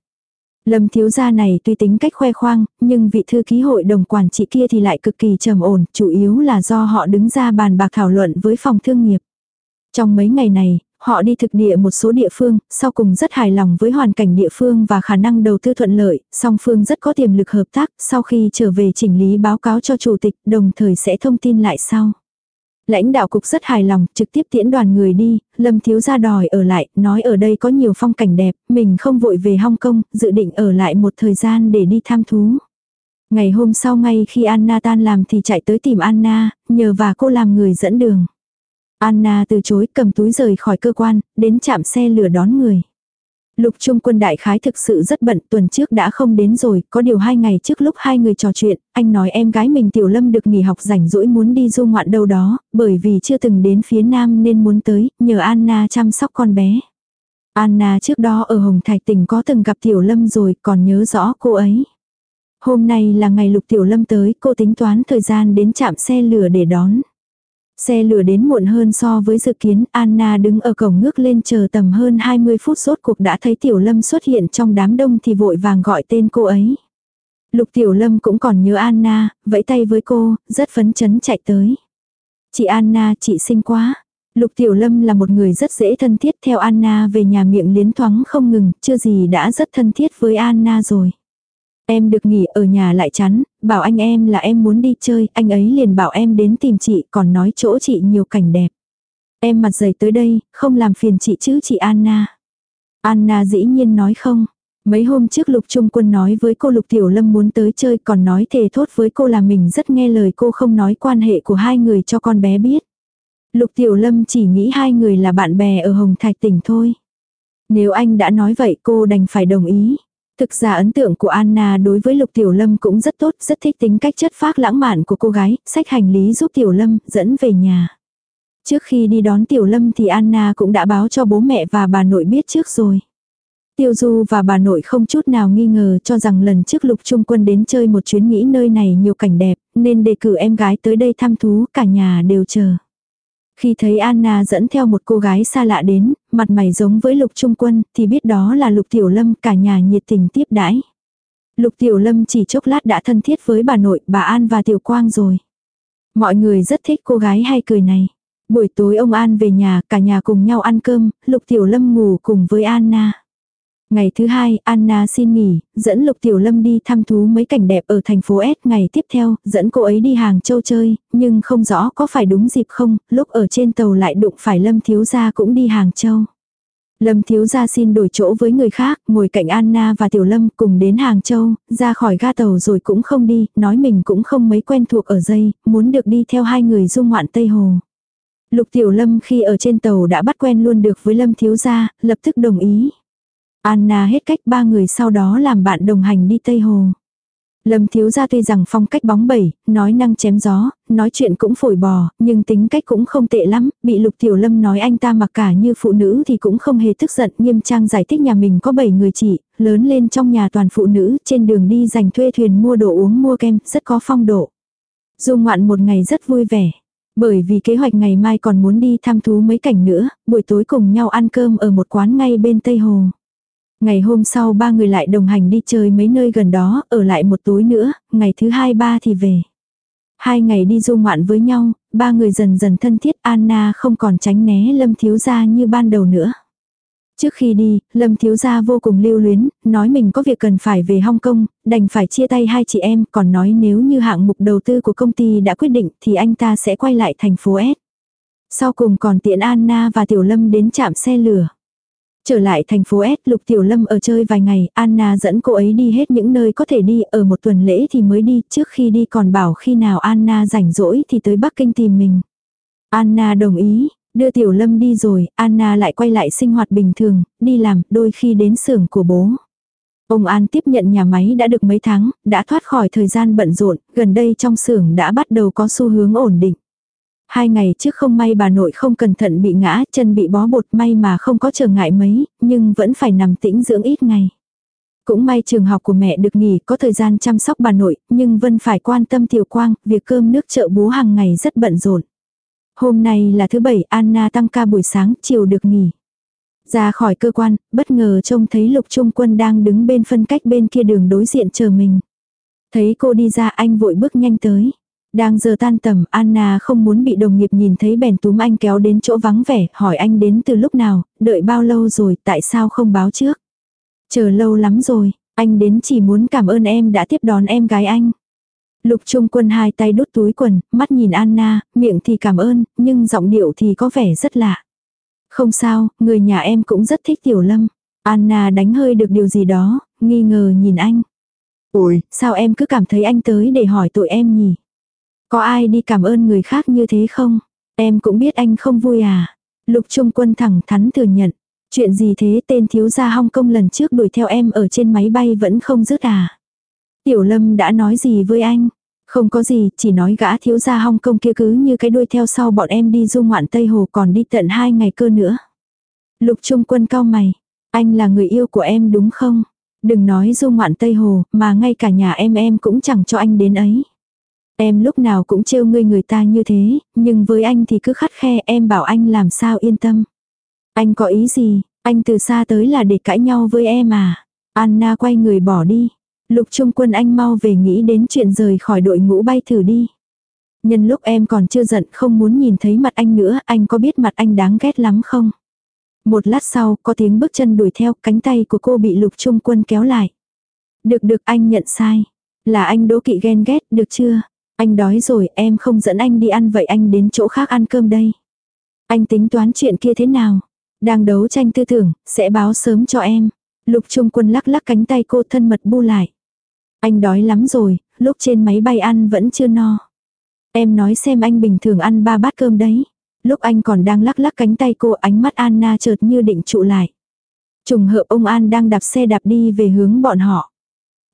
[SPEAKER 1] Lâm thiếu gia này tuy tính cách khoe khoang, nhưng vị thư ký hội đồng quản trị kia thì lại cực kỳ trầm ổn, chủ yếu là do họ đứng ra bàn bạc thảo luận với phòng thương nghiệp. Trong mấy ngày này, họ đi thực địa một số địa phương, sau cùng rất hài lòng với hoàn cảnh địa phương và khả năng đầu tư thuận lợi, song phương rất có tiềm lực hợp tác, sau khi trở về chỉnh lý báo cáo cho chủ tịch, đồng thời sẽ thông tin lại sau. Lãnh đạo cục rất hài lòng, trực tiếp tiễn đoàn người đi, Lâm Thiếu ra đòi ở lại, nói ở đây có nhiều phong cảnh đẹp, mình không vội về Hong Kong, dự định ở lại một thời gian để đi tham thú. Ngày hôm sau ngay khi Anna tan làm thì chạy tới tìm Anna, nhờ và cô làm người dẫn đường. Anna từ chối cầm túi rời khỏi cơ quan, đến chạm xe lửa đón người. Lục Trung Quân đại khái thực sự rất bận, tuần trước đã không đến rồi, có điều hai ngày trước lúc hai người trò chuyện, anh nói em gái mình Tiểu Lâm được nghỉ học rảnh rỗi muốn đi du ngoạn đâu đó, bởi vì chưa từng đến phía Nam nên muốn tới, nhờ Anna chăm sóc con bé. Anna trước đó ở Hồng Thạch tỉnh có từng gặp Tiểu Lâm rồi, còn nhớ rõ cô ấy. Hôm nay là ngày Lục Tiểu Lâm tới, cô tính toán thời gian đến chạm xe lửa để đón. Xe lửa đến muộn hơn so với dự kiến, Anna đứng ở cổng ngước lên chờ tầm hơn 20 phút sốt cuộc đã thấy Tiểu Lâm xuất hiện trong đám đông thì vội vàng gọi tên cô ấy. Lục Tiểu Lâm cũng còn nhớ Anna, vẫy tay với cô, rất phấn chấn chạy tới. Chị Anna, chị xinh quá. Lục Tiểu Lâm là một người rất dễ thân thiết theo Anna về nhà miệng liến thoáng không ngừng, chưa gì đã rất thân thiết với Anna rồi. Em được nghỉ ở nhà lại chắn, bảo anh em là em muốn đi chơi, anh ấy liền bảo em đến tìm chị, còn nói chỗ chị nhiều cảnh đẹp. Em mặt dày tới đây, không làm phiền chị chứ chị Anna. Anna dĩ nhiên nói không. Mấy hôm trước Lục Trung Quân nói với cô Lục Tiểu Lâm muốn tới chơi còn nói thề thốt với cô là mình rất nghe lời cô không nói quan hệ của hai người cho con bé biết. Lục Tiểu Lâm chỉ nghĩ hai người là bạn bè ở Hồng Thạch tỉnh thôi. Nếu anh đã nói vậy cô đành phải đồng ý. Thực ra ấn tượng của Anna đối với Lục Tiểu Lâm cũng rất tốt, rất thích tính cách chất phác lãng mạn của cô gái, sách hành lý giúp Tiểu Lâm, dẫn về nhà. Trước khi đi đón Tiểu Lâm thì Anna cũng đã báo cho bố mẹ và bà nội biết trước rồi. Tiêu Du và bà nội không chút nào nghi ngờ cho rằng lần trước Lục Trung Quân đến chơi một chuyến nghĩ nơi này nhiều cảnh đẹp, nên đề cử em gái tới đây thăm thú, cả nhà đều chờ. Khi thấy Anna dẫn theo một cô gái xa lạ đến, mặt mày giống với Lục Trung Quân, thì biết đó là Lục Tiểu Lâm, cả nhà nhiệt tình tiếp đãi. Lục Tiểu Lâm chỉ chốc lát đã thân thiết với bà nội, bà An và Tiểu Quang rồi. Mọi người rất thích cô gái hay cười này. Buổi tối ông An về nhà, cả nhà cùng nhau ăn cơm, Lục Tiểu Lâm ngủ cùng với Anna. Ngày thứ hai, Anna xin nghỉ, dẫn Lục Tiểu Lâm đi thăm thú mấy cảnh đẹp ở thành phố S. Ngày tiếp theo, dẫn cô ấy đi Hàng Châu chơi, nhưng không rõ có phải đúng dịp không, lúc ở trên tàu lại đụng phải Lâm Thiếu Gia cũng đi Hàng Châu. Lâm Thiếu Gia xin đổi chỗ với người khác, ngồi cạnh Anna và Tiểu Lâm cùng đến Hàng Châu, ra khỏi ga tàu rồi cũng không đi, nói mình cũng không mấy quen thuộc ở dây, muốn được đi theo hai người du ngoạn Tây Hồ. Lục Tiểu Lâm khi ở trên tàu đã bắt quen luôn được với Lâm Thiếu Gia, lập tức đồng ý. Anna hết cách ba người sau đó làm bạn đồng hành đi Tây Hồ. Lâm thiếu gia tuy rằng phong cách bóng bẩy, nói năng chém gió, nói chuyện cũng phổi bò, nhưng tính cách cũng không tệ lắm, bị lục tiểu lâm nói anh ta mặc cả như phụ nữ thì cũng không hề tức giận, nghiêm trang giải thích nhà mình có 7 người chị, lớn lên trong nhà toàn phụ nữ, trên đường đi dành thuê thuyền mua đồ uống mua kem, rất có phong độ. Du ngoạn một ngày rất vui vẻ. Bởi vì kế hoạch ngày mai còn muốn đi thăm thú mấy cảnh nữa, buổi tối cùng nhau ăn cơm ở một quán ngay bên Tây Hồ. Ngày hôm sau ba người lại đồng hành đi chơi mấy nơi gần đó, ở lại một tối nữa, ngày thứ hai ba thì về. Hai ngày đi du ngoạn với nhau, ba người dần dần thân thiết Anna không còn tránh né Lâm Thiếu Gia như ban đầu nữa. Trước khi đi, Lâm Thiếu Gia vô cùng lưu luyến, nói mình có việc cần phải về Hong Kong, đành phải chia tay hai chị em, còn nói nếu như hạng mục đầu tư của công ty đã quyết định thì anh ta sẽ quay lại thành phố S. Sau cùng còn tiện Anna và Tiểu Lâm đến trạm xe lửa. Trở lại thành phố S, Lục Tiểu Lâm ở chơi vài ngày, Anna dẫn cô ấy đi hết những nơi có thể đi, ở một tuần lễ thì mới đi, trước khi đi còn bảo khi nào Anna rảnh rỗi thì tới Bắc Kinh tìm mình. Anna đồng ý, đưa Tiểu Lâm đi rồi, Anna lại quay lại sinh hoạt bình thường, đi làm, đôi khi đến xưởng của bố. Ông An tiếp nhận nhà máy đã được mấy tháng, đã thoát khỏi thời gian bận rộn, gần đây trong xưởng đã bắt đầu có xu hướng ổn định. Hai ngày trước không may bà nội không cẩn thận bị ngã, chân bị bó bột may mà không có trở ngại mấy, nhưng vẫn phải nằm tĩnh dưỡng ít ngày. Cũng may trường học của mẹ được nghỉ có thời gian chăm sóc bà nội, nhưng Vân phải quan tâm Tiểu Quang, việc cơm nước chợ búa hàng ngày rất bận rộn. Hôm nay là thứ bảy, Anna tăng ca buổi sáng, chiều được nghỉ. Ra khỏi cơ quan, bất ngờ trông thấy Lục Trung Quân đang đứng bên phân cách bên kia đường đối diện chờ mình. Thấy cô đi ra anh vội bước nhanh tới. Đang giờ tan tầm, Anna không muốn bị đồng nghiệp nhìn thấy bèn túm anh kéo đến chỗ vắng vẻ, hỏi anh đến từ lúc nào, đợi bao lâu rồi, tại sao không báo trước. Chờ lâu lắm rồi, anh đến chỉ muốn cảm ơn em đã tiếp đón em gái anh. Lục Trung Quân hai tay đút túi quần, mắt nhìn Anna, miệng thì cảm ơn, nhưng giọng điệu thì có vẻ rất lạ. Không sao, người nhà em cũng rất thích Tiểu Lâm. Anna đánh hơi được điều gì đó, nghi ngờ nhìn anh. Ôi, sao em cứ cảm thấy anh tới để hỏi tội em nhỉ? Có ai đi cảm ơn người khác như thế không? Em cũng biết anh không vui à? Lục Trung Quân thẳng thắn thừa nhận. Chuyện gì thế tên thiếu gia Hong Kong lần trước đuổi theo em ở trên máy bay vẫn không dứt à? Tiểu Lâm đã nói gì với anh? Không có gì, chỉ nói gã thiếu gia Hong Kong kia cứ như cái đuôi theo sau bọn em đi du ngoạn Tây Hồ còn đi tận hai ngày cơ nữa. Lục Trung Quân cao mày. Anh là người yêu của em đúng không? Đừng nói du ngoạn Tây Hồ, mà ngay cả nhà em em cũng chẳng cho anh đến ấy. Em lúc nào cũng trêu ngươi người ta như thế, nhưng với anh thì cứ khắt khe em bảo anh làm sao yên tâm. Anh có ý gì, anh từ xa tới là để cãi nhau với em à. Anna quay người bỏ đi. Lục trung quân anh mau về nghĩ đến chuyện rời khỏi đội ngũ bay thử đi. Nhân lúc em còn chưa giận không muốn nhìn thấy mặt anh nữa, anh có biết mặt anh đáng ghét lắm không? Một lát sau, có tiếng bước chân đuổi theo, cánh tay của cô bị lục trung quân kéo lại. Được được anh nhận sai. Là anh đố kỵ ghen ghét, được chưa? Anh đói rồi, em không dẫn anh đi ăn vậy anh đến chỗ khác ăn cơm đây. Anh tính toán chuyện kia thế nào? Đang đấu tranh tư tưởng, sẽ báo sớm cho em. Lục Trung Quân lắc lắc cánh tay cô thân mật bu lại. Anh đói lắm rồi, lúc trên máy bay ăn vẫn chưa no. Em nói xem anh bình thường ăn ba bát cơm đấy. Lúc anh còn đang lắc lắc cánh tay cô ánh mắt Anna chợt như định trụ lại. Trùng hợp ông An đang đạp xe đạp đi về hướng bọn họ.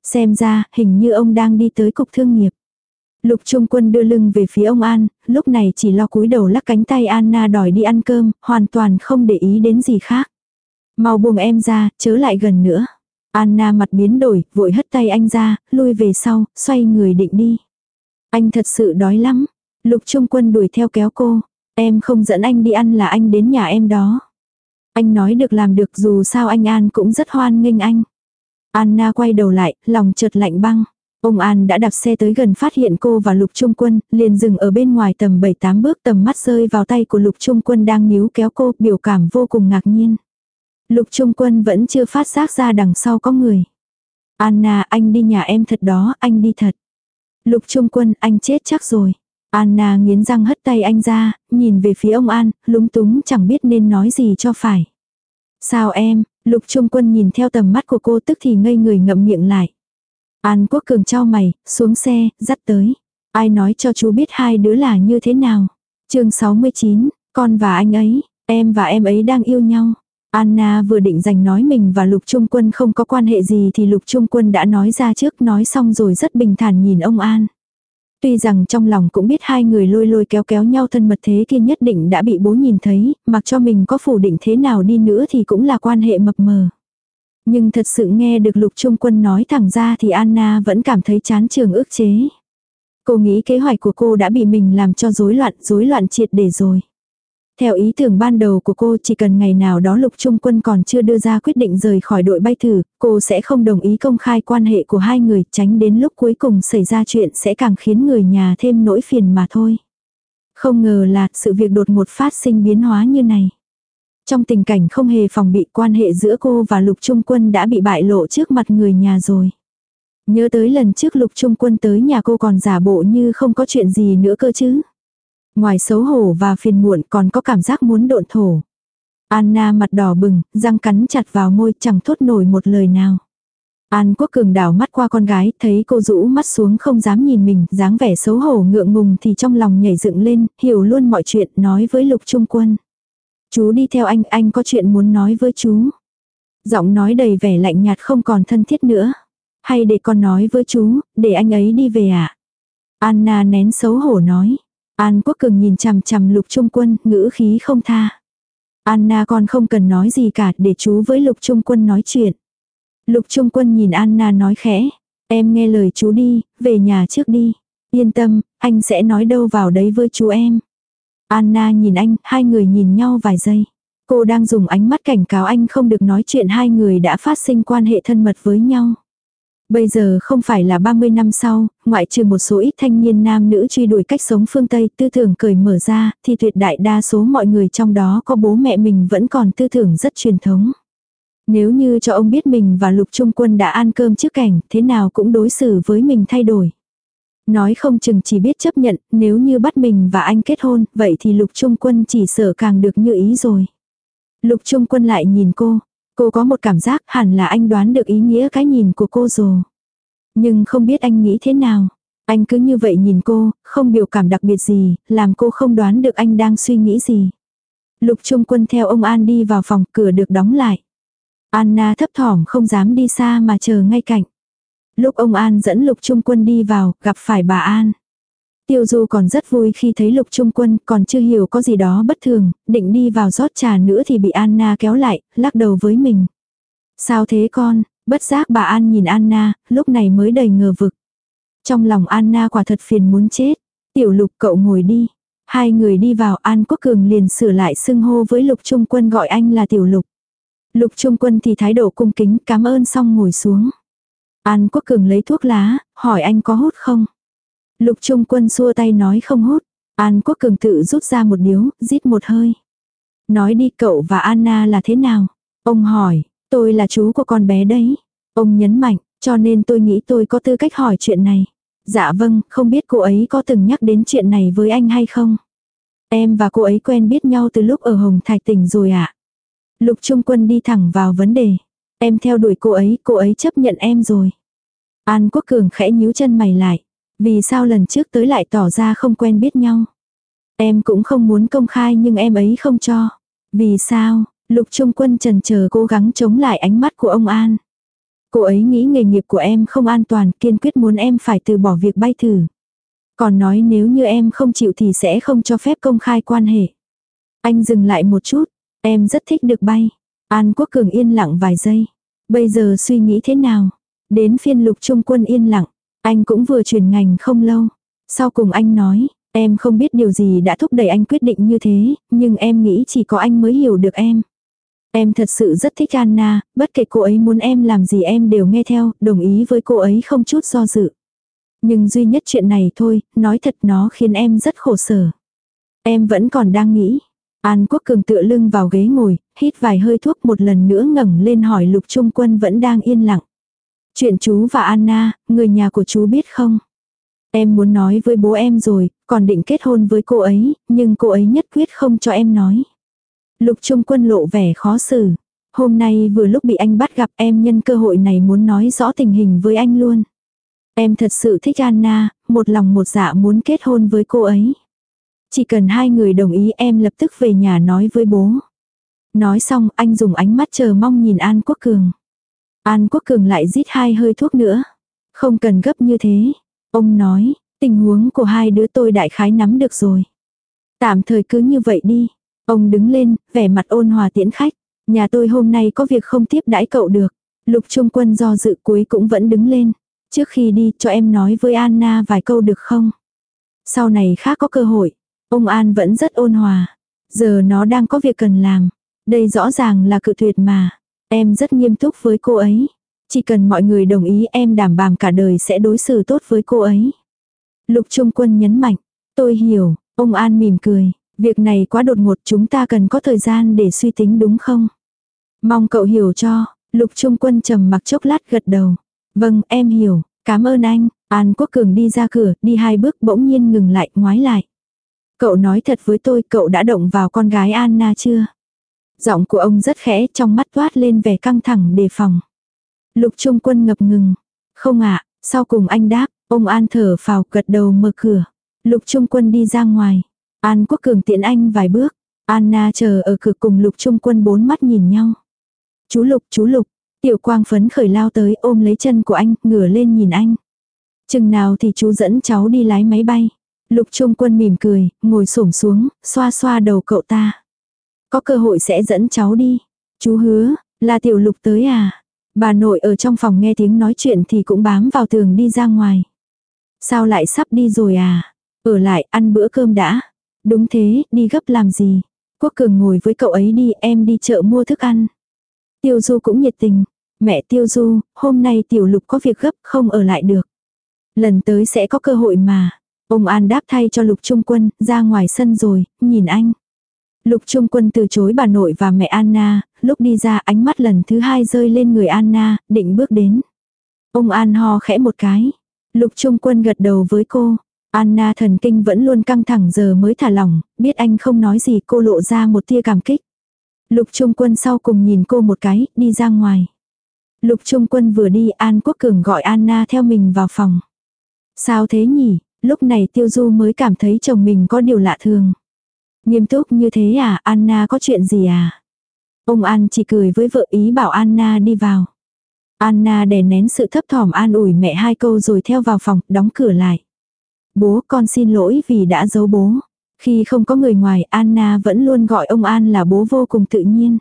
[SPEAKER 1] Xem ra, hình như ông đang đi tới cục thương nghiệp. Lục Trung Quân đưa lưng về phía ông An, lúc này chỉ lo cúi đầu lắc cánh tay Anna đòi đi ăn cơm, hoàn toàn không để ý đến gì khác. Mau buông em ra, chớ lại gần nữa. Anna mặt biến đổi, vội hất tay anh ra, lui về sau, xoay người định đi. Anh thật sự đói lắm. Lục Trung Quân đuổi theo kéo cô. Em không dẫn anh đi ăn là anh đến nhà em đó. Anh nói được làm được dù sao anh An cũng rất hoan nghênh anh. Anna quay đầu lại, lòng chợt lạnh băng. Ông An đã đạp xe tới gần phát hiện cô và Lục Trung Quân, liền dừng ở bên ngoài tầm 7-8 bước tầm mắt rơi vào tay của Lục Trung Quân đang níu kéo cô, biểu cảm vô cùng ngạc nhiên. Lục Trung Quân vẫn chưa phát giác ra đằng sau có người. Anna, anh đi nhà em thật đó, anh đi thật. Lục Trung Quân, anh chết chắc rồi. Anna nghiến răng hất tay anh ra, nhìn về phía ông An, lúng túng chẳng biết nên nói gì cho phải. Sao em, Lục Trung Quân nhìn theo tầm mắt của cô tức thì ngây người ngậm miệng lại. An Quốc Cường trao mày, xuống xe, dắt tới. Ai nói cho chú biết hai đứa là như thế nào. chương 69, con và anh ấy, em và em ấy đang yêu nhau. Anna vừa định giành nói mình và Lục Trung Quân không có quan hệ gì thì Lục Trung Quân đã nói ra trước nói xong rồi rất bình thản nhìn ông An. Tuy rằng trong lòng cũng biết hai người lôi lôi kéo kéo nhau thân mật thế kia nhất định đã bị bố nhìn thấy, mặc cho mình có phủ định thế nào đi nữa thì cũng là quan hệ mập mờ. Nhưng thật sự nghe được Lục Trung Quân nói thẳng ra thì Anna vẫn cảm thấy chán trường ức chế. Cô nghĩ kế hoạch của cô đã bị mình làm cho rối loạn, rối loạn triệt để rồi. Theo ý tưởng ban đầu của cô chỉ cần ngày nào đó lục trung quân còn chưa đưa ra quyết định rời khỏi đội bay thử, cô sẽ không đồng ý công khai quan hệ của hai người tránh đến lúc cuối cùng xảy ra chuyện sẽ càng khiến người nhà thêm nỗi phiền mà thôi. Không ngờ là sự việc đột ngột phát sinh biến hóa như này. Trong tình cảnh không hề phòng bị quan hệ giữa cô và lục trung quân đã bị bại lộ trước mặt người nhà rồi. Nhớ tới lần trước lục trung quân tới nhà cô còn giả bộ như không có chuyện gì nữa cơ chứ. Ngoài xấu hổ và phiền muộn còn có cảm giác muốn độn thổ. Anna mặt đỏ bừng, răng cắn chặt vào môi chẳng thốt nổi một lời nào. An Quốc Cường đảo mắt qua con gái, thấy cô rũ mắt xuống không dám nhìn mình, dáng vẻ xấu hổ ngượng ngùng thì trong lòng nhảy dựng lên, hiểu luôn mọi chuyện, nói với Lục Trung Quân. Chú đi theo anh, anh có chuyện muốn nói với chú. Giọng nói đầy vẻ lạnh nhạt không còn thân thiết nữa. Hay để con nói với chú, để anh ấy đi về ạ. À? Anna nén xấu hổ nói. An Quốc Cường nhìn chằm chằm Lục Trung Quân, ngữ khí không tha. Anna con không cần nói gì cả, để chú với Lục Trung Quân nói chuyện. Lục Trung Quân nhìn Anna nói khẽ, em nghe lời chú đi, về nhà trước đi. Yên tâm, anh sẽ nói đâu vào đấy với chú em. Anna nhìn anh, hai người nhìn nhau vài giây. Cô đang dùng ánh mắt cảnh cáo anh không được nói chuyện hai người đã phát sinh quan hệ thân mật với nhau. Bây giờ không phải là 30 năm sau, ngoại trừ một số ít thanh niên nam nữ truy đuổi cách sống phương Tây tư tưởng cởi mở ra, thì tuyệt đại đa số mọi người trong đó có bố mẹ mình vẫn còn tư tưởng rất truyền thống. Nếu như cho ông biết mình và lục trung quân đã ăn cơm trước cảnh, thế nào cũng đối xử với mình thay đổi. Nói không chừng chỉ biết chấp nhận, nếu như bắt mình và anh kết hôn, vậy thì lục trung quân chỉ sợ càng được như ý rồi. Lục trung quân lại nhìn cô, Cô có một cảm giác hẳn là anh đoán được ý nghĩa cái nhìn của cô rồi. Nhưng không biết anh nghĩ thế nào. Anh cứ như vậy nhìn cô, không biểu cảm đặc biệt gì, làm cô không đoán được anh đang suy nghĩ gì. Lục Trung Quân theo ông An đi vào phòng, cửa được đóng lại. Anna thấp thỏm không dám đi xa mà chờ ngay cạnh. Lúc ông An dẫn Lục Trung Quân đi vào, gặp phải bà An. Tiêu Du còn rất vui khi thấy Lục Trung Quân còn chưa hiểu có gì đó bất thường, định đi vào rót trà nữa thì bị Anna kéo lại, lắc đầu với mình. Sao thế con, bất giác bà An nhìn Anna, lúc này mới đầy ngờ vực. Trong lòng Anna quả thật phiền muốn chết. Tiểu Lục cậu ngồi đi. Hai người đi vào An Quốc Cường liền sửa lại xưng hô với Lục Trung Quân gọi anh là Tiểu Lục. Lục Trung Quân thì thái độ cung kính cảm ơn xong ngồi xuống. An Quốc Cường lấy thuốc lá, hỏi anh có hút không? Lục Trung Quân xua tay nói không hút. An Quốc Cường tự rút ra một điếu, rít một hơi. Nói đi cậu và Anna là thế nào? Ông hỏi, tôi là chú của con bé đấy. Ông nhấn mạnh, cho nên tôi nghĩ tôi có tư cách hỏi chuyện này. Dạ vâng, không biết cô ấy có từng nhắc đến chuyện này với anh hay không? Em và cô ấy quen biết nhau từ lúc ở Hồng Thạch tỉnh rồi ạ. À? Lục Trung Quân đi thẳng vào vấn đề. Em theo đuổi cô ấy, cô ấy chấp nhận em rồi. An Quốc Cường khẽ nhíu chân mày lại. Vì sao lần trước tới lại tỏ ra không quen biết nhau? Em cũng không muốn công khai nhưng em ấy không cho. Vì sao? Lục Trung Quân trần chờ cố gắng chống lại ánh mắt của ông An. Cô ấy nghĩ nghề nghiệp của em không an toàn, kiên quyết muốn em phải từ bỏ việc bay thử. Còn nói nếu như em không chịu thì sẽ không cho phép công khai quan hệ. Anh dừng lại một chút, em rất thích được bay. An Quốc Cường yên lặng vài giây. Bây giờ suy nghĩ thế nào? Đến phiên lục trung quân yên lặng. Anh cũng vừa chuyển ngành không lâu. Sau cùng anh nói, em không biết điều gì đã thúc đẩy anh quyết định như thế, nhưng em nghĩ chỉ có anh mới hiểu được em. Em thật sự rất thích Anna, bất kể cô ấy muốn em làm gì em đều nghe theo, đồng ý với cô ấy không chút do dự. Nhưng duy nhất chuyện này thôi, nói thật nó khiến em rất khổ sở. Em vẫn còn đang nghĩ. An Quốc Cường tựa lưng vào ghế ngồi, hít vài hơi thuốc một lần nữa ngẩng lên hỏi Lục Trung Quân vẫn đang yên lặng. Chuyện chú và Anna, người nhà của chú biết không? Em muốn nói với bố em rồi, còn định kết hôn với cô ấy, nhưng cô ấy nhất quyết không cho em nói. Lục Trung Quân lộ vẻ khó xử. Hôm nay vừa lúc bị anh bắt gặp em nhân cơ hội này muốn nói rõ tình hình với anh luôn. Em thật sự thích Anna, một lòng một dạ muốn kết hôn với cô ấy. Chỉ cần hai người đồng ý em lập tức về nhà nói với bố. Nói xong anh dùng ánh mắt chờ mong nhìn An Quốc Cường. An Quốc Cường lại rít hai hơi thuốc nữa. Không cần gấp như thế. Ông nói, tình huống của hai đứa tôi đại khái nắm được rồi. Tạm thời cứ như vậy đi. Ông đứng lên, vẻ mặt ôn hòa tiễn khách. Nhà tôi hôm nay có việc không tiếp đãi cậu được. Lục Trung Quân do dự cuối cũng vẫn đứng lên. Trước khi đi cho em nói với Anna vài câu được không? Sau này khác có cơ hội. Ông An vẫn rất ôn hòa. Giờ nó đang có việc cần làm. Đây rõ ràng là cự tuyệt mà. Em rất nghiêm túc với cô ấy. Chỉ cần mọi người đồng ý em đảm bảo cả đời sẽ đối xử tốt với cô ấy. Lục Trung Quân nhấn mạnh. Tôi hiểu, ông An mỉm cười. Việc này quá đột ngột chúng ta cần có thời gian để suy tính đúng không? Mong cậu hiểu cho. Lục Trung Quân trầm mặc chốc lát gật đầu. Vâng, em hiểu. Cảm ơn anh. An Quốc Cường đi ra cửa, đi hai bước bỗng nhiên ngừng lại, ngoái lại. Cậu nói thật với tôi, cậu đã động vào con gái Anna chưa? Giọng của ông rất khẽ, trong mắt toát lên vẻ căng thẳng đề phòng. Lục Trung Quân ngập ngừng. Không ạ, sau cùng anh đáp, ông An thở phào gật đầu mở cửa. Lục Trung Quân đi ra ngoài. An Quốc Cường tiện anh vài bước. Anna chờ ở cửa cùng Lục Trung Quân bốn mắt nhìn nhau. Chú Lục, chú Lục. Tiểu quang phấn khởi lao tới ôm lấy chân của anh, ngửa lên nhìn anh. Chừng nào thì chú dẫn cháu đi lái máy bay. Lục Trung Quân mỉm cười, ngồi xổm xuống, xoa xoa đầu cậu ta. Có cơ hội sẽ dẫn cháu đi. Chú hứa, là tiểu lục tới à? Bà nội ở trong phòng nghe tiếng nói chuyện thì cũng bám vào tường đi ra ngoài. Sao lại sắp đi rồi à? Ở lại ăn bữa cơm đã. Đúng thế, đi gấp làm gì? Quốc cường ngồi với cậu ấy đi, em đi chợ mua thức ăn. Tiêu Du cũng nhiệt tình. Mẹ Tiêu Du, hôm nay tiểu lục có việc gấp không ở lại được. Lần tới sẽ có cơ hội mà. Ông An đáp thay cho lục trung quân, ra ngoài sân rồi, nhìn anh. Lục Trung Quân từ chối bà nội và mẹ Anna, lúc đi ra ánh mắt lần thứ hai rơi lên người Anna, định bước đến. Ông An ho khẽ một cái. Lục Trung Quân gật đầu với cô. Anna thần kinh vẫn luôn căng thẳng giờ mới thả lỏng, biết anh không nói gì cô lộ ra một tia cảm kích. Lục Trung Quân sau cùng nhìn cô một cái, đi ra ngoài. Lục Trung Quân vừa đi An Quốc Cường gọi Anna theo mình vào phòng. Sao thế nhỉ? Lúc này Tiêu Du mới cảm thấy chồng mình có điều lạ thường. Nghiêm túc như thế à, Anna có chuyện gì à? Ông An chỉ cười với vợ ý bảo Anna đi vào. Anna đè nén sự thấp thỏm an ủi mẹ hai câu rồi theo vào phòng, đóng cửa lại. Bố con xin lỗi vì đã giấu bố. Khi không có người ngoài, Anna vẫn luôn gọi ông An là bố vô cùng tự nhiên.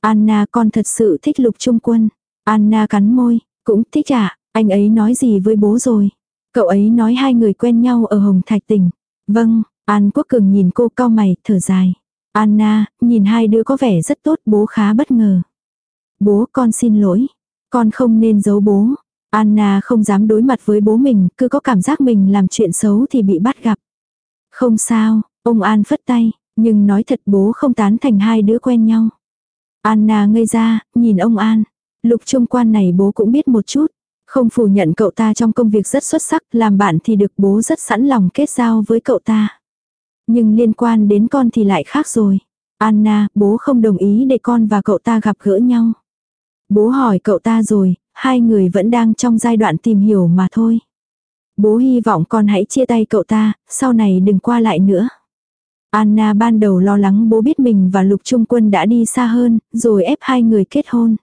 [SPEAKER 1] Anna con thật sự thích lục trung quân. Anna cắn môi, cũng thích à, anh ấy nói gì với bố rồi. Cậu ấy nói hai người quen nhau ở Hồng Thạch tỉnh. Vâng, An Quốc Cường nhìn cô cao mày, thở dài. Anna, nhìn hai đứa có vẻ rất tốt, bố khá bất ngờ. Bố con xin lỗi. Con không nên giấu bố. Anna không dám đối mặt với bố mình, cứ có cảm giác mình làm chuyện xấu thì bị bắt gặp. Không sao, ông An phất tay, nhưng nói thật bố không tán thành hai đứa quen nhau. Anna ngây ra, nhìn ông An. Lục trung quan này bố cũng biết một chút. Không phủ nhận cậu ta trong công việc rất xuất sắc, làm bạn thì được bố rất sẵn lòng kết giao với cậu ta. Nhưng liên quan đến con thì lại khác rồi. Anna, bố không đồng ý để con và cậu ta gặp gỡ nhau. Bố hỏi cậu ta rồi, hai người vẫn đang trong giai đoạn tìm hiểu mà thôi. Bố hy vọng con hãy chia tay cậu ta, sau này đừng qua lại nữa. Anna ban đầu lo lắng bố biết mình và Lục Trung Quân đã đi xa hơn, rồi ép hai người kết hôn.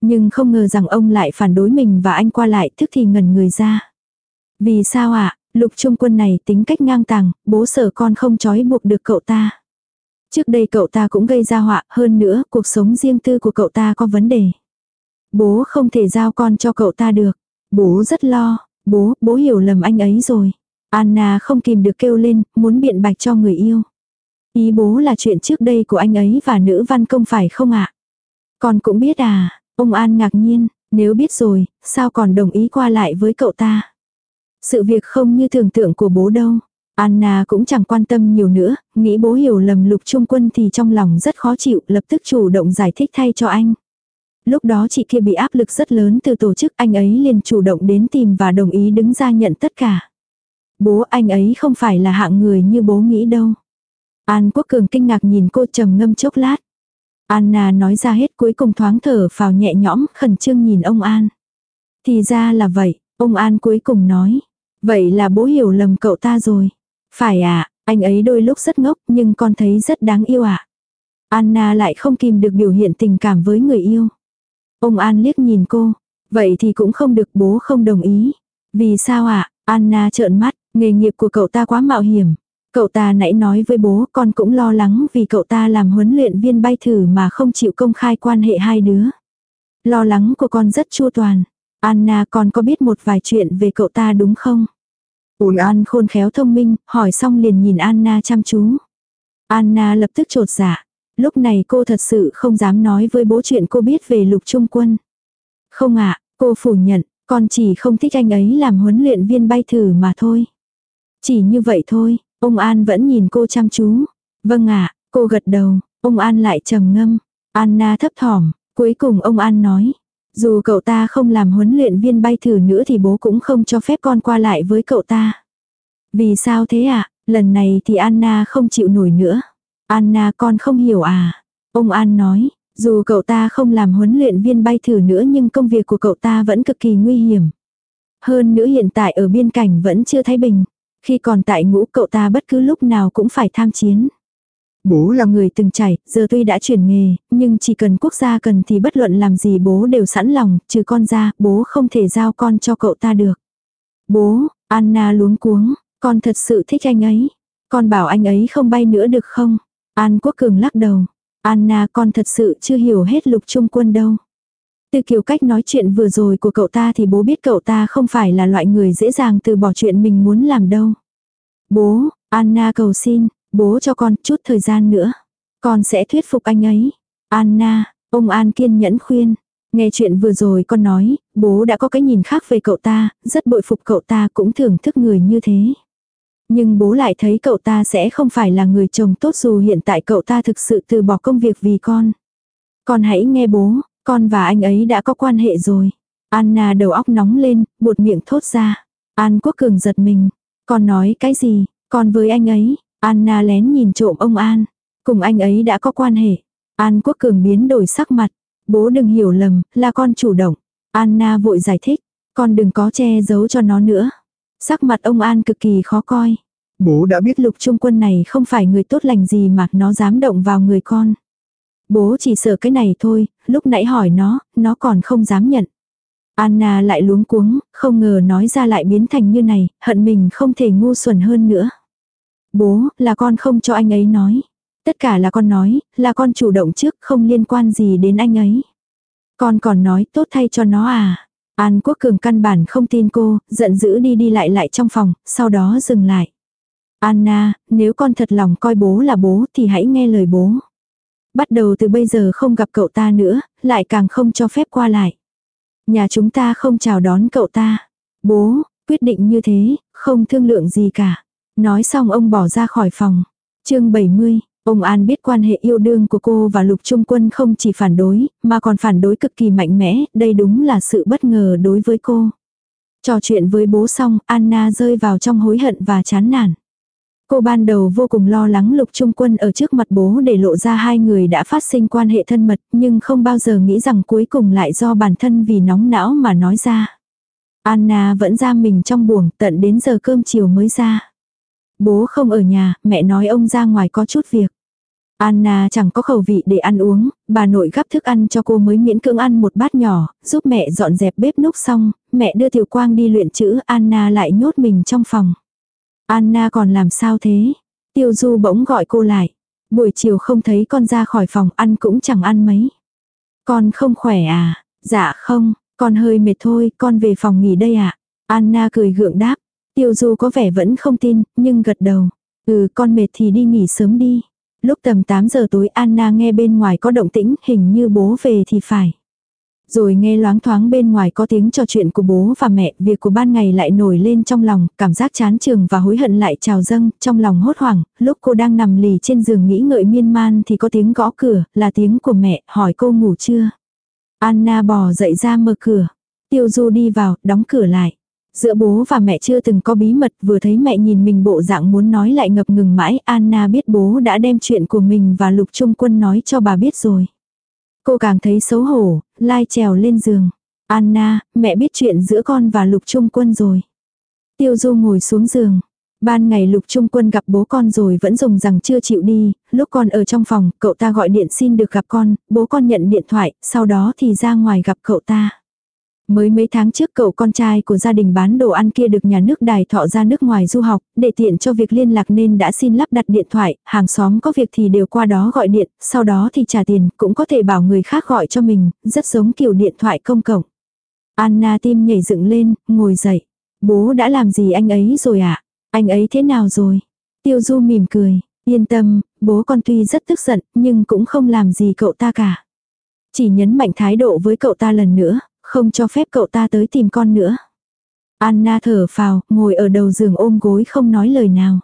[SPEAKER 1] Nhưng không ngờ rằng ông lại phản đối mình và anh qua lại thức thì ngẩn người ra. Vì sao ạ? Lục trung quân này tính cách ngang tàng, bố sợ con không trói buộc được cậu ta. Trước đây cậu ta cũng gây ra họa, hơn nữa cuộc sống riêng tư của cậu ta có vấn đề. Bố không thể giao con cho cậu ta được. Bố rất lo, bố, bố hiểu lầm anh ấy rồi. Anna không kìm được kêu lên, muốn biện bạch cho người yêu. Ý bố là chuyện trước đây của anh ấy và nữ văn công phải không ạ? Con cũng biết à, ông An ngạc nhiên, nếu biết rồi, sao còn đồng ý qua lại với cậu ta? Sự việc không như tưởng tượng của bố đâu. Anna cũng chẳng quan tâm nhiều nữa, nghĩ bố hiểu lầm lục trung quân thì trong lòng rất khó chịu, lập tức chủ động giải thích thay cho anh. Lúc đó chị kia bị áp lực rất lớn từ tổ chức anh ấy liền chủ động đến tìm và đồng ý đứng ra nhận tất cả. Bố anh ấy không phải là hạng người như bố nghĩ đâu. An Quốc Cường kinh ngạc nhìn cô trầm ngâm chốc lát. Anna nói ra hết cuối cùng thoáng thở vào nhẹ nhõm khẩn trương nhìn ông An. Thì ra là vậy, ông An cuối cùng nói. Vậy là bố hiểu lầm cậu ta rồi. Phải à, anh ấy đôi lúc rất ngốc nhưng con thấy rất đáng yêu ạ. À. Anna lại không kìm được biểu hiện tình cảm với người yêu. Ông An liếc nhìn cô. Vậy thì cũng không được bố không đồng ý. Vì sao ạ? À? Anna trợn mắt, nghề nghiệp của cậu ta quá mạo hiểm. Cậu ta nãy nói với bố con cũng lo lắng vì cậu ta làm huấn luyện viên bay thử mà không chịu công khai quan hệ hai đứa. Lo lắng của con rất chua toàn. Anna con có biết một vài chuyện về cậu ta đúng không? Ún An khôn khéo thông minh, hỏi xong liền nhìn Anna chăm chú. Anna lập tức trột dạ. Lúc này cô thật sự không dám nói với bố chuyện cô biết về lục trung quân. Không ạ, cô phủ nhận, con chỉ không thích anh ấy làm huấn luyện viên bay thử mà thôi. Chỉ như vậy thôi, ông An vẫn nhìn cô chăm chú. Vâng ạ, cô gật đầu, ông An lại trầm ngâm. Anna thấp thỏm, cuối cùng ông An nói. Dù cậu ta không làm huấn luyện viên bay thử nữa thì bố cũng không cho phép con qua lại với cậu ta. Vì sao thế ạ? À? Lần này thì Anna không chịu nổi nữa. Anna con không hiểu à? Ông An nói, dù cậu ta không làm huấn luyện viên bay thử nữa nhưng công việc của cậu ta vẫn cực kỳ nguy hiểm. Hơn nữa hiện tại ở biên cảnh vẫn chưa thái bình. Khi còn tại ngũ cậu ta bất cứ lúc nào cũng phải tham chiến. Bố là người từng trải, giờ tuy đã chuyển nghề, nhưng chỉ cần quốc gia cần thì bất luận làm gì bố đều sẵn lòng, trừ con ra, bố không thể giao con cho cậu ta được. Bố, Anna luống cuống, con thật sự thích anh ấy. Con bảo anh ấy không bay nữa được không? An Quốc Cường lắc đầu. Anna con thật sự chưa hiểu hết lục trung quân đâu. Từ kiểu cách nói chuyện vừa rồi của cậu ta thì bố biết cậu ta không phải là loại người dễ dàng từ bỏ chuyện mình muốn làm đâu. Bố, Anna cầu xin, bố cho con chút thời gian nữa. Con sẽ thuyết phục anh ấy. Anna, ông An kiên nhẫn khuyên. Nghe chuyện vừa rồi con nói, bố đã có cái nhìn khác về cậu ta, rất bội phục cậu ta cũng thưởng thức người như thế. Nhưng bố lại thấy cậu ta sẽ không phải là người chồng tốt dù hiện tại cậu ta thực sự từ bỏ công việc vì con. Con hãy nghe bố, con và anh ấy đã có quan hệ rồi. Anna đầu óc nóng lên, buột miệng thốt ra. An Quốc Cường giật mình. Con nói cái gì? Con với anh ấy. Anna lén nhìn trộm ông An. Cùng anh ấy đã có quan hệ. An Quốc Cường biến đổi sắc mặt. Bố đừng hiểu lầm, là con chủ động. Anna vội giải thích. Con đừng có che giấu cho nó nữa. Sắc mặt ông An cực kỳ khó coi. Bố đã biết lục trung quân này không phải người tốt lành gì mà nó dám động vào người con. Bố chỉ sợ cái này thôi, lúc nãy hỏi nó, nó còn không dám nhận. Anna lại luống cuống, không ngờ nói ra lại biến thành như này, hận mình không thể ngu xuẩn hơn nữa. Bố, là con không cho anh ấy nói. Tất cả là con nói, là con chủ động trước, không liên quan gì đến anh ấy. Con còn nói tốt thay cho nó à. An Quốc Cường căn bản không tin cô, giận dữ đi đi lại lại trong phòng, sau đó dừng lại. Anna, nếu con thật lòng coi bố là bố thì hãy nghe lời bố. Bắt đầu từ bây giờ không gặp cậu ta nữa, lại càng không cho phép qua lại. Nhà chúng ta không chào đón cậu ta. Bố, quyết định như thế, không thương lượng gì cả. Nói xong ông bỏ ra khỏi phòng. chương 70, ông An biết quan hệ yêu đương của cô và Lục Trung Quân không chỉ phản đối, mà còn phản đối cực kỳ mạnh mẽ, đây đúng là sự bất ngờ đối với cô. Trò chuyện với bố xong, Anna rơi vào trong hối hận và chán nản. Cô ban đầu vô cùng lo lắng lục trung quân ở trước mặt bố để lộ ra hai người đã phát sinh quan hệ thân mật nhưng không bao giờ nghĩ rằng cuối cùng lại do bản thân vì nóng não mà nói ra. Anna vẫn ra mình trong buồng tận đến giờ cơm chiều mới ra. Bố không ở nhà, mẹ nói ông ra ngoài có chút việc. Anna chẳng có khẩu vị để ăn uống, bà nội gắp thức ăn cho cô mới miễn cưỡng ăn một bát nhỏ, giúp mẹ dọn dẹp bếp núc xong, mẹ đưa Tiểu Quang đi luyện chữ, Anna lại nhốt mình trong phòng. Anna còn làm sao thế? Tiêu Du bỗng gọi cô lại. Buổi chiều không thấy con ra khỏi phòng ăn cũng chẳng ăn mấy. Con không khỏe à? Dạ không, con hơi mệt thôi, con về phòng nghỉ đây ạ. À? Anna cười gượng đáp. Tiêu Du có vẻ vẫn không tin, nhưng gật đầu. Ừ con mệt thì đi nghỉ sớm đi. Lúc tầm 8 giờ tối Anna nghe bên ngoài có động tĩnh hình như bố về thì phải rồi nghe loáng thoáng bên ngoài có tiếng trò chuyện của bố và mẹ, việc của ban ngày lại nổi lên trong lòng, cảm giác chán trường và hối hận lại trào dâng, trong lòng hốt hoảng, lúc cô đang nằm lì trên giường nghĩ ngợi miên man thì có tiếng gõ cửa, là tiếng của mẹ, hỏi cô ngủ chưa. Anna bò dậy ra mở cửa, tiêu du đi vào, đóng cửa lại. Giữa bố và mẹ chưa từng có bí mật vừa thấy mẹ nhìn mình bộ dạng muốn nói lại ngập ngừng mãi Anna biết bố đã đem chuyện của mình và lục trung quân nói cho bà biết rồi. Cô càng thấy xấu hổ, lai trèo lên giường. Anna, mẹ biết chuyện giữa con và lục trung quân rồi. Tiêu du ngồi xuống giường. Ban ngày lục trung quân gặp bố con rồi vẫn dùng rằng chưa chịu đi, lúc con ở trong phòng, cậu ta gọi điện xin được gặp con, bố con nhận điện thoại, sau đó thì ra ngoài gặp cậu ta. Mới mấy tháng trước cậu con trai của gia đình bán đồ ăn kia được nhà nước đài thọ ra nước ngoài du học, để tiện cho việc liên lạc nên đã xin lắp đặt điện thoại, hàng xóm có việc thì đều qua đó gọi điện, sau đó thì trả tiền, cũng có thể bảo người khác gọi cho mình, rất giống kiểu điện thoại công cộng. Anna tim nhảy dựng lên, ngồi dậy. Bố đã làm gì anh ấy rồi ạ? À? Anh ấy thế nào rồi? Tiêu Du mỉm cười, yên tâm, bố con tuy rất tức giận, nhưng cũng không làm gì cậu ta cả. Chỉ nhấn mạnh thái độ với cậu ta lần nữa, không cho phép cậu ta tới tìm con nữa. Anna thở phào, ngồi ở đầu giường ôm gối không nói lời nào.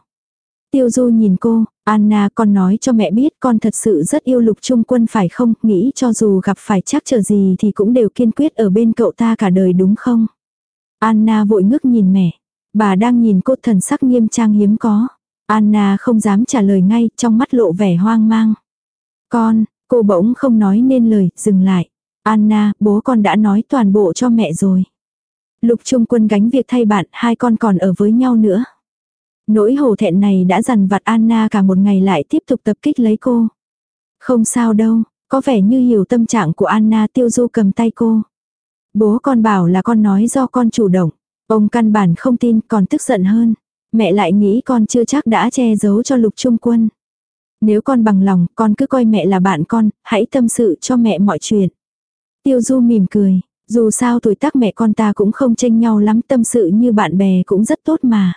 [SPEAKER 1] Tiêu Du nhìn cô, Anna con nói cho mẹ biết con thật sự rất yêu lục trung quân phải không, nghĩ cho dù gặp phải chắc trở gì thì cũng đều kiên quyết ở bên cậu ta cả đời đúng không? Anna vội ngước nhìn mẹ, bà đang nhìn cô thần sắc nghiêm trang hiếm có. Anna không dám trả lời ngay, trong mắt lộ vẻ hoang mang. Con, cô bỗng không nói nên lời, dừng lại. Anna, bố con đã nói toàn bộ cho mẹ rồi. Lục Trung Quân gánh việc thay bạn, hai con còn ở với nhau nữa. Nỗi hổ thẹn này đã dằn vặt Anna cả một ngày lại tiếp tục tập kích lấy cô. Không sao đâu, có vẻ như hiểu tâm trạng của Anna tiêu du cầm tay cô. Bố con bảo là con nói do con chủ động. Ông căn bản không tin còn tức giận hơn. Mẹ lại nghĩ con chưa chắc đã che giấu cho lục trung quân. Nếu con bằng lòng, con cứ coi mẹ là bạn con, hãy tâm sự cho mẹ mọi chuyện. Tiêu Du mỉm cười, dù sao tuổi tác mẹ con ta cũng không tranh nhau lắm tâm sự như bạn bè cũng rất tốt mà.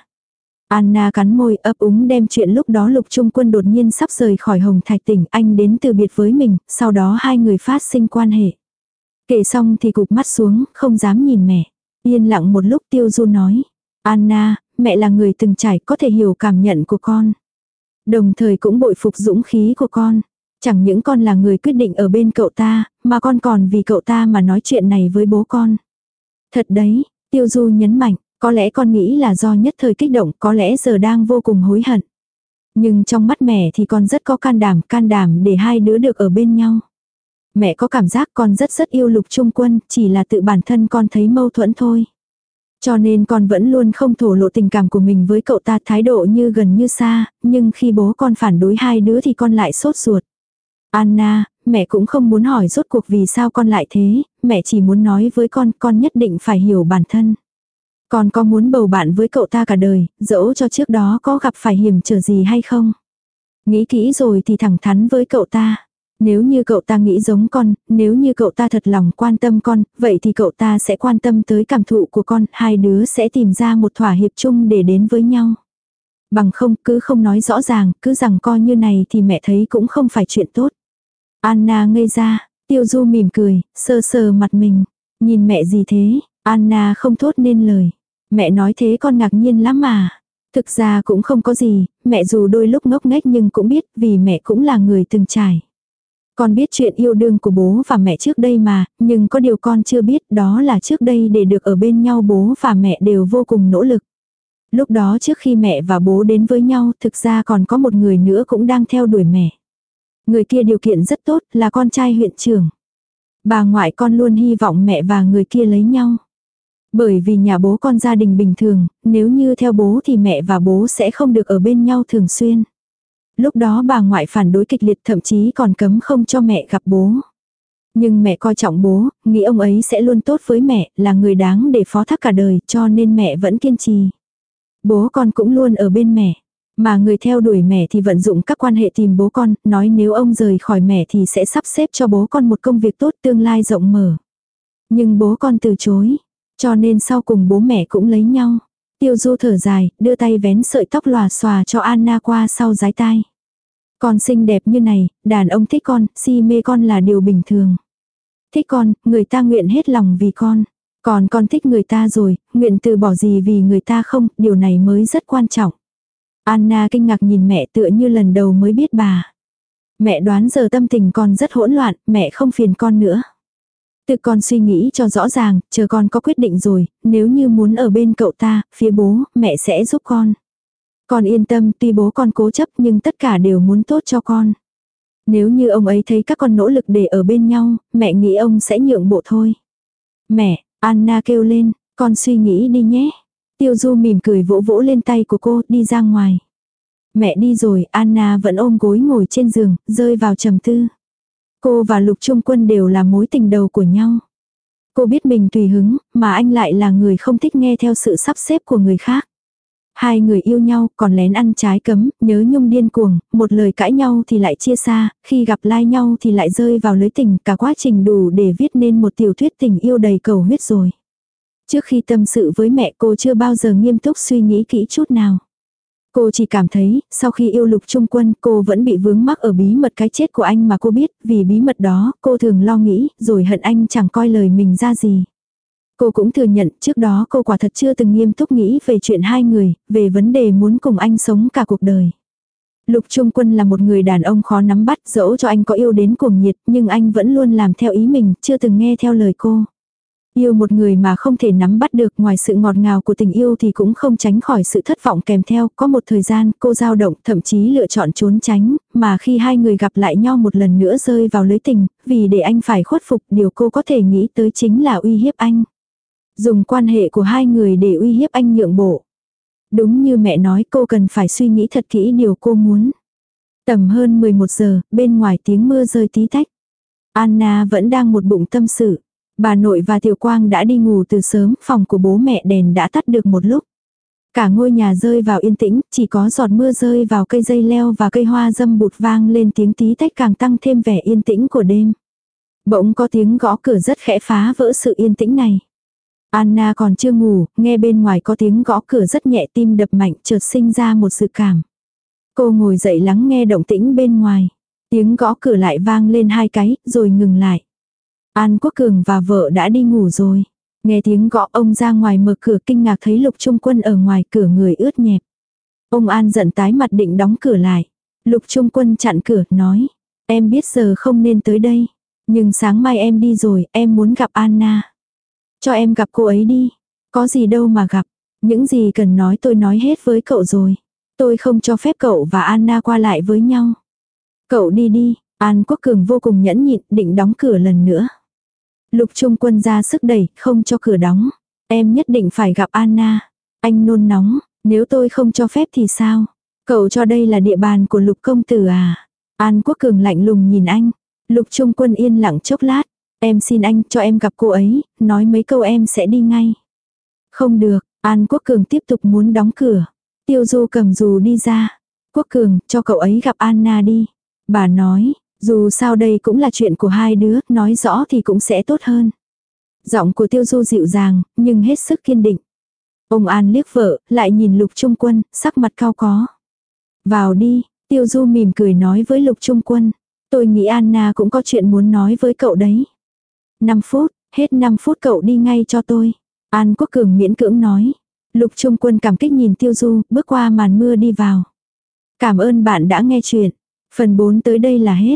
[SPEAKER 1] Anna cắn môi ấp úng đem chuyện lúc đó lục trung quân đột nhiên sắp rời khỏi hồng thạch tỉnh anh đến từ biệt với mình, sau đó hai người phát sinh quan hệ. Kể xong thì cụp mắt xuống, không dám nhìn mẹ. Yên lặng một lúc tiêu du nói. Anna, mẹ là người từng trải có thể hiểu cảm nhận của con. Đồng thời cũng bội phục dũng khí của con. Chẳng những con là người quyết định ở bên cậu ta, mà con còn vì cậu ta mà nói chuyện này với bố con. Thật đấy, tiêu du nhấn mạnh, có lẽ con nghĩ là do nhất thời kích động, có lẽ giờ đang vô cùng hối hận. Nhưng trong mắt mẹ thì con rất có can đảm, can đảm để hai đứa được ở bên nhau. Mẹ có cảm giác con rất rất yêu lục trung quân, chỉ là tự bản thân con thấy mâu thuẫn thôi. Cho nên con vẫn luôn không thổ lộ tình cảm của mình với cậu ta thái độ như gần như xa, nhưng khi bố con phản đối hai đứa thì con lại sốt ruột. Anna, mẹ cũng không muốn hỏi rốt cuộc vì sao con lại thế, mẹ chỉ muốn nói với con, con nhất định phải hiểu bản thân. Con có muốn bầu bạn với cậu ta cả đời, dẫu cho trước đó có gặp phải hiểm trở gì hay không? Nghĩ kỹ rồi thì thẳng thắn với cậu ta. Nếu như cậu ta nghĩ giống con, nếu như cậu ta thật lòng quan tâm con, vậy thì cậu ta sẽ quan tâm tới cảm thụ của con, hai đứa sẽ tìm ra một thỏa hiệp chung để đến với nhau. Bằng không cứ không nói rõ ràng, cứ rằng coi như này thì mẹ thấy cũng không phải chuyện tốt. Anna ngây ra, tiêu du mỉm cười, sơ sơ mặt mình. Nhìn mẹ gì thế, Anna không thốt nên lời. Mẹ nói thế con ngạc nhiên lắm mà. Thực ra cũng không có gì, mẹ dù đôi lúc ngốc nghếch nhưng cũng biết vì mẹ cũng là người từng trải. Con biết chuyện yêu đương của bố và mẹ trước đây mà, nhưng có điều con chưa biết đó là trước đây để được ở bên nhau bố và mẹ đều vô cùng nỗ lực. Lúc đó trước khi mẹ và bố đến với nhau thực ra còn có một người nữa cũng đang theo đuổi mẹ. Người kia điều kiện rất tốt là con trai huyện trưởng. Bà ngoại con luôn hy vọng mẹ và người kia lấy nhau. Bởi vì nhà bố con gia đình bình thường, nếu như theo bố thì mẹ và bố sẽ không được ở bên nhau thường xuyên. Lúc đó bà ngoại phản đối kịch liệt thậm chí còn cấm không cho mẹ gặp bố. Nhưng mẹ coi trọng bố, nghĩ ông ấy sẽ luôn tốt với mẹ, là người đáng để phó thác cả đời, cho nên mẹ vẫn kiên trì. Bố con cũng luôn ở bên mẹ. Mà người theo đuổi mẹ thì vận dụng các quan hệ tìm bố con, nói nếu ông rời khỏi mẹ thì sẽ sắp xếp cho bố con một công việc tốt tương lai rộng mở. Nhưng bố con từ chối, cho nên sau cùng bố mẹ cũng lấy nhau. Tiêu du thở dài, đưa tay vén sợi tóc lòa xòa cho Anna qua sau giái tai. Con xinh đẹp như này, đàn ông thích con, si mê con là điều bình thường. Thích con, người ta nguyện hết lòng vì con. Còn con thích người ta rồi, nguyện từ bỏ gì vì người ta không, điều này mới rất quan trọng. Anna kinh ngạc nhìn mẹ tựa như lần đầu mới biết bà. Mẹ đoán giờ tâm tình con rất hỗn loạn, mẹ không phiền con nữa. Tự con suy nghĩ cho rõ ràng, chờ con có quyết định rồi, nếu như muốn ở bên cậu ta, phía bố, mẹ sẽ giúp con. Con yên tâm tuy bố con cố chấp nhưng tất cả đều muốn tốt cho con. Nếu như ông ấy thấy các con nỗ lực để ở bên nhau, mẹ nghĩ ông sẽ nhượng bộ thôi. Mẹ, Anna kêu lên, con suy nghĩ đi nhé. Tiêu Du mỉm cười vỗ vỗ lên tay của cô, đi ra ngoài. Mẹ đi rồi, Anna vẫn ôm gối ngồi trên giường, rơi vào trầm tư. Cô và Lục Trung Quân đều là mối tình đầu của nhau. Cô biết mình tùy hứng, mà anh lại là người không thích nghe theo sự sắp xếp của người khác. Hai người yêu nhau còn lén ăn trái cấm, nhớ nhung điên cuồng, một lời cãi nhau thì lại chia xa, khi gặp lai nhau thì lại rơi vào lưới tình, cả quá trình đủ để viết nên một tiểu thuyết tình yêu đầy cầu huyết rồi. Trước khi tâm sự với mẹ cô chưa bao giờ nghiêm túc suy nghĩ kỹ chút nào. Cô chỉ cảm thấy, sau khi yêu lục trung quân, cô vẫn bị vướng mắc ở bí mật cái chết của anh mà cô biết, vì bí mật đó, cô thường lo nghĩ, rồi hận anh chẳng coi lời mình ra gì. Cô cũng thừa nhận, trước đó cô quả thật chưa từng nghiêm túc nghĩ về chuyện hai người, về vấn đề muốn cùng anh sống cả cuộc đời. Lục Trung Quân là một người đàn ông khó nắm bắt, dẫu cho anh có yêu đến cuồng nhiệt, nhưng anh vẫn luôn làm theo ý mình, chưa từng nghe theo lời cô. Yêu một người mà không thể nắm bắt được ngoài sự ngọt ngào của tình yêu thì cũng không tránh khỏi sự thất vọng kèm theo. Có một thời gian cô dao động thậm chí lựa chọn trốn tránh, mà khi hai người gặp lại nhau một lần nữa rơi vào lưới tình, vì để anh phải khuất phục điều cô có thể nghĩ tới chính là uy hiếp anh. Dùng quan hệ của hai người để uy hiếp anh nhượng bộ. Đúng như mẹ nói cô cần phải suy nghĩ thật kỹ điều cô muốn. Tầm hơn 11 giờ, bên ngoài tiếng mưa rơi tí tách. Anna vẫn đang một bụng tâm sự. Bà nội và Tiểu Quang đã đi ngủ từ sớm, phòng của bố mẹ đèn đã tắt được một lúc. Cả ngôi nhà rơi vào yên tĩnh, chỉ có giọt mưa rơi vào cây dây leo và cây hoa dâm bụt vang lên tiếng tí tách càng tăng thêm vẻ yên tĩnh của đêm. Bỗng có tiếng gõ cửa rất khẽ phá vỡ sự yên tĩnh này. Anna còn chưa ngủ, nghe bên ngoài có tiếng gõ cửa rất nhẹ tim đập mạnh chợt sinh ra một sự cảm. Cô ngồi dậy lắng nghe động tĩnh bên ngoài. Tiếng gõ cửa lại vang lên hai cái, rồi ngừng lại. An Quốc Cường và vợ đã đi ngủ rồi. Nghe tiếng gõ ông ra ngoài mở cửa kinh ngạc thấy Lục Trung Quân ở ngoài cửa người ướt nhẹp. Ông An giận tái mặt định đóng cửa lại. Lục Trung Quân chặn cửa, nói. Em biết giờ không nên tới đây. Nhưng sáng mai em đi rồi, em muốn gặp Anna. Cho em gặp cô ấy đi. Có gì đâu mà gặp. Những gì cần nói tôi nói hết với cậu rồi. Tôi không cho phép cậu và Anna qua lại với nhau. Cậu đi đi. An Quốc Cường vô cùng nhẫn nhịn định đóng cửa lần nữa. Lục Trung Quân ra sức đẩy, không cho cửa đóng. Em nhất định phải gặp Anna. Anh nôn nóng, nếu tôi không cho phép thì sao? Cậu cho đây là địa bàn của Lục Công Tử à? An Quốc Cường lạnh lùng nhìn anh. Lục Trung Quân yên lặng chốc lát. Em xin anh cho em gặp cô ấy, nói mấy câu em sẽ đi ngay. Không được, An Quốc Cường tiếp tục muốn đóng cửa. Tiêu Du cầm dù đi ra. Quốc Cường, cho cậu ấy gặp Anna đi. Bà nói, dù sao đây cũng là chuyện của hai đứa, nói rõ thì cũng sẽ tốt hơn. Giọng của Tiêu Du dịu dàng, nhưng hết sức kiên định. Ông An liếc vợ, lại nhìn Lục Trung Quân, sắc mặt cao có. Vào đi, Tiêu Du mỉm cười nói với Lục Trung Quân. Tôi nghĩ Anna cũng có chuyện muốn nói với cậu đấy. 5 phút, hết 5 phút cậu đi ngay cho tôi. An Quốc Cường miễn cưỡng nói. Lục Trung Quân cảm kích nhìn Tiêu Du, bước qua màn mưa đi vào. Cảm ơn bạn đã nghe chuyện. Phần 4 tới đây là hết.